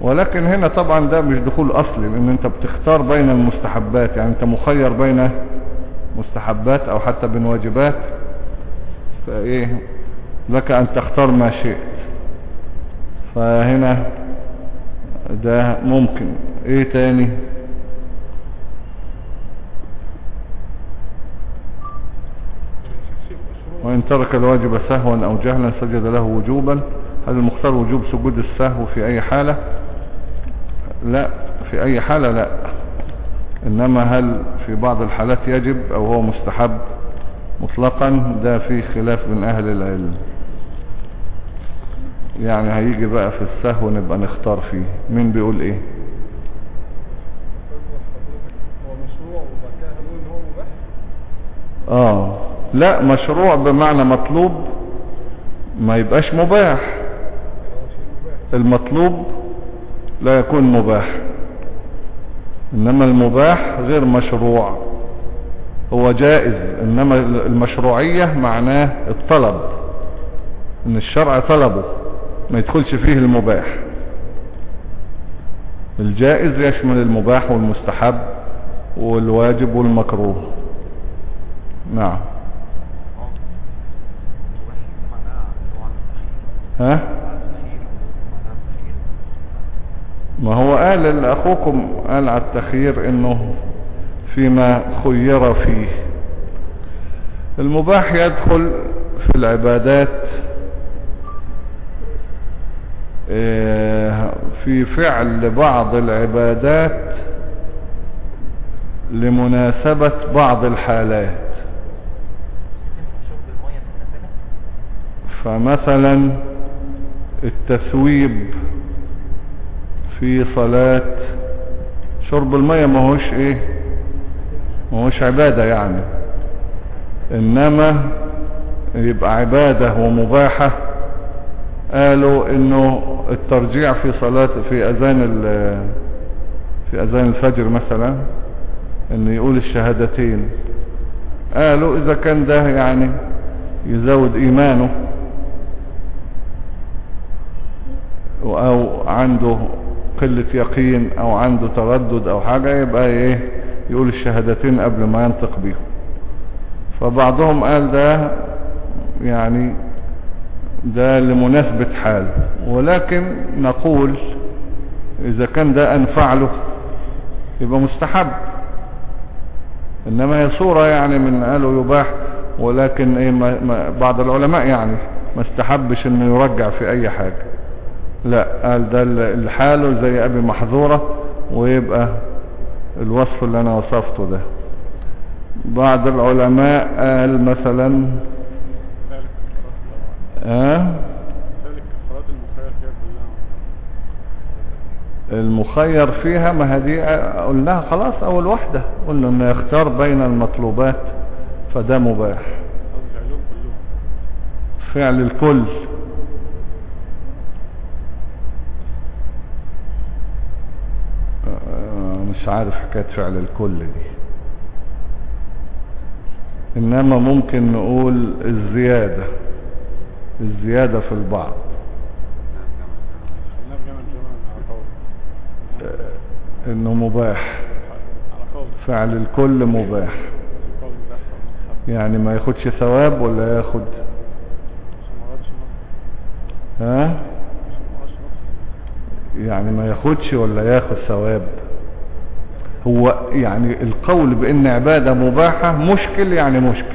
ولكن هنا طبعا ده مش دخول أصلي لأن أنت بتختار بين المستحبات. يعني أنت مخير بين مستحبات أو حتى بين واجبات فإيه؟ لك أن تختار ما شئت. فهنا ده ممكن. إيه تاني؟ وإن ترك الواجب سهوا أو جهلا سجد له وجوبا. هل المختار وجوب سجود السهو في أي حالة؟ لا في أي حالة لا. إنما هل في بعض الحالات يجب أو هو مستحب؟ مطلقا ده في خلاف من أهل العلم. يعني هيجي بقى في السهو نبقى نختار فيه. مين بيقول إيه؟ آه. لا مشروع بمعنى مطلوب ما يبقاش مباح. المطلوب لا يكون مباح إنما المباح غير مشروع. هو جائز إنما المشروعية معناه الطلب إن الشرع طلبه ما يدخلش فيه المباح. الجائز يشمل المباح والمستحب والواجب والمكروه. نعم. ها؟ ما هو قال اللي أخوكم قال على التخيير إنه فيما خير فيه. المباح يدخل في العبادات آه، في فعل بعض العبادات لمناسبة بعض الحالات. فمثلا التثويب في صلاة شرب المية ما هوش إيه؟ ما هوش عبادة يعني. إنما يبقى عبادة ومباحة. قالوا إنه الترجيع في صلاة في أذان في أذان الفجر مثلا إنه يقول الشهادتين. قالوا إذا كان ده يعني يزود إيمانه. أو عنده قلة يقين أو عنده تردد أو حاجة يبقى إيه؟ يقول الشهادتين قبل ما ينطق بيهم. فبعضهم قال ده يعني ده لمناسبة حال. ولكن نقول إذا كان ده أنفع له يبقى مستحب. إنما هي صورة يعني من قالوا يباح ولكن إيه؟ ما بعض العلماء يعني ما استحبش إنه يرجع في أي حاجة. لا قال ده ال- الحاله زي أبي محظورة ويبقى الوصف اللي أنا وصفته ده. بعض العلماء قال مثلا المخير فيها ما هدي قلناها خلاص أول واحدة. قلنا إنه يختار بين المطلوبات فده مباح. فعل الكل آه، مش عارف حكاية فعل الكل دي. إنما ممكن نقول الزيادة الزيادة في البعض. إنه مباح. فعل الكل مباح. يعني ما ياخدش ثواب ولا ياخد؟ ها؟ يعني ما ياخدش ولا ياخد ثواب. هو يعني القول بإن عبادة مباحة مشكل يعني مشكل.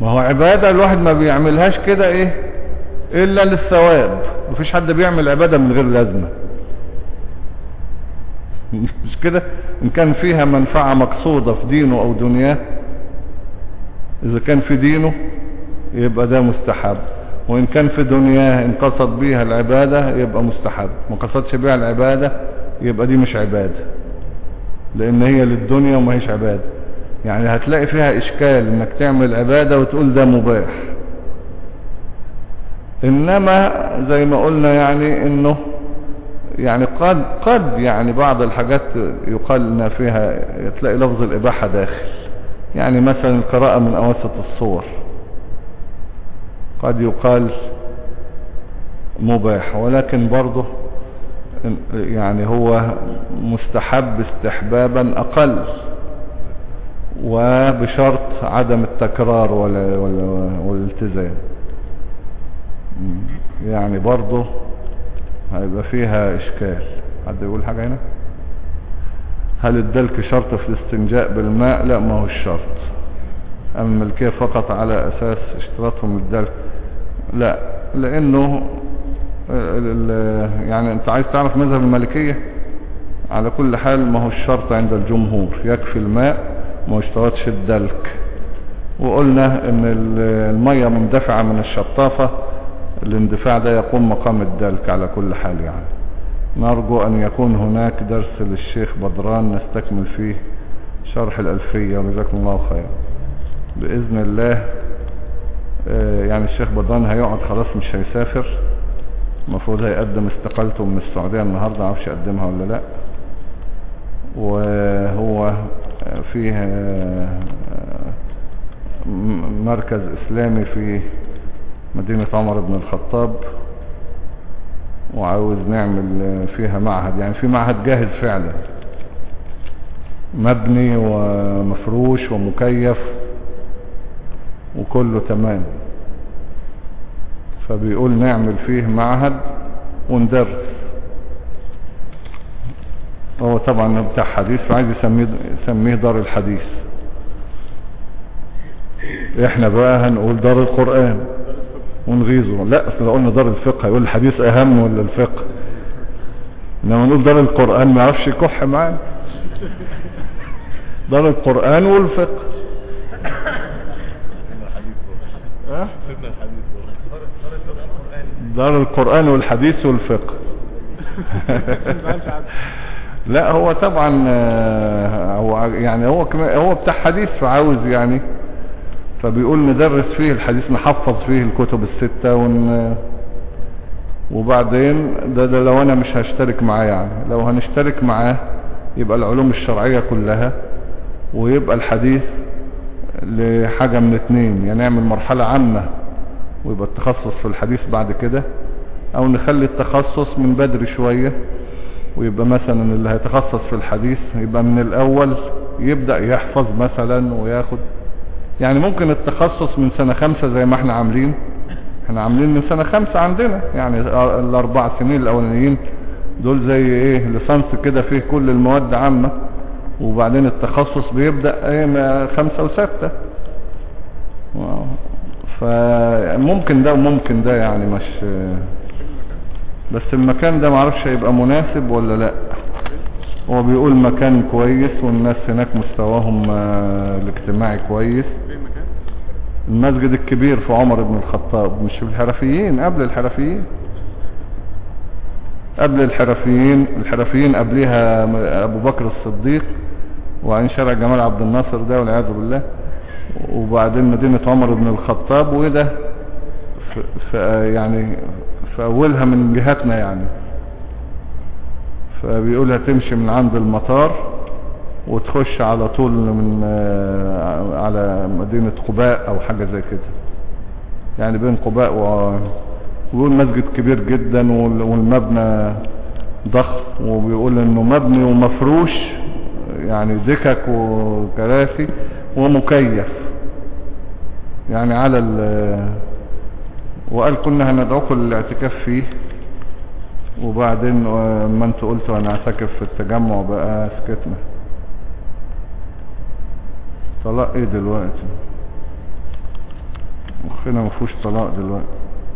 ما هو عبادة الواحد ما بيعملهاش كده إيه؟ إلا للثواب. مفيش حد بيعمل عبادة من غير لازمة. مش كده؟ إن كان فيها منفعة مقصودة في دينه أو دنياه إذا كان في دينه يبقى ده مستحب. وإن كان في دنياه ان قصد بيها العبادة يبقى مستحب. ما قصدش بيها العبادة يبقى دي مش عبادة. لأن هي للدنيا وما هيش عبادة. يعني هتلاقي فيها إشكال إنك تعمل عبادة وتقول ده مباح. إنما زي ما قلنا يعني إنه يعني قد قد يعني بعض الحاجات يقال فيها تلاقي لفظ الإباحة داخل. يعني مثلا القراءة من أواسط الصور. قد يقال مباح ولكن برضه يعني هو مستحب استحبابا أقل وبشرط عدم التكرار ولا والالتزام. يعني برضه هيبقى فيها إشكال. حد يقول حاجة هنا؟ هل الدلك شرط في الاستنجاء بالماء؟ لا ما هو الشرط. أما الملكية فقط على أساس اشتراطهم الدلك لا ال- يعني انت عايز تعرف مذهب المالكية؟ على كل حال ما هو الشرط عند الجمهور يكفي الماء ما اشترطش الدلك. وقلنا إن ال- المية مندفعة من الشطافة الاندفاع ده يقوم مقام الدلك على كل حال يعني. نرجو أن يكون هناك درس للشيخ بدران نستكمل فيه شرح الألفية وجزاكم الله خير. بإذن الله آه، يعني الشيخ بدران هيقعد خلاص مش هيسافر. المفروض هيقدم استقالته من السعودية النهاردة معرفش يقدمها ولا لأ. وهو فيه آه، مركز إسلامي في مدينة عمر بن الخطاب. وعاوز نعمل فيها معهد يعني في معهد جاهز فعلا. مبني ومفروش ومكيف وكله تمام. فبيقول نعمل فيه معهد وندرس. هو طبعا بتاع حديث فعايز يسميه يسميه دار الحديث. إحنا بقى هنقول دار القرآن ونغيظه. لا أصل لو قلنا دار الفقه هيقول الحديث أهم ولا الفقه؟ إنما نقول دار القرآن ما يعرفش يكح معانا. دار القرآن والفقه. ها؟ دار القرآن والحديث والفقه. لا هو طبعا آه، هو يعني هو هو بتاع حديث فعاوز يعني. فبيقول ندرس فيه الحديث نحفظ فيه الكتب الستة ون وبعدين ده, ده لو أنا مش هشترك معاه يعني. لو هنشترك معاه يبقى العلوم الشرعية كلها ويبقى الحديث لحاجة من اتنين يعني نعمل مرحلة عامة. ويبقى التخصص في الحديث بعد كده. أو نخلي التخصص من بدري شوية ويبقى مثلا اللي هيتخصص في الحديث يبقى من الأول يبدأ يحفظ مثلا وياخد. يعني ممكن التخصص من سنة خمسة زي ما إحنا عاملين. إحنا عاملين من سنة خمسة عندنا. يعني الأربع سنين الأولانيين دول زي إيه لسانس كده فيه كل المواد عامة. وبعدين التخصص بيبدأ إيه خمسة وستة. فممكن ده وممكن ده يعني مش بس المكان ده معرفش هيبقى مناسب ولا لأ. هو بيقول مكان كويس والناس هناك مستواهم آه، الاجتماعي كويس. المسجد الكبير في عمر بن الخطاب مش في الحرفيين قبل الحرفيين. قبل الحرفيين الحرفيين قبلها أبو بكر الصديق وعين شارع جمال عبد الناصر ده والعياذ بالله. وبعدين مدينة عمر بن الخطاب وده في يعني في أولها من جهتنا يعني. فبيقول هتمشي من عند المطار وتخش على طول من آه، على مدينة قباء أو حاجة زي كده. يعني بين قباء و ويقول مسجد كبير جدا وال- والمبنى ضخم. وبيقول إنه مبني ومفروش يعني دكك وكراسي ومكيف. يعني على ال وقال كنا هندعوكم للاعتكاف فيه وبعدين آه، ما أنتوا قلتوا أنا اعتكف في التجمع بقى سكتنا. طلاق إيه دلوقتي؟ مخنا مفهوش طلاق دلوقتي.